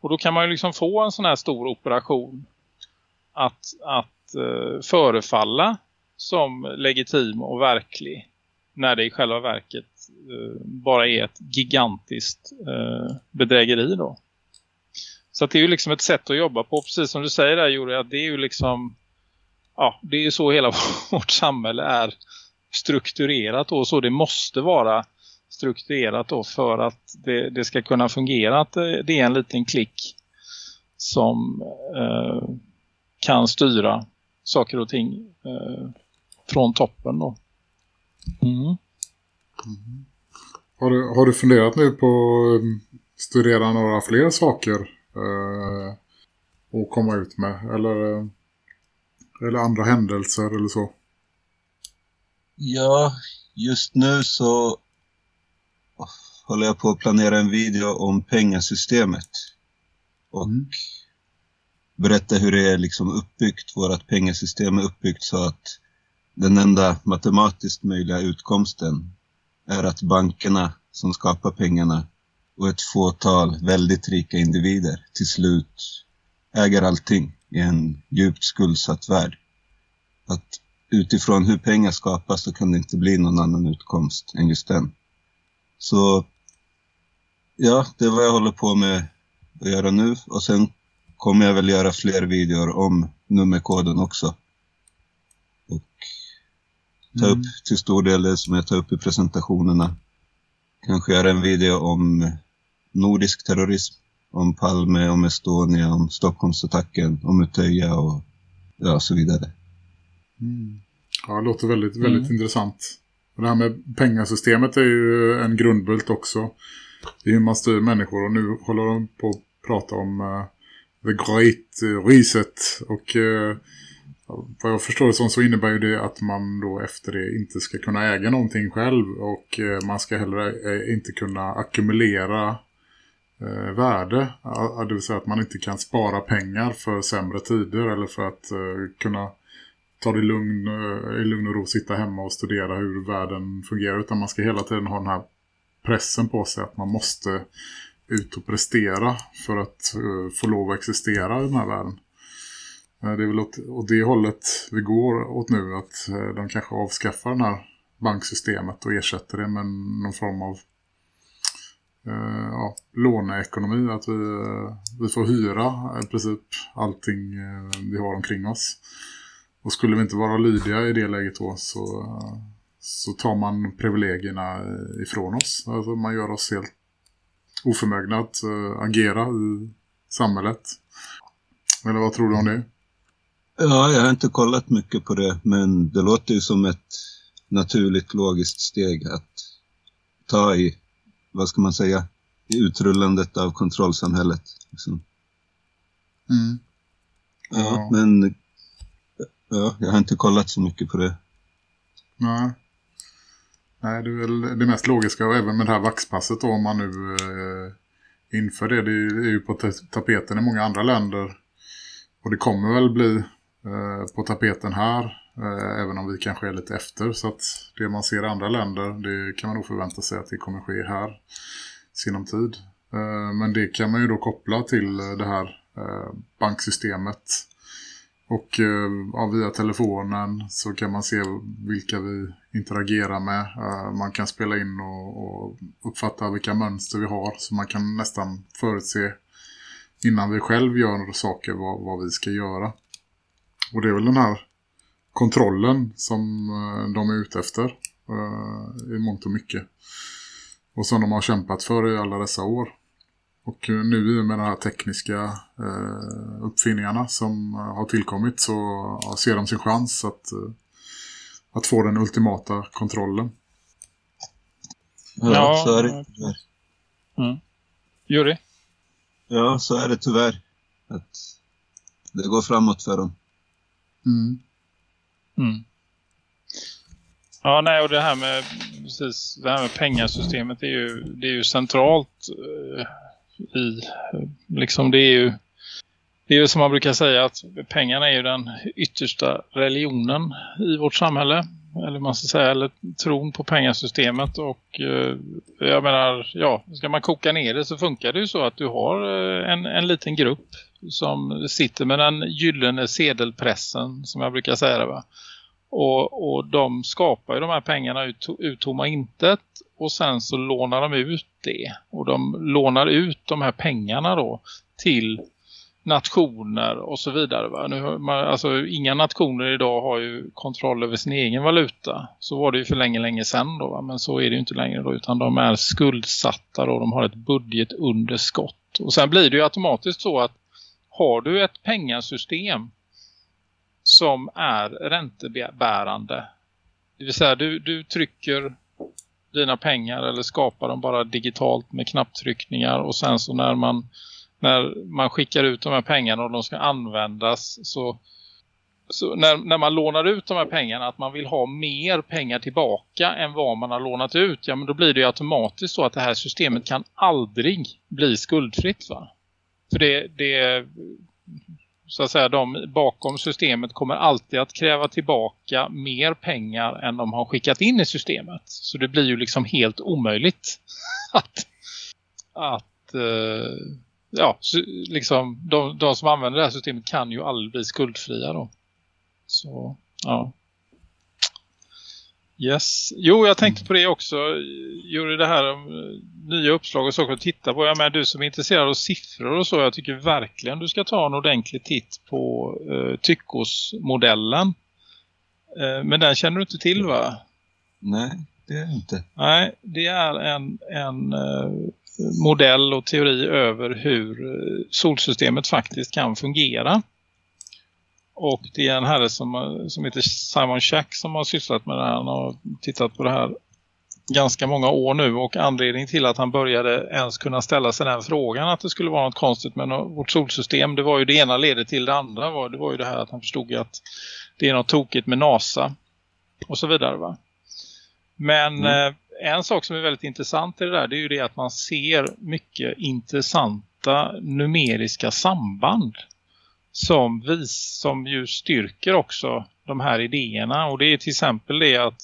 Och då kan man ju liksom få en sån här stor operation att, att eh, förefalla som legitim och verklig när det i själva verket eh, bara är ett gigantiskt eh, bedrägeri då. Så det är ju liksom ett sätt att jobba på, precis som du säger där Juri, att det är ju liksom ja, det är ju så hela vårt samhälle är strukturerat och så det måste vara strukturerat då för att det, det ska kunna fungera att det, det är en liten klick som eh, kan styra saker och ting eh, från toppen då. Mm. Mm. Har, du, har du funderat nu på att studera några fler saker eh, och komma ut med eller, eller andra händelser eller så? Ja, just nu så håller jag på att planera en video om pengasystemet. Och mm. berätta hur det är liksom uppbyggt. Vårt pengasystem är uppbyggt så att den enda matematiskt möjliga utkomsten är att bankerna som skapar pengarna och ett fåtal väldigt rika individer till slut äger allting i en djupt skuldsatt värld. Att utifrån hur pengar skapas så kan det inte bli någon annan utkomst än just den. Så ja, det är vad jag håller på med att göra nu och sen kommer jag väl göra fler videor om nummerkoden också. Och ta Mm. upp till stor del det som jag tar upp i presentationerna. Kanske göra en video om nordisk terrorism, om Palme, om Estonia, om Stockholmsattacken, om Utöja och ja, så vidare. Mm. Ja, det låter väldigt, väldigt intressant. Och det här med pengasystemet är ju en grundbult också. Det är hur man styr människor och nu håller de på att prata om uh, the great reset och uh, vad jag förstår det som så innebär ju det att man då efter det inte ska kunna äga någonting själv och uh, man ska heller inte kunna ackumulera uh, värde. Uh, det vill säga att man inte kan spara pengar för sämre tider eller för att uh, kunna ta det i lugn, eh, i lugn och ro, sitta hemma och studera hur världen fungerar. Utan man ska hela tiden ha den här pressen på sig att man måste ut och prestera för att uh, få lov att existera i den här världen. Uh, det är väl åt, åt det hållet vi går åt nu att uh, de kanske avskaffar det här banksystemet och ersätter det med någon form av ja, låneekonomi. Att vi, vi får hyra i princip allting vi har omkring oss. Och skulle vi inte vara lydiga i det läget då så, så tar man privilegierna ifrån oss. Alltså man gör oss helt oförmögna att uh, agera i samhället. Eller vad tror du om det? Ja, jag har inte kollat mycket på det men det låter ju som ett naturligt logiskt steg att ta i, vad ska man säga, i utrullandet av kontrollsamhället. Liksom. Mm. Ja, Ja. men ja, jag har inte kollat så mycket på det. Nej. Nej, det är väl det mest logiska och även med det här vaxpasset då om man nu eh, inför det. Det är ju på tapeten i många andra länder. Och det kommer väl bli eh, på tapeten här. Eh, även om vi kanske är lite efter. Så att det man ser i andra länder, det kan man nog förvänta sig att det kommer ske här sinom tid. Eh, men det kan man ju då koppla till eh, det här eh, banksystemet. Och eh, ja, via telefonen så kan man se vilka vi interagerar med. Eh, man kan spela in och, och uppfatta vilka mönster vi har. Så man kan nästan förutse innan vi själv gör saker vad, vad vi ska göra. Och det är väl den här kontrollen som eh, de är ute efter i mångt och mycket. Och som de har kämpat för i alla dessa år. Och eh, nu med de här tekniska eh, uppfinningarna som eh, har tillkommit så ser de sin chans att, eh, att få den ultimata kontrollen. Ja, Ja, så är det ja. tyvärr. Mm. Juri? Ja, så är det tyvärr. Att Det går framåt för dem. Mm. Mm. Ja, nej, och det här med precis, det här med pengasystemet är ju, det är ju centralt i, liksom det är ju det är ju som man brukar säga att pengarna är ju den yttersta religionen i vårt samhälle. Eller man ska säga, eller tron på pengasystemet. Och eh, jag menar, ja, ska man koka ner det så funkar det ju så att du har eh, en, en liten grupp som sitter med den gyllene sedelpressen som jag brukar säga det va. Och, och de skapar ju de här pengarna ut, ut tomma intet och sen så lånar de ut det. Och de lånar ut de här pengarna då till nationer och så vidare. Va? Nu, man, alltså, inga nationer idag har ju kontroll över sin egen valuta. Så var det ju för länge, länge sedan då. Va? Men så är det ju inte längre då. Utan de är skuldsatta och de har ett budgetunderskott. Och sen blir det ju automatiskt så att har du ett pengasystem som är räntebärande. Det vill säga du, du trycker dina pengar eller skapar dem bara digitalt med knapptryckningar och sen så när man när man skickar ut de här pengarna och de ska användas så, så när, när man lånar ut de här pengarna att man vill ha mer pengar tillbaka än vad man har lånat ut ja men då blir det ju automatiskt så att det här systemet kan aldrig bli skuldfritt va? För det, det så att säga de bakom systemet kommer alltid att kräva tillbaka mer pengar än de har skickat in i systemet. Så det blir ju liksom helt omöjligt att, att eh, ja, liksom de, de som använder det här systemet kan ju aldrig bli skuldfria då. Så, ja. Yes. Jo, jag tänkte på det också. Gjorde det här om eh, nya uppslag och saker att titta på. Jag menar, du som är intresserad av siffror och så. Jag tycker verkligen du ska ta en ordentlig titt på uh, Tyckos-modellen. Uh, men den känner du inte till va? Nej, det är inte. Nej, det är en, en uh, modell och teori över hur solsystemet faktiskt kan fungera. Och det är en herre som, som heter Simon Shack som har sysslat med det här. Han har tittat på det här ganska många år nu. Och anledningen till att han började ens kunna ställa sig den frågan att det skulle vara något konstigt med vårt solsystem. Det var ju det ena ledet till det andra. Var, det var ju det här att han förstod att det är något tokigt med NASA och så vidare va. Men mm. eh, en sak som är väldigt intressant i det där det är ju det att man ser mycket intressanta numeriska samband som, vis, som ju styrker också de här idéerna. Och det är till exempel det att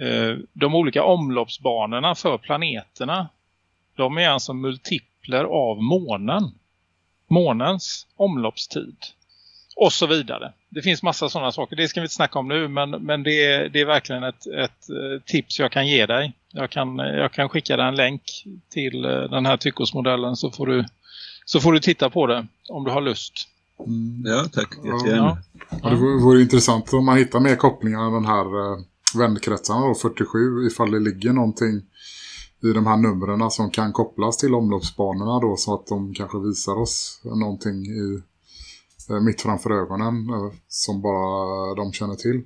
eh, de olika omloppsbanorna för planeterna de är alltså multipler av månen. Månens omloppstid. Och så vidare. Det finns massa sådana saker. Det ska vi inte snacka om nu. Men, men det, är, det är verkligen ett, ett eh, tips jag kan ge dig. Jag kan, jag kan skicka dig en länk till eh, den här tyckosmodellen så får du så får du titta på det om du har lust. Mm. Ja, tack. Jättegärna. Ja. Ja, det vore, vore intressant om man hittar mer kopplingar än den här eh, vändkretsarna då, 47 ifall det ligger någonting i de här numren som kan kopplas till omloppsbanorna då så att de kanske visar oss någonting i, eh, mitt framför ögonen eh, som bara de känner till.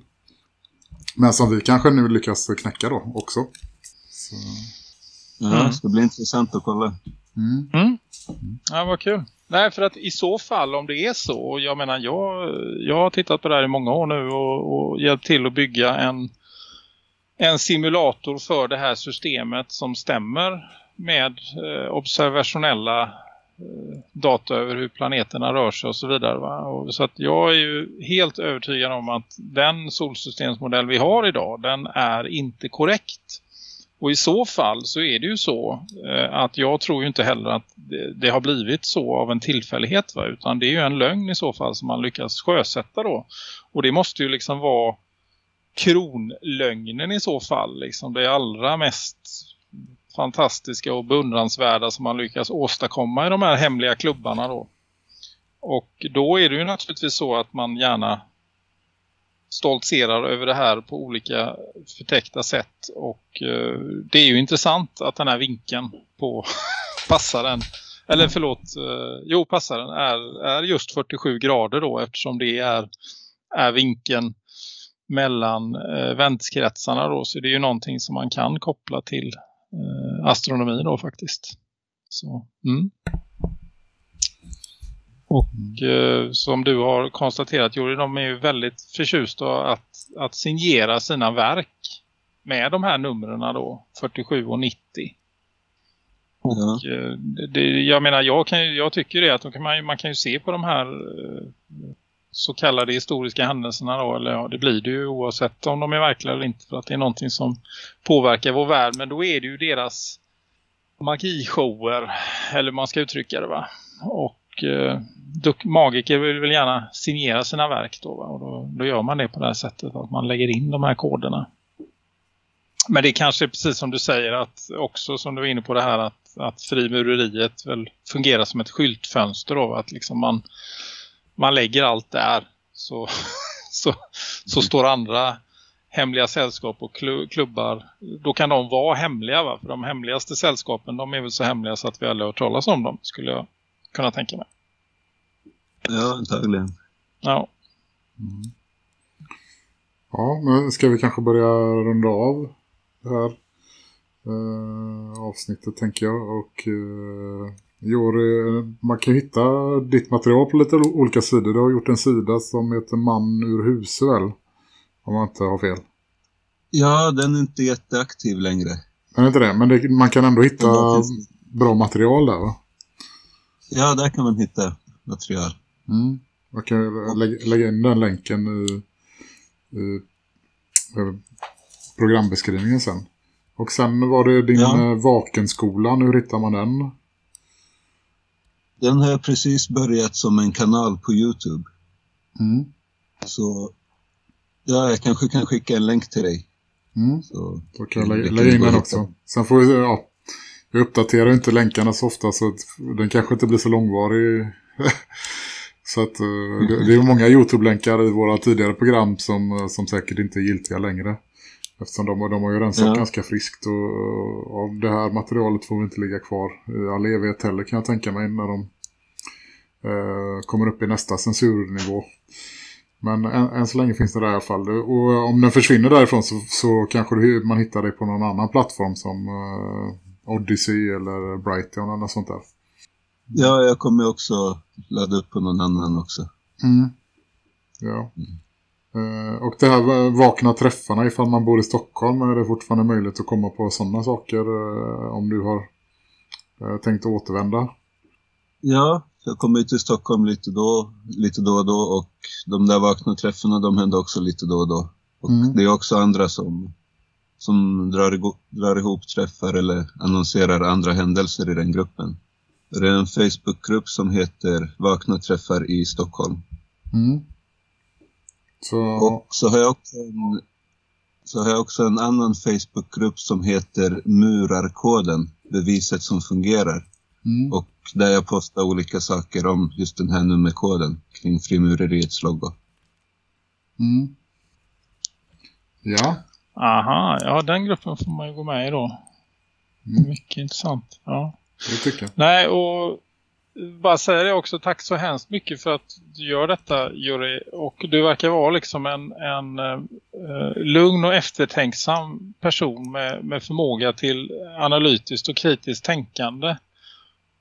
Men som vi kanske nu lyckas knäcka då också. Så. Ja, det ska bli intressant att kolla. Mm. Mm. Ja, vad kul. Nej, för att i så fall om det är så, och jag menar jag, jag har tittat på det här i många år nu och, och hjälpt till att bygga en, en simulator för det här systemet som stämmer med eh, observationella eh, data över hur planeterna rör sig och så vidare. Och så att jag är ju helt övertygad om att den solsystemsmodell vi har idag, den är inte korrekt. Och i så fall så är det ju så eh, att jag tror ju inte heller att det, det, har blivit så av en tillfällighet va? utan det är ju en lögn i så fall som man lyckas sjösätta då. Och det måste ju liksom vara kronlögnen i så fall liksom det allra mest fantastiska och beundransvärda som man lyckas åstadkomma i de här hemliga klubbarna då. Och då är det ju naturligtvis så att man gärna stoltserar över det här på olika förtäckta sätt. Och eh, det är ju intressant att den här vinkeln på passaren, eller förlåt, eh, jo passaren är, är just 47 grader då eftersom det är, är vinkeln mellan eh, väntskretsarna då. Så det är ju någonting som man kan koppla till eh, astronomi då faktiskt. Så, mm. Och eh, som du har konstaterat Jori, de är ju väldigt förtjusta att, att signera sina verk med de här numren då, 47 och 90. Och eh, det, jag menar, jag, kan, jag tycker det att kan man, man kan ju se på de här eh, så kallade historiska händelserna då, eller ja, det blir det ju oavsett om de är verkliga eller inte för att det är någonting som påverkar vår värld, men då är det ju deras magishower, eller man ska uttrycka det va. Och eh, duk- magiker vill väl gärna signera sina verk då va? och då, då gör man det på det här sättet att man lägger in de här koderna. Men det är kanske precis som du säger att också som du var inne på det här att, att frimureriet väl fungerar som ett skyltfönster då, va? att liksom man, man lägger allt där så, så, så står andra hemliga sällskap och klu- klubbar, då kan de vara hemliga va? För de hemligaste sällskapen, de är väl så hemliga så att vi aldrig har hört talas om dem, skulle jag kunna tänka mig. Ja, antagligen. Ja. Ja, men ska vi kanske börja runda av det här eh, avsnittet tänker jag. Och eh, Jori, man kan hitta ditt material på lite olika sidor. Du har gjort en sida som heter Man ur huset väl? Om man inte har fel. Ja, den är inte jätteaktiv längre. Men inte det, men det, man kan ändå hitta bra material där va? Ja, där kan man hitta material. Mm. Man kan lägga, lägga in den länken i, i, eh, programbeskrivningen sen. Och sen var det din Ja. ja. Vakenskolan, hur hittar man den? Den har jag precis börjat som en kanal på Youtube. Mm. Så ja, jag kanske kan skicka en länk till dig. Mm. Så, Då kan jag lägga, lägga in den också. Sen får vi, ja, jag uppdaterar inte länkarna så ofta så den kanske inte blir så långvarig. så att eh, det, det är många Youtube-länkar i våra tidigare program som, eh, som säkert inte är giltiga längre. Eftersom de, de har ju rensat Ja. ganska friskt och, och det här materialet får vi inte ligga kvar i all evighet heller kan jag tänka mig när de eh, kommer upp i nästa censurnivå. Men än, än så länge finns det där i alla fall. Och om den försvinner därifrån så, så kanske man hittar det på någon annan plattform som eh, Odyssey eller Brighton eller något sånt där. Ja, jag kommer också ladda upp på någon annan också. Mm. Ja. Eh, och det här va- vakna träffarna ifall man bor i Stockholm är det fortfarande möjligt att komma på sådana saker eh, om du har eh, tänkt att återvända. Ja, jag kommer ju till Stockholm lite då, lite då och då och de där vakna träffarna de händer också lite då och då. Och Mm. det är också andra som, som drar, drar ihop träffar eller annonserar andra händelser i den gruppen. Det är en Facebookgrupp som heter Vakna träffar i Stockholm. Mm. Så, Och så har jag också en, så har jag också en annan Facebookgrupp som heter Murarkoden, beviset som fungerar. mm. Och där jag postar olika saker om just den här nummerkoden kring frimureriets logo. Mm. Ja. Aha, ja den gruppen får man ju gå med i då. Mm. Mycket intressant. Ja. Det tycker jag. Nej, och bara säga det också, tack så hemskt mycket för att du gör detta, Juri. Och du verkar vara liksom en, en eh, lugn och eftertänksam person med, med förmåga till analytiskt och kritiskt tänkande.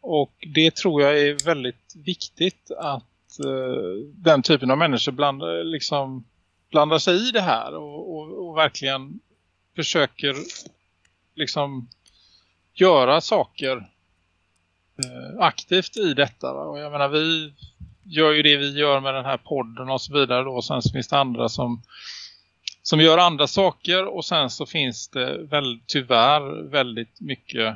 Och det tror jag är väldigt viktigt att eh, den typen av människor bland, liksom, blandar sig i det här och, och, och verkligen försöker liksom göra saker eh, aktivt i detta. Va? Och jag menar vi gör ju det vi gör med den här podden och så vidare då. Sen så finns det andra som, som gör andra saker och sen så finns det väl, tyvärr väldigt mycket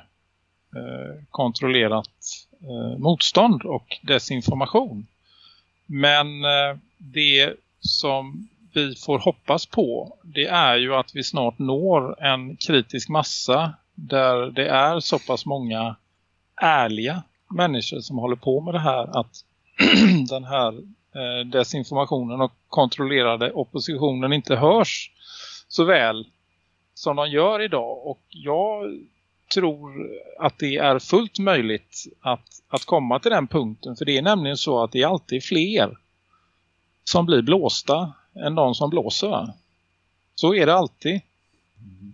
eh, kontrollerat eh, motstånd och desinformation. Men eh, det som vi får hoppas på det är ju att vi snart når en kritisk massa där det är så pass många ärliga människor som håller på med det här att den här eh, desinformationen och kontrollerade oppositionen inte hörs så väl som de gör idag. Och jag tror att det är fullt möjligt att, att komma till den punkten för det är nämligen så att det är alltid fler som blir blåsta än de som blåser va? Så är det alltid.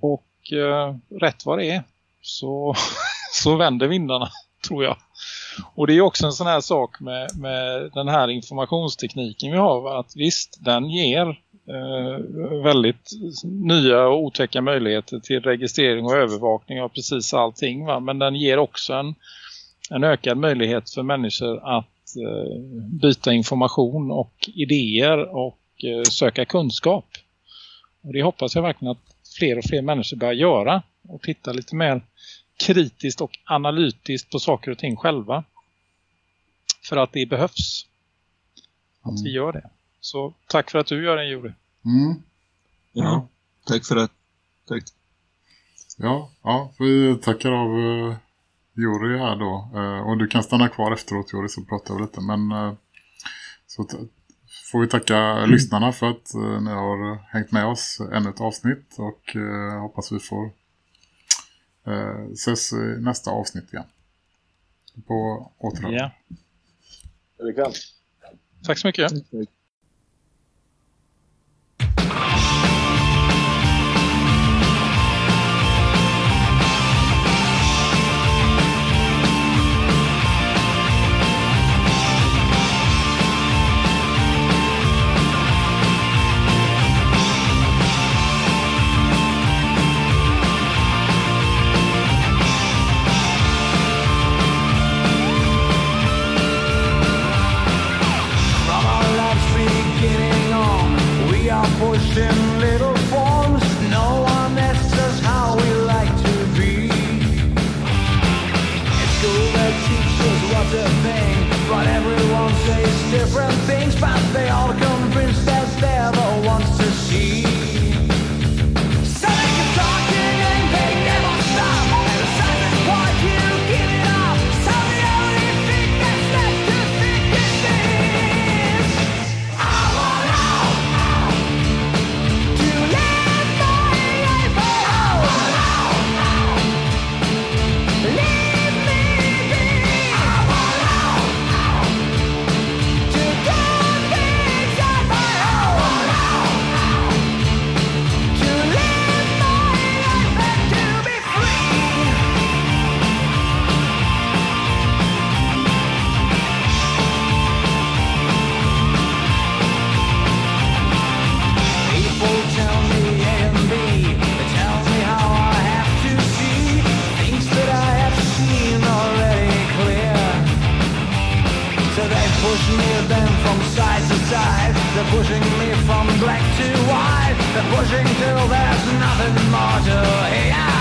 Och eh, rätt vad det är så, så vänder vindarna tror jag. Och det är också en sån här sak med, med den här informationstekniken vi har. Att visst, den ger eh, väldigt nya och otäcka möjligheter till registrering och övervakning av precis allting. Va? Men den ger också en, en ökad möjlighet för människor att eh, byta information och idéer och söka kunskap. Och det hoppas jag verkligen att fler och fler människor börjar göra och titta lite mer kritiskt och analytiskt på saker och ting själva. För att det behövs. Att Mm. vi gör det. Så tack för att du gör det, Juri. Mm. Ja, tack för att... Tack. Ja, ja, vi tackar av uh, Jori här då. Eh, och du kan stanna kvar efteråt Jori så pratar vi lite. Men eh, så får vi tacka lyssnarna för att eh, ni har hängt med oss ännu ett avsnitt. Och eh, hoppas vi får eh, ses i nästa avsnitt igen. På återhörande. Ja. Tack så mycket. They're pushing me from black to white. They're pushing till there's nothing more to hear.